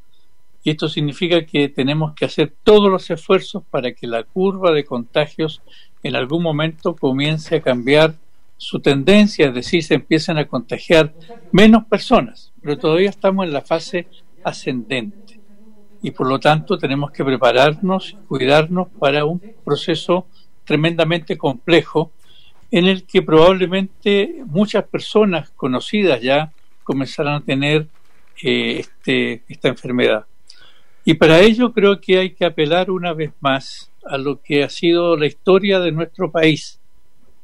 Speaker 4: Y esto significa que tenemos que hacer todos los esfuerzos para que la curva de contagios en algún momento comience a cambiar su tendencia, es decir, se empiezan a contagiar menos personas, pero todavía estamos en la fase ascendente. Y por lo tanto tenemos que prepararnos y cuidarnos para un proceso tremendamente complejo en el que probablemente muchas personas conocidas ya comenzarán a tener eh, este, esta enfermedad. Y para ello creo que hay que apelar una vez más a lo que ha sido la historia de nuestro país,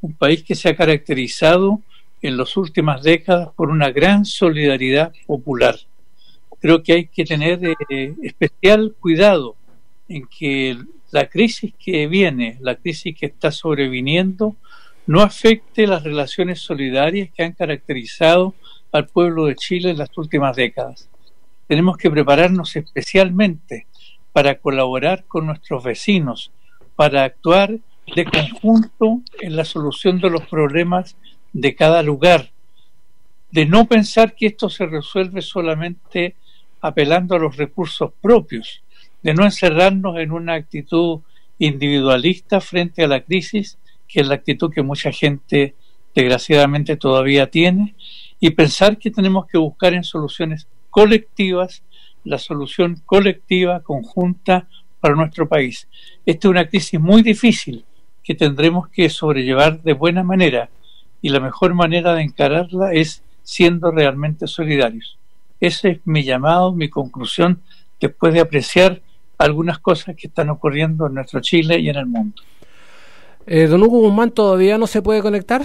Speaker 4: un país que se ha caracterizado en las últimas décadas por una gran solidaridad popular. Creo que hay que tener eh, especial cuidado en que la crisis que viene, la crisis que está sobreviniendo, no afecte las relaciones solidarias que han caracterizado al pueblo de Chile en las últimas décadas tenemos que prepararnos especialmente para colaborar con nuestros vecinos, para actuar de conjunto en la solución de los problemas de cada lugar, de no pensar que esto se resuelve solamente apelando a los recursos propios, de no encerrarnos en una actitud individualista frente a la crisis, que es la actitud que mucha gente desgraciadamente todavía tiene, y pensar que tenemos que buscar en soluciones colectivas, la solución colectiva, conjunta para nuestro país. Esta es una crisis muy difícil que tendremos que sobrellevar de buena manera y la mejor manera de encararla es siendo realmente solidarios. Ese es mi llamado, mi conclusión, después de apreciar algunas cosas que están ocurriendo en nuestro Chile y en el mundo.
Speaker 2: Eh, don Hugo Guzmán todavía no se puede conectar.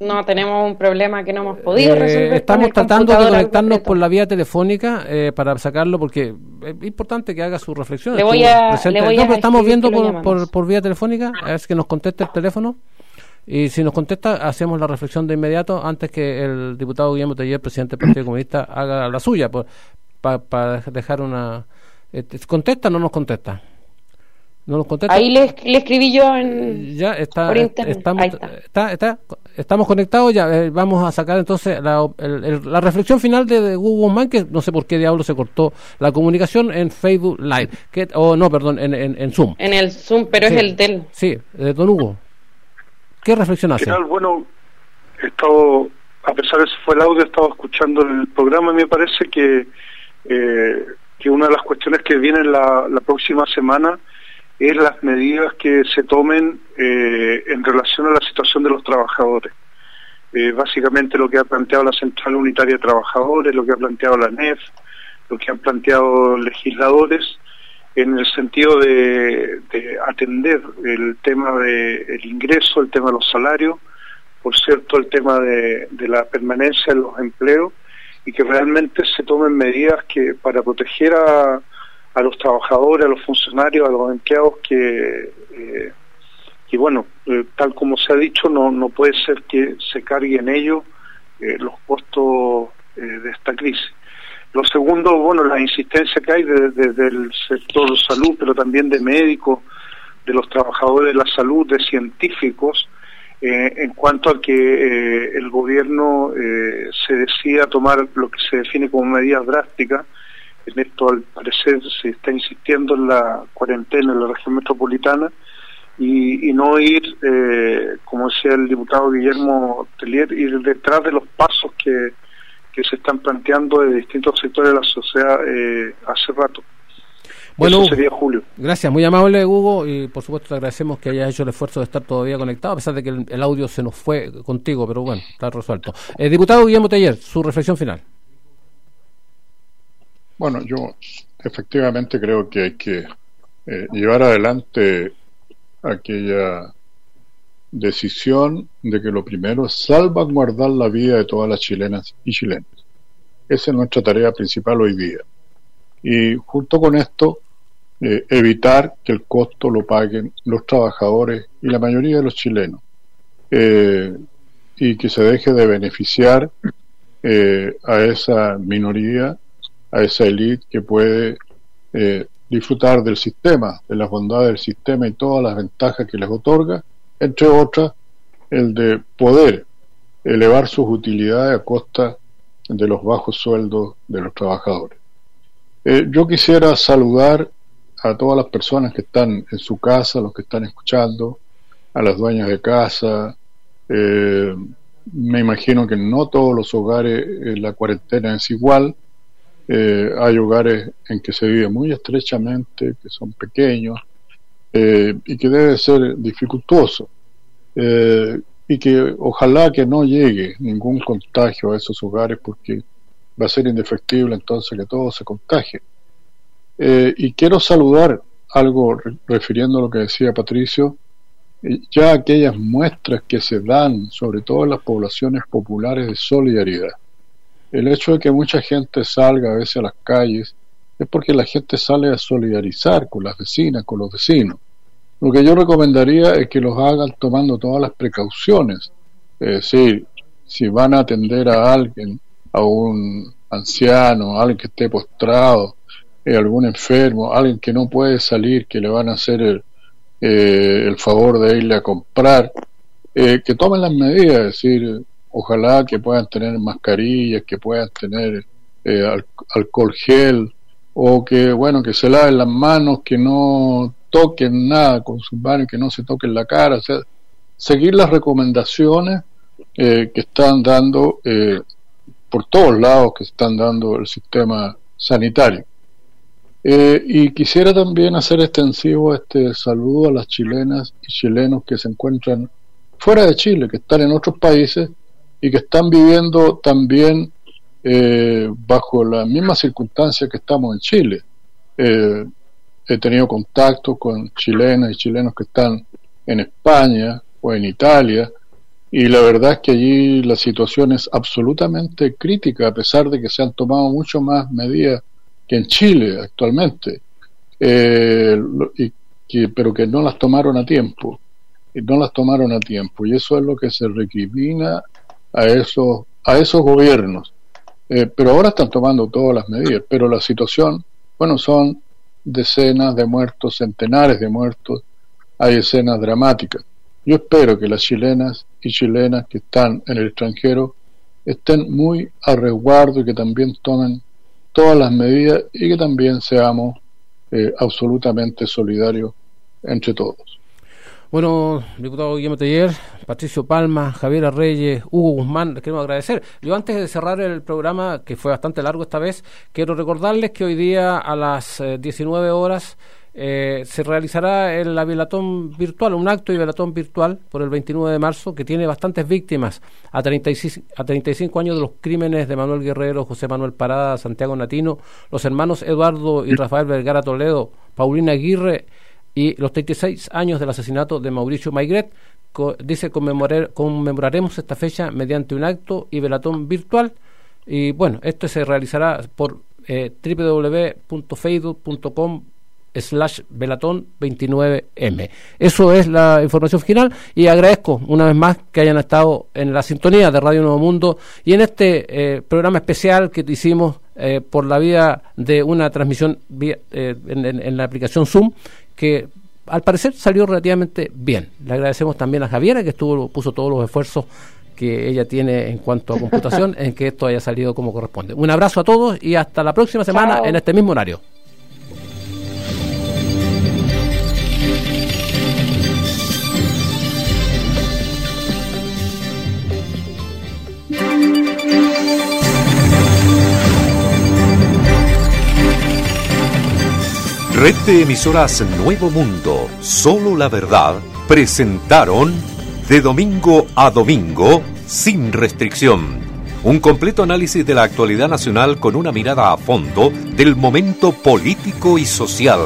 Speaker 3: No, tenemos un problema que no hemos podido eh, resolver.
Speaker 2: estamos tratando de conectarnos por la vía telefónica eh, para sacarlo porque es importante que haga su reflexión.
Speaker 3: Le voy a, le
Speaker 2: estamos viendo por, por, vía telefónica, es que nos conteste el teléfono. Y si nos contesta, hacemos la reflexión de inmediato antes que el diputado Guillermo Teller, presidente del Partido Comunista, haga la suya para dejar una... Eh, ¿Contesta o no nos contesta?
Speaker 3: Ahí le, escribí yo en,
Speaker 2: ya está, Estamos, está. estamos conectados, ya eh, vamos a sacar entonces la, la reflexión final de, Google Man, que no sé por qué diablo se cortó la comunicación en Facebook Live, que, o no, perdón, en, en, Zoom.
Speaker 3: En el Zoom, pero es el del...
Speaker 2: Sí, de Don Hugo. ¿Qué reflexión hace?
Speaker 9: bueno, he estado, a pesar de que fue el audio, he estado escuchando el programa y me parece que, eh, que una de las cuestiones que viene la, la próxima semana es las medidas que se tomen eh, en relación a la situación de los trabajadores. Eh, básicamente lo que ha planteado la Central Unitaria de Trabajadores, lo que ha planteado la NEF, lo que han planteado legisladores, en el sentido de, atender el tema del ingreso, el tema de los salarios, por cierto, el tema de, de la permanencia en los empleos y que realmente se tomen medidas que para proteger a, a los trabajadores, a los funcionarios, a los empleados que, eh, bueno, eh, tal como se ha dicho, no, no puede ser que se carguen ellos eh, los costos de esta crisis. Lo segundo, bueno, la insistencia que hay desde el sector salud, pero también de médicos, de los trabajadores de la salud, de científicos, en cuanto a que el gobierno se decida tomar lo que se define como medidas drásticas. En esto, al parecer, se está insistiendo en la cuarentena en la región metropolitana y, no ir, como decía el diputado Guillermo Telier, ir detrás de los pasos que, que se están planteando de distintos sectores de la sociedad hace rato.
Speaker 2: Bueno, sería Julio. Gracias, muy amable Hugo y por supuesto te agradecemos que hayas hecho el esfuerzo de estar todavía conectado, a pesar de que el, audio se nos fue contigo, pero bueno, está resuelto. Eh, diputado Guillermo Taller, su reflexión final.
Speaker 8: Bueno, yo efectivamente creo que hay que eh, llevar adelante aquella decisión de que lo primero es salvaguardar la vida de todas las chilenas y chilenos. Esa es nuestra tarea principal hoy día. Y junto con esto, eh, evitar que el costo lo paguen los trabajadores y la mayoría de los chilenos eh, y que se deje de beneficiar eh, a esa minoría, a esa élite que puede disfrutar del sistema, de las bondades del sistema y todas las ventajas que les otorga, entre otras el de poder elevar sus utilidades a costa de los bajos sueldos de los trabajadores. yo quisiera saludar a todas las personas que están en su casa, los que están escuchando, a las dueñas de casa. Eh, me imagino que no todos los hogares en la cuarentena es igual. Eh, hay hogares en que se vive muy estrechamente, que son pequeños eh, y que debe ser dificultuoso. y que ojalá que no llegue ningún contagio a esos hogares porque va a ser indefectible entonces que todos se contagien. Eh, y quiero saludar algo refiriendo a lo que decía Patricio, eh, ya aquellas muestras que se dan, sobre todo en las poblaciones populares, de solidaridad. El hecho de que mucha gente salga a veces a las calles es porque la gente sale a solidarizar con las vecinas, con los vecinos. Lo que yo recomendaría es que los hagan tomando todas las precauciones. Es decir, si van a atender a alguien, a un anciano, a alguien que esté postrado, eh, algún enfermo, alguien que no puede salir, que le van a hacer el, eh, el favor de irle a comprar, eh, que tomen las medidas, es decir, ojalá que puedan tener mascarillas, que puedan tener alcohol gel, o que, bueno, que se laven las manos, que no toquen nada con sus manos, que no se toquen la cara, o sea, seguir las recomendaciones que están dando por todos lados que están dando el sistema sanitario. Eh, y quisiera también hacer extensivo este saludo a las chilenas y chilenos que se encuentran fuera de Chile, que están en otros países y que están viviendo también eh, bajo las mismas circunstancias que estamos en Chile. Eh, he tenido contacto con chilenas y chilenos que están en España o en Italia y la verdad es que allí la situación es absolutamente crítica a pesar de que se han tomado mucho más medidas que en Chile actualmente, eh, pero que no las tomaron a tiempo, y no las tomaron a tiempo, y eso es lo que se recrimina a esos, a esos gobiernos. Eh, pero ahora están tomando todas las medidas, pero la situación, bueno, son decenas de muertos, centenares de muertos, hay escenas dramáticas. Yo espero que las chilenas y chilenas que están en el extranjero estén muy a resguardo y que también tomen todas las medidas y que también seamos eh, absolutamente solidarios entre todos.
Speaker 2: Bueno, diputado Guillermo Teller, Patricio Palma, Javier Reyes, Hugo Guzmán, les queremos agradecer. Yo antes de cerrar el programa, que fue bastante largo esta vez, quiero recordarles que hoy día a las 19 eh, horas eh, se realizará el, la velatón virtual, un acto de velatón virtual por el 29 de marzo que tiene bastantes víctimas a 35, a 35 años de los crímenes de Manuel Guerrero, José Manuel Parada, Santiago Natino, los hermanos Eduardo y Rafael Vergara Toledo, Paulina Aguirre y los 36 años del asesinato de Mauricio Maigret. dice conmemoraremos esta fecha mediante un acto y velatón virtual Y bueno, esto se realizará por eh, www.facebook.com slash velatón 29M. Eso es la información final y agradezco una vez más que hayan estado en la sintonía de Radio Nuevo Mundo y en este eh, programa especial que hicimos eh, por la vía de una transmisión vía, eh, en, en, la aplicación Zoom que al parecer salió relativamente bien. Le agradecemos también a Javiera que estuvo puso todos los esfuerzos que ella tiene en cuanto a computación en que esto haya salido como corresponde. Un abrazo a todos y hasta la próxima semana
Speaker 3: Chao.
Speaker 2: en este mismo horario.
Speaker 1: Red de emisoras Nuevo Mundo, solo la verdad, presentaron de domingo a domingo, sin restricción. Un completo análisis de la actualidad nacional con una mirada a fondo del momento político y social.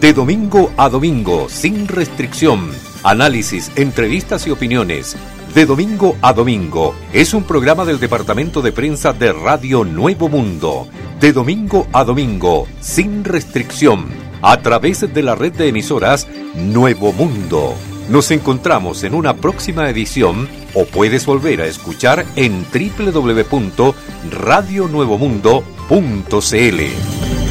Speaker 1: De domingo a domingo, sin restricción. Análisis, entrevistas y opiniones. De domingo a domingo es un programa del Departamento de Prensa de Radio Nuevo Mundo. De domingo a domingo, sin restricción a través de la red de emisoras Nuevo Mundo. Nos encontramos en una próxima edición o puedes volver a escuchar en www.radionuevomundo.cl.